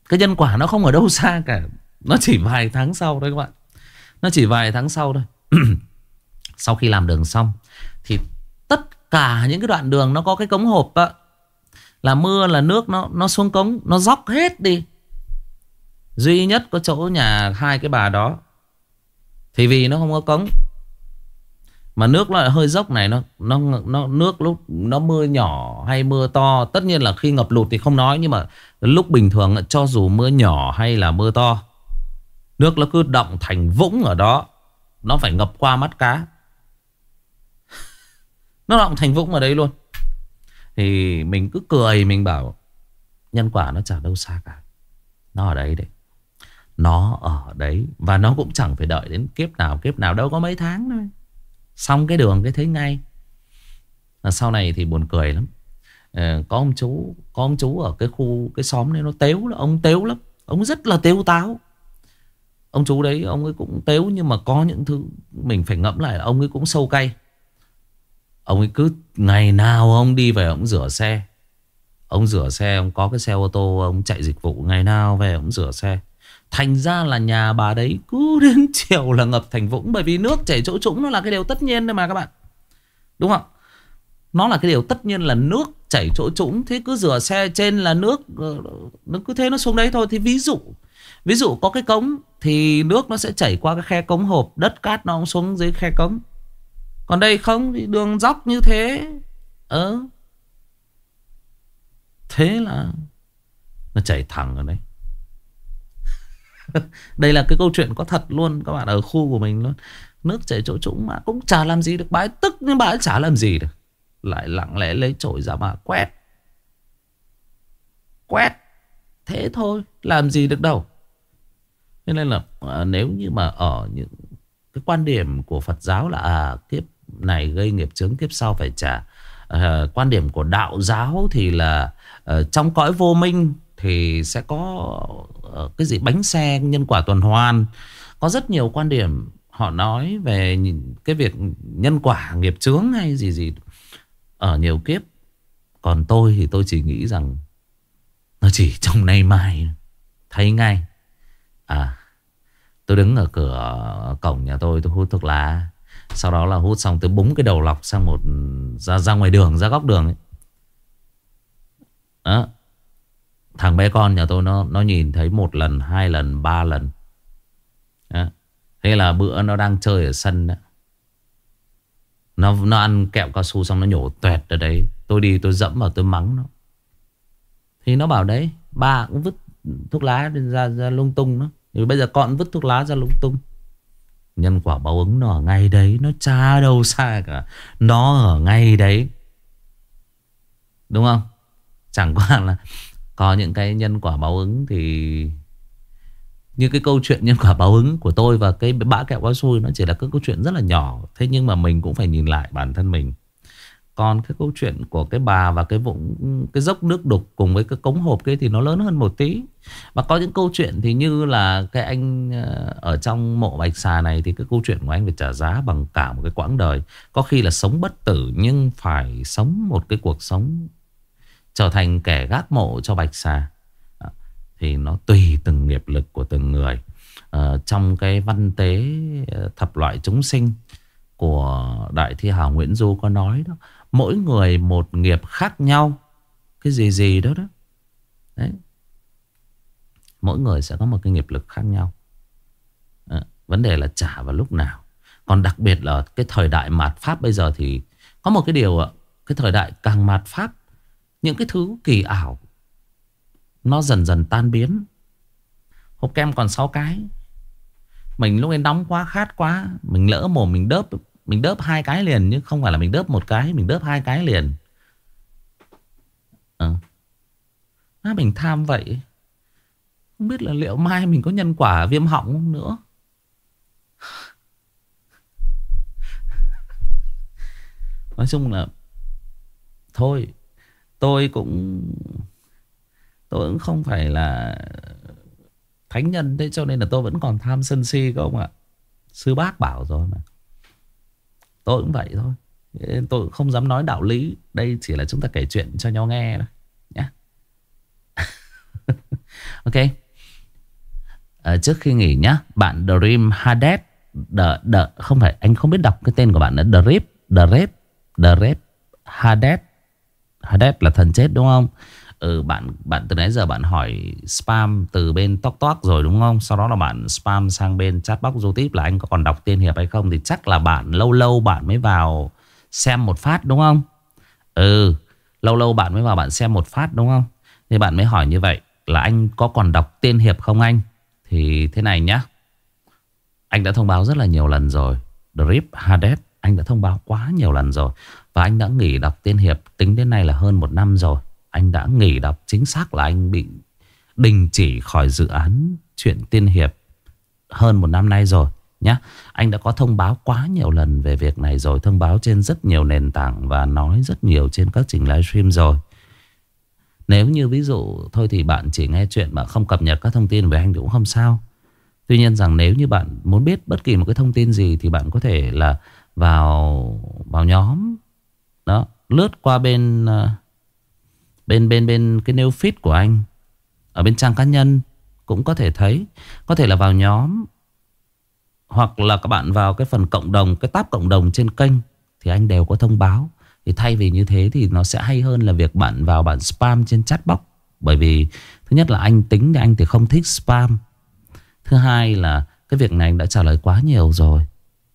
[SPEAKER 1] cái nhân quả nó không ở đâu xa cả. Nó chỉ vài tháng sau thôi các bạn. Nó chỉ vài tháng sau thôi. Sau khi làm đường xong, Thì tất cả những cái đoạn đường Nó có cái cống hộp á Là mưa, là nước, nó nó xuống cống, Nó dốc hết đi Duy nhất có chỗ nhà hai cái bà đó, Thì vì nó không có cống. Mà nước nó lại hơi dốc này, nó nó nó, Nước lúc nó mưa nhỏ hay mưa to, Tất nhiên là khi ngập lụt thì không nói, Nhưng mà lúc bình thường Cho dù mưa nhỏ hay là mưa to, Nước nó cứ động thành vũng ở đó, Nó phải ngập qua mắt cá. Nó động thành vũng ở đây luôn. Thì mình cứ cười, Mình bảo, Nhân quả nó chả đâu xa cả. Nó ở đấy đấy. Nó ở đấy Và nó cũng chẳng phải đợi đến kiếp nào Kiếp nào đâu có mấy tháng thôi. Xong cái đường cái thấy ngay. À, Sau này thì buồn cười lắm. À, Có ông chú Có ông chú ở cái khu Cái xóm này nó tếu Ông tếu lắm. Ông rất là tếu táo. Ông chú đấy ông ấy cũng tếu Nhưng mà có những thứ Mình phải ngẫm lại là ông ấy cũng sâu cay. Ông ấy cứ ngày nào ông đi về ông rửa xe. Ông rửa xe Ông có cái xe ô tô Ông chạy dịch vụ Ngày nào về ông rửa xe. Thành ra là nhà bà đấy cứ đến chiều là ngập thành vũng, Bởi vì nước chảy chỗ trũng nó là cái điều tất nhiên đấy mà các bạn. Đúng không? Nó là cái điều tất nhiên là nước chảy chỗ trũng, Thế cứ rửa xe trên là nước ờ, Nó cứ thế nó xuống đấy thôi. Thì ví dụ Ví dụ có cái cống Thì nước nó sẽ chảy qua cái khe cống hộp, Đất cát nó cũng xuống dưới khe cống. Còn đây không, thì đường dốc như thế. Ờ. Thế là Nó chảy thẳng ở đấy. Đây là cái câu chuyện có thật luôn Các bạn ở khu của mình luôn. Nước chảy chỗ trũng mà cũng chả làm gì được. Bà ấy tức nhưng bà ấy chả làm gì được. Lại lặng lẽ lấy chổi ra mà quét. Quét. Thế thôi Làm gì được đâu. Nên là à, nếu như mà ở những Cái quan điểm của Phật giáo là à, kiếp này gây nghiệp chướng kiếp sau phải trả. À, quan điểm của đạo giáo thì là à, trong cõi vô minh thì sẽ có cái gì, bánh xe, nhân quả tuần hoàn. Có rất nhiều quan điểm họ nói về cái việc nhân quả, nghiệp chướng hay gì gì ở nhiều kiếp. Còn tôi thì tôi chỉ nghĩ rằng nó chỉ trong nay mai thấy ngay. À tôi đứng ở cửa cổng nhà tôi tôi hút thuốc lá sau đó là hút xong, tôi búng cái đầu lọc sang một, ra ra ngoài đường, ra góc đường ấy. Đó. Thằng bé con nhà tôi nó nó nhìn thấy một lần, hai lần, ba lần. Đó. Thế là bữa nó đang chơi ở sân đó. Nó nó ăn kẹo cao su xong nó nhổ tuẹt ở đấy. Tôi đi tôi dẫm vào tôi mắng nó. Thì nó bảo đấy, ba cũng vứt thuốc lá ra ra lung tung đó. Thì bây giờ con vứt thuốc lá ra lung tung. Nhân quả báo ứng nó ở ngay đấy Nó cha đâu xa cả Nó ở ngay đấy Đúng không Chẳng qua là có những cái nhân quả báo ứng thì Như cái câu chuyện nhân quả báo ứng của tôi Và cái bã kẹo quá xui, Nó chỉ là cái câu chuyện rất là nhỏ Thế nhưng mà mình cũng phải nhìn lại bản thân mình còn cái câu chuyện của cái bà và cái vũng, cái dốc nước đục cùng với cái cống hộp kia thì nó lớn hơn một tí. Và có những câu chuyện thì như là cái anh ờ, ở trong mộ bạch xà này thì cái câu chuyện của anh phải trả giá bằng cả một cái quãng đời. Có khi là sống bất tử nhưng phải sống một cái cuộc sống trở thành kẻ gác mộ cho bạch xà. Thì nó tùy từng nghiệp lực của từng người. ờ, trong cái văn tế ờ, thập loại chúng sinh của Đại Thi Hào Nguyễn Du có nói đó Mỗi người một nghiệp khác nhau. Cái gì gì đó đó. Đấy. Mỗi người sẽ có một cái nghiệp lực khác nhau. À, Vấn đề là trả vào lúc nào. Còn đặc biệt là cái thời đại mạt Pháp bây giờ thì Có một cái điều ạ. Cái thời đại càng mạt pháp những cái thứ kỳ ảo Nó dần dần tan biến. Hộp kem còn 6 cái. Mình lúc ấy nóng quá khát quá Mình lỡ mồm mình đớp Mình đớp hai cái liền Nhưng không phải là mình đớp một cái Mình đớp hai cái liền. À. à, Mình tham vậy. Không biết là liệu mai mình có nhân quả viêm họng không nữa? Nói chung là Thôi Tôi cũng Tôi cũng không phải là Thánh nhân thế cho nên là tôi vẫn còn tham sân si không ạ. Sư bác bảo rồi mà. Tôi cũng vậy thôi. Tôi cũng không dám nói đạo lý. Đây chỉ là chúng ta kể chuyện cho nhau nghe thôi nhé Ok. À, Trước khi nghỉ nhá Bạn Dream Hades đợ đợ Không phải anh không biết đọc cái tên của bạn nữa. Dream dream dream Hades. Hades là thần chết đúng không Ừ bạn bạn từ nãy giờ bạn hỏi spam từ bên Tok Tok rồi đúng không? Sau đó là bạn spam sang bên chatbox YouTube là anh có còn đọc tiên hiệp hay không thì chắc là bạn lâu lâu bạn mới vào xem một phát đúng không? Ừ, lâu lâu bạn mới vào bạn xem một phát đúng không? Thì bạn mới hỏi như vậy là anh có còn đọc tiên hiệp không anh? Thì thế này nhá. Anh đã thông báo rất là nhiều lần rồi. Drip Hades anh đã thông báo quá nhiều lần rồi. Và anh đã nghỉ đọc tiên hiệp tính đến nay là hơn một năm rồi. Anh đã nghỉ đọc chính xác là anh bị đình chỉ khỏi dự án chuyện tiên hiệp hơn một năm nay rồi nhé. Anh đã có thông báo quá nhiều lần về việc này rồi, thông báo trên rất nhiều nền tảng và nói rất nhiều trên các trình livestream rồi. Nếu như ví dụ thôi thì bạn chỉ nghe chuyện mà không cập nhật các thông tin về anh thì cũng không sao. Tuy nhiên rằng nếu như bạn muốn biết bất kỳ một cái thông tin gì thì bạn có thể là vào vào nhóm đó, lướt qua bên ờ, bên bên bên cái nêu feed của anh. Ở bên trang cá nhân cũng có thể thấy. Có thể là vào nhóm, hoặc là các bạn vào cái phần cộng đồng, cái tab cộng đồng trên kênh thì anh đều có thông báo. Thì thay vì như thế thì nó sẽ hay hơn là việc bạn vào bạn spam trên chat box. Bởi vì thứ nhất là anh tính thì anh thì không thích spam. Thứ hai là cái việc này anh đã trả lời quá nhiều rồi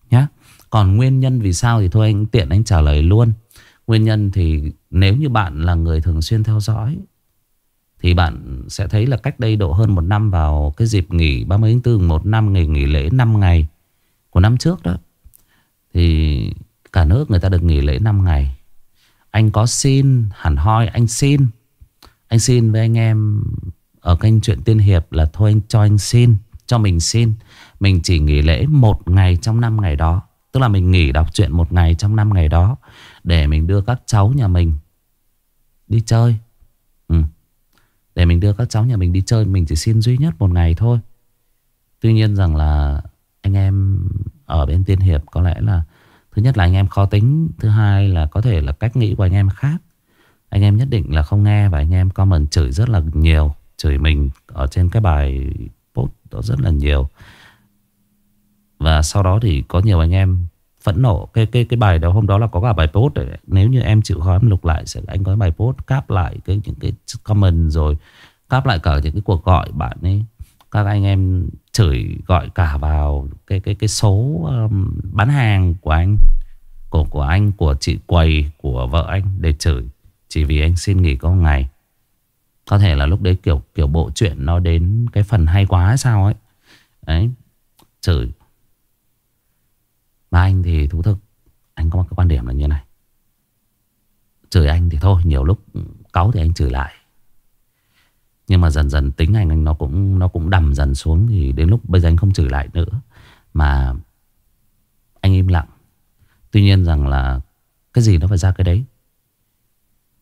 [SPEAKER 1] nhé còn nguyên nhân vì sao thì thôi anh tiện anh trả lời luôn. Nguyên nhân thì nếu như bạn là người thường xuyên theo dõi, Thì bạn sẽ thấy là cách đây độ hơn một năm vào cái dịp nghỉ 30 tháng 4 một năm ngày nghỉ lễ 5 ngày của năm trước đó, Thì cả nước người ta được nghỉ lễ 5 ngày. Anh có xin, hẳn hoi anh xin. Anh xin với anh em ở kênh chuyện tiên hiệp là thôi anh cho anh xin, Cho mình xin. Mình chỉ nghỉ lễ một ngày trong 5 ngày đó, Tức là mình nghỉ đọc truyện một ngày trong 5 ngày đó để mình đưa các cháu nhà mình đi chơi. Ừ. Để mình đưa các cháu nhà mình đi chơi, Mình chỉ xin duy nhất một ngày thôi. Tuy nhiên rằng là Anh em ở bên Tiên Hiệp Có lẽ là, Thứ nhất là anh em khó tính, Thứ hai là có thể là cách nghĩ của anh em khác. Anh em nhất định là không nghe Và anh em comment chửi rất là nhiều, Chửi mình ở trên cái bài post đó rất là nhiều. Và sau đó thì có nhiều anh em phẫn nộ. Cái cái cái bài đó hôm đó là có cả bài post đấy. Nếu như em chịu khó em lục lại sẽ anh có bài post cáp lại cái những cái comment rồi cáp lại cả những cái cuộc gọi bạn ấy. Các anh em chửi gọi cả vào cái cái cái số um, bán hàng của anh của của anh của chị quầy của vợ anh để chửi. Chỉ vì anh xin nghỉ có một ngày. Có thể là lúc đấy kiểu kiểu bộ chuyện nó đến cái phần hay quá hay sao ấy. Đấy chửi mà anh thì thú thực Anh có một cái quan điểm là như này. Chửi anh thì thôi Nhiều lúc cáu thì anh chửi lại. Nhưng mà dần dần tính anh, anh nó cũng nó cũng đầm dần xuống Thì đến lúc bây giờ anh không chửi lại nữa. Mà Anh im lặng. Tuy nhiên rằng là Cái gì nó phải ra cái đấy.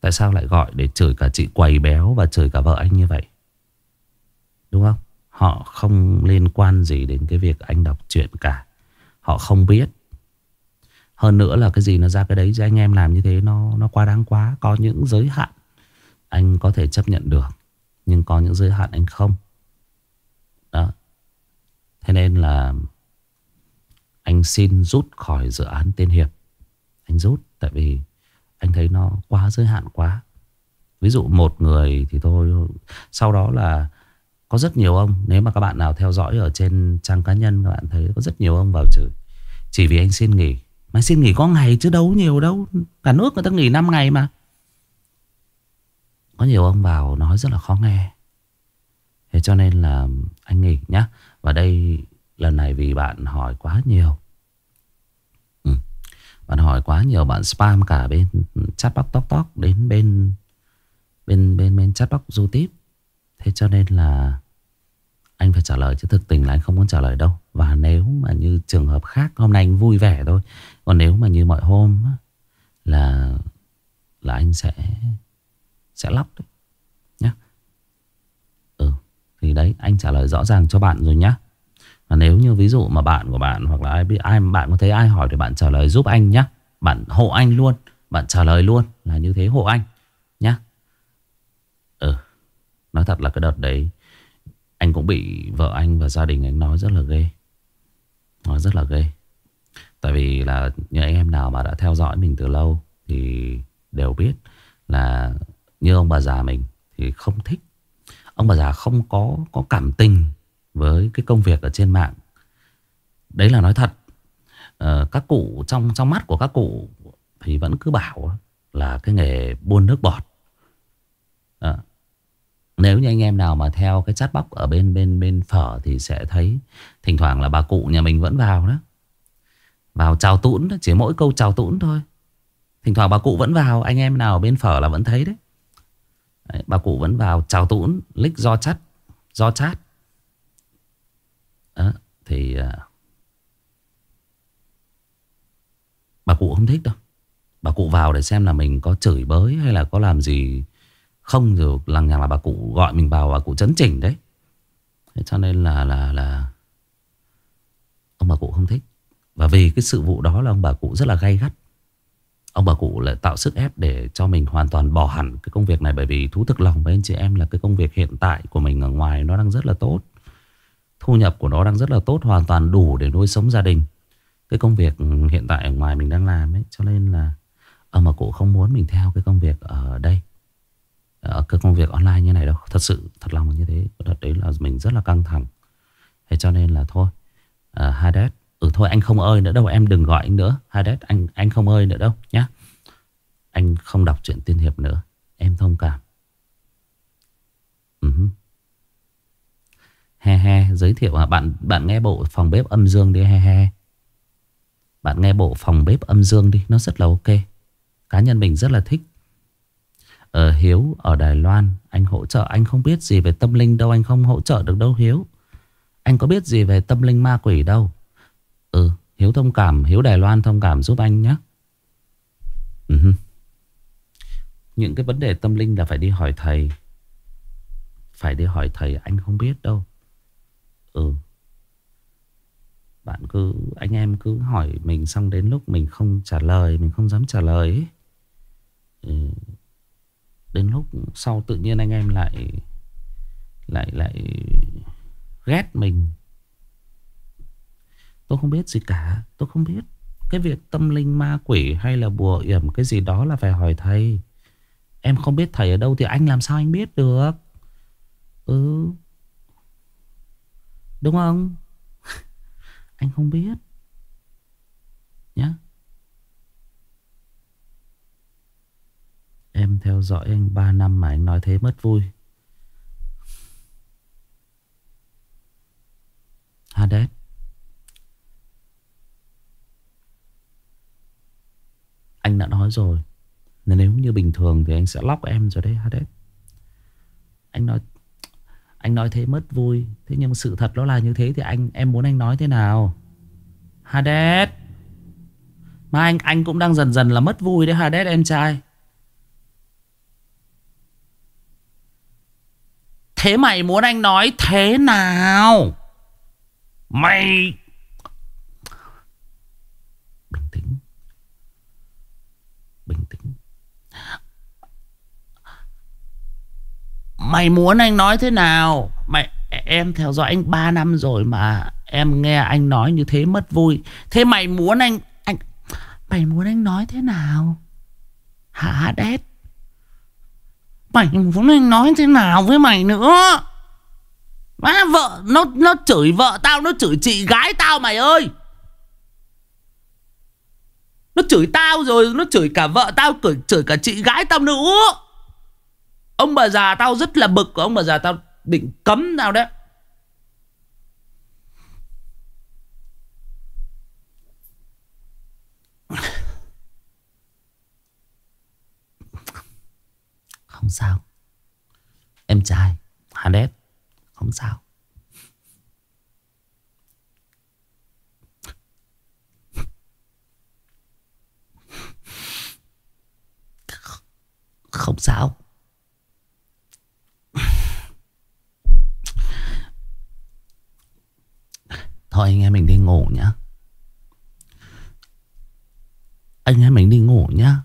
[SPEAKER 1] Tại sao lại gọi để chửi cả chị quầy béo Và chửi cả vợ anh như vậy? Đúng không? Họ không liên quan gì đến cái việc anh đọc truyện cả. Họ không biết hơn nữa là cái gì nó ra cái đấy cho anh em làm như thế nó nó quá đáng quá. Có những giới hạn anh có thể chấp nhận được. Nhưng có những giới hạn anh không. Đó. Thế nên là anh xin rút khỏi dự án Tiên Hiệp. Anh rút, tại vì anh thấy nó quá giới hạn quá. Ví dụ một người thì thôi. Sau đó là có rất nhiều ông. Nếu mà các bạn nào theo dõi ở trên trang cá nhân, các bạn thấy có rất nhiều ông vào chửi. Chỉ vì anh xin nghỉ
[SPEAKER 2] Mày xin nghỉ có ngày chứ đâu nhiều đâu. Cả nước người ta nghỉ 5 ngày mà. Có nhiều ông vào nói rất là khó nghe. Thế cho nên là anh nghỉ nhá. Và đây, lần này vì bạn hỏi quá nhiều. Ừ. Bạn hỏi quá nhiều, Bạn spam cả bên chatbox tóc tóc Đến bên Bên bên bên chatbox youtube. Thế cho nên là anh phải trả lời chứ thực tình là anh không muốn trả lời đâu. Và nếu mà như trường hợp khác, Hôm nay anh vui vẻ thôi. Còn nếu mà như mọi hôm Là Là anh sẽ Sẽ lóc đấy, Nhá. Ừ Thì đấy, anh trả lời rõ ràng cho bạn rồi nhá. Và nếu như ví dụ mà bạn của bạn Hoặc là ai biết, ai mà bạn có thấy ai hỏi Thì bạn trả lời giúp anh nhá. Bạn hộ anh luôn, Bạn trả lời luôn là như thế hộ anh Nhá. Ừ Nói thật là cái đợt đấy anh cũng bị vợ anh và gia đình anh nói rất là ghê. Nói rất là ghê. Tại vì là những anh em nào mà đã theo dõi mình từ lâu Thì đều biết là như ông bà già mình Thì không thích. Ông bà già không có có cảm tình với cái công việc ở trên mạng. Đấy là nói thật. À, Các cụ trong trong mắt của các cụ Thì vẫn cứ bảo là cái nghề buôn nước bọt nếu như anh em nào mà theo cái chat box ở bên bên bên phở thì sẽ thấy thỉnh thoảng là bà cụ nhà mình vẫn vào đó. Vào chào tũn đó, chỉ mỗi câu chào tũn thôi. Thỉnh thoảng bà cụ vẫn vào, anh em nào ở bên phở là vẫn thấy đấy. đấy bà cụ vẫn vào chào tũn, lích do chat, do chat. Đó, thì à, bà cụ không thích đâu. Bà cụ vào để xem là mình có chửi bới hay là có làm gì không rồi lằng nhằng là bà cụ gọi mình vào bà cụ chấn chỉnh đấy. Thế cho nên là là là ông bà cụ không thích. Và vì cái sự vụ đó là ông bà cụ rất là gay gắt. Ông bà cụ lại tạo sức ép để cho mình hoàn toàn bỏ hẳn cái công việc này bởi vì thú thực lòng với anh chị em là cái công việc hiện tại của mình ở ngoài nó đang rất là tốt. Thu nhập của nó đang rất là tốt, hoàn toàn đủ để nuôi sống gia đình. Cái công việc hiện tại ở ngoài mình đang làm ấy, cho nên là ông bà cụ không muốn mình theo cái công việc ở đây ở cái công việc online như này đâu thật sự thật lòng như thế. Thật đấy là mình rất là căng thẳng. Thế cho nên là thôi à, Hades ừ thôi anh không ơi nữa đâu em đừng gọi anh nữa. Hades anh anh không ơi nữa đâu nhá. Anh không đọc truyện tiên hiệp nữa. Em thông cảm. Ừ uh -huh. he he giới thiệu à bạn bạn nghe bộ phòng bếp âm dương đi he he. Bạn nghe bộ phòng bếp âm dương đi nó rất là ok. Cá nhân mình rất là thích Ờ Hiếu ở Đài Loan, Anh hỗ trợ. Anh không biết gì về tâm linh đâu, Anh không hỗ trợ được đâu, Hiếu. Anh có biết gì về tâm linh ma quỷ đâu? Ừ Hiếu thông cảm, Hiếu Đài Loan thông cảm giúp anh nhé. Uh Những cái vấn đề tâm linh là phải đi hỏi thầy. Phải đi hỏi thầy, Anh không biết đâu. Ừ. Bạn cứ, Anh em cứ hỏi mình Xong đến lúc mình không trả lời, Mình không dám trả lời ấy. Ừ. Đến lúc sau tự nhiên anh em lại Lại lại Ghét mình. Tôi không biết gì cả, Tôi không biết Cái việc tâm linh ma quỷ hay là bùa yểm Cái gì đó là phải hỏi thầy. Em không biết thầy ở đâu thì anh làm sao anh biết được? Ừ. Đúng không? Anh không biết. Nhá. Em theo dõi anh 3 năm mà anh nói thế mất vui. Hades. Anh đã nói rồi. Nên nếu như bình thường thì anh sẽ lóc em rồi đấy, Hades. Anh nói Anh nói thế mất vui. Thế nhưng sự thật nó là như thế Thì anh, em muốn anh nói thế nào? Hades. Mà anh anh cũng đang dần dần là mất vui đấy, Hades em trai. Thế mày muốn anh nói thế nào? Mày... Bình tĩnh. Bình tĩnh. Mày muốn anh nói thế nào? Mày em theo dõi anh 3 năm rồi mà em nghe anh nói như thế mất vui. Thế mày muốn anh anh mày muốn anh nói thế nào? Hả, đét? Mày muốn anh nói thế nào với mày nữa? Má vợ nó nó chửi vợ tao Nó chửi chị gái tao mày ơi. Nó chửi tao rồi Nó chửi cả vợ tao Chửi, chửi cả chị gái tao nữa. Ông bà già tao rất là bực Ông bà già tao định cấm tao đấy. Không sao. Em trai Hades Không sao. Không sao. Thôi anh em mình đi ngủ nhá. Anh em mình đi ngủ nhá.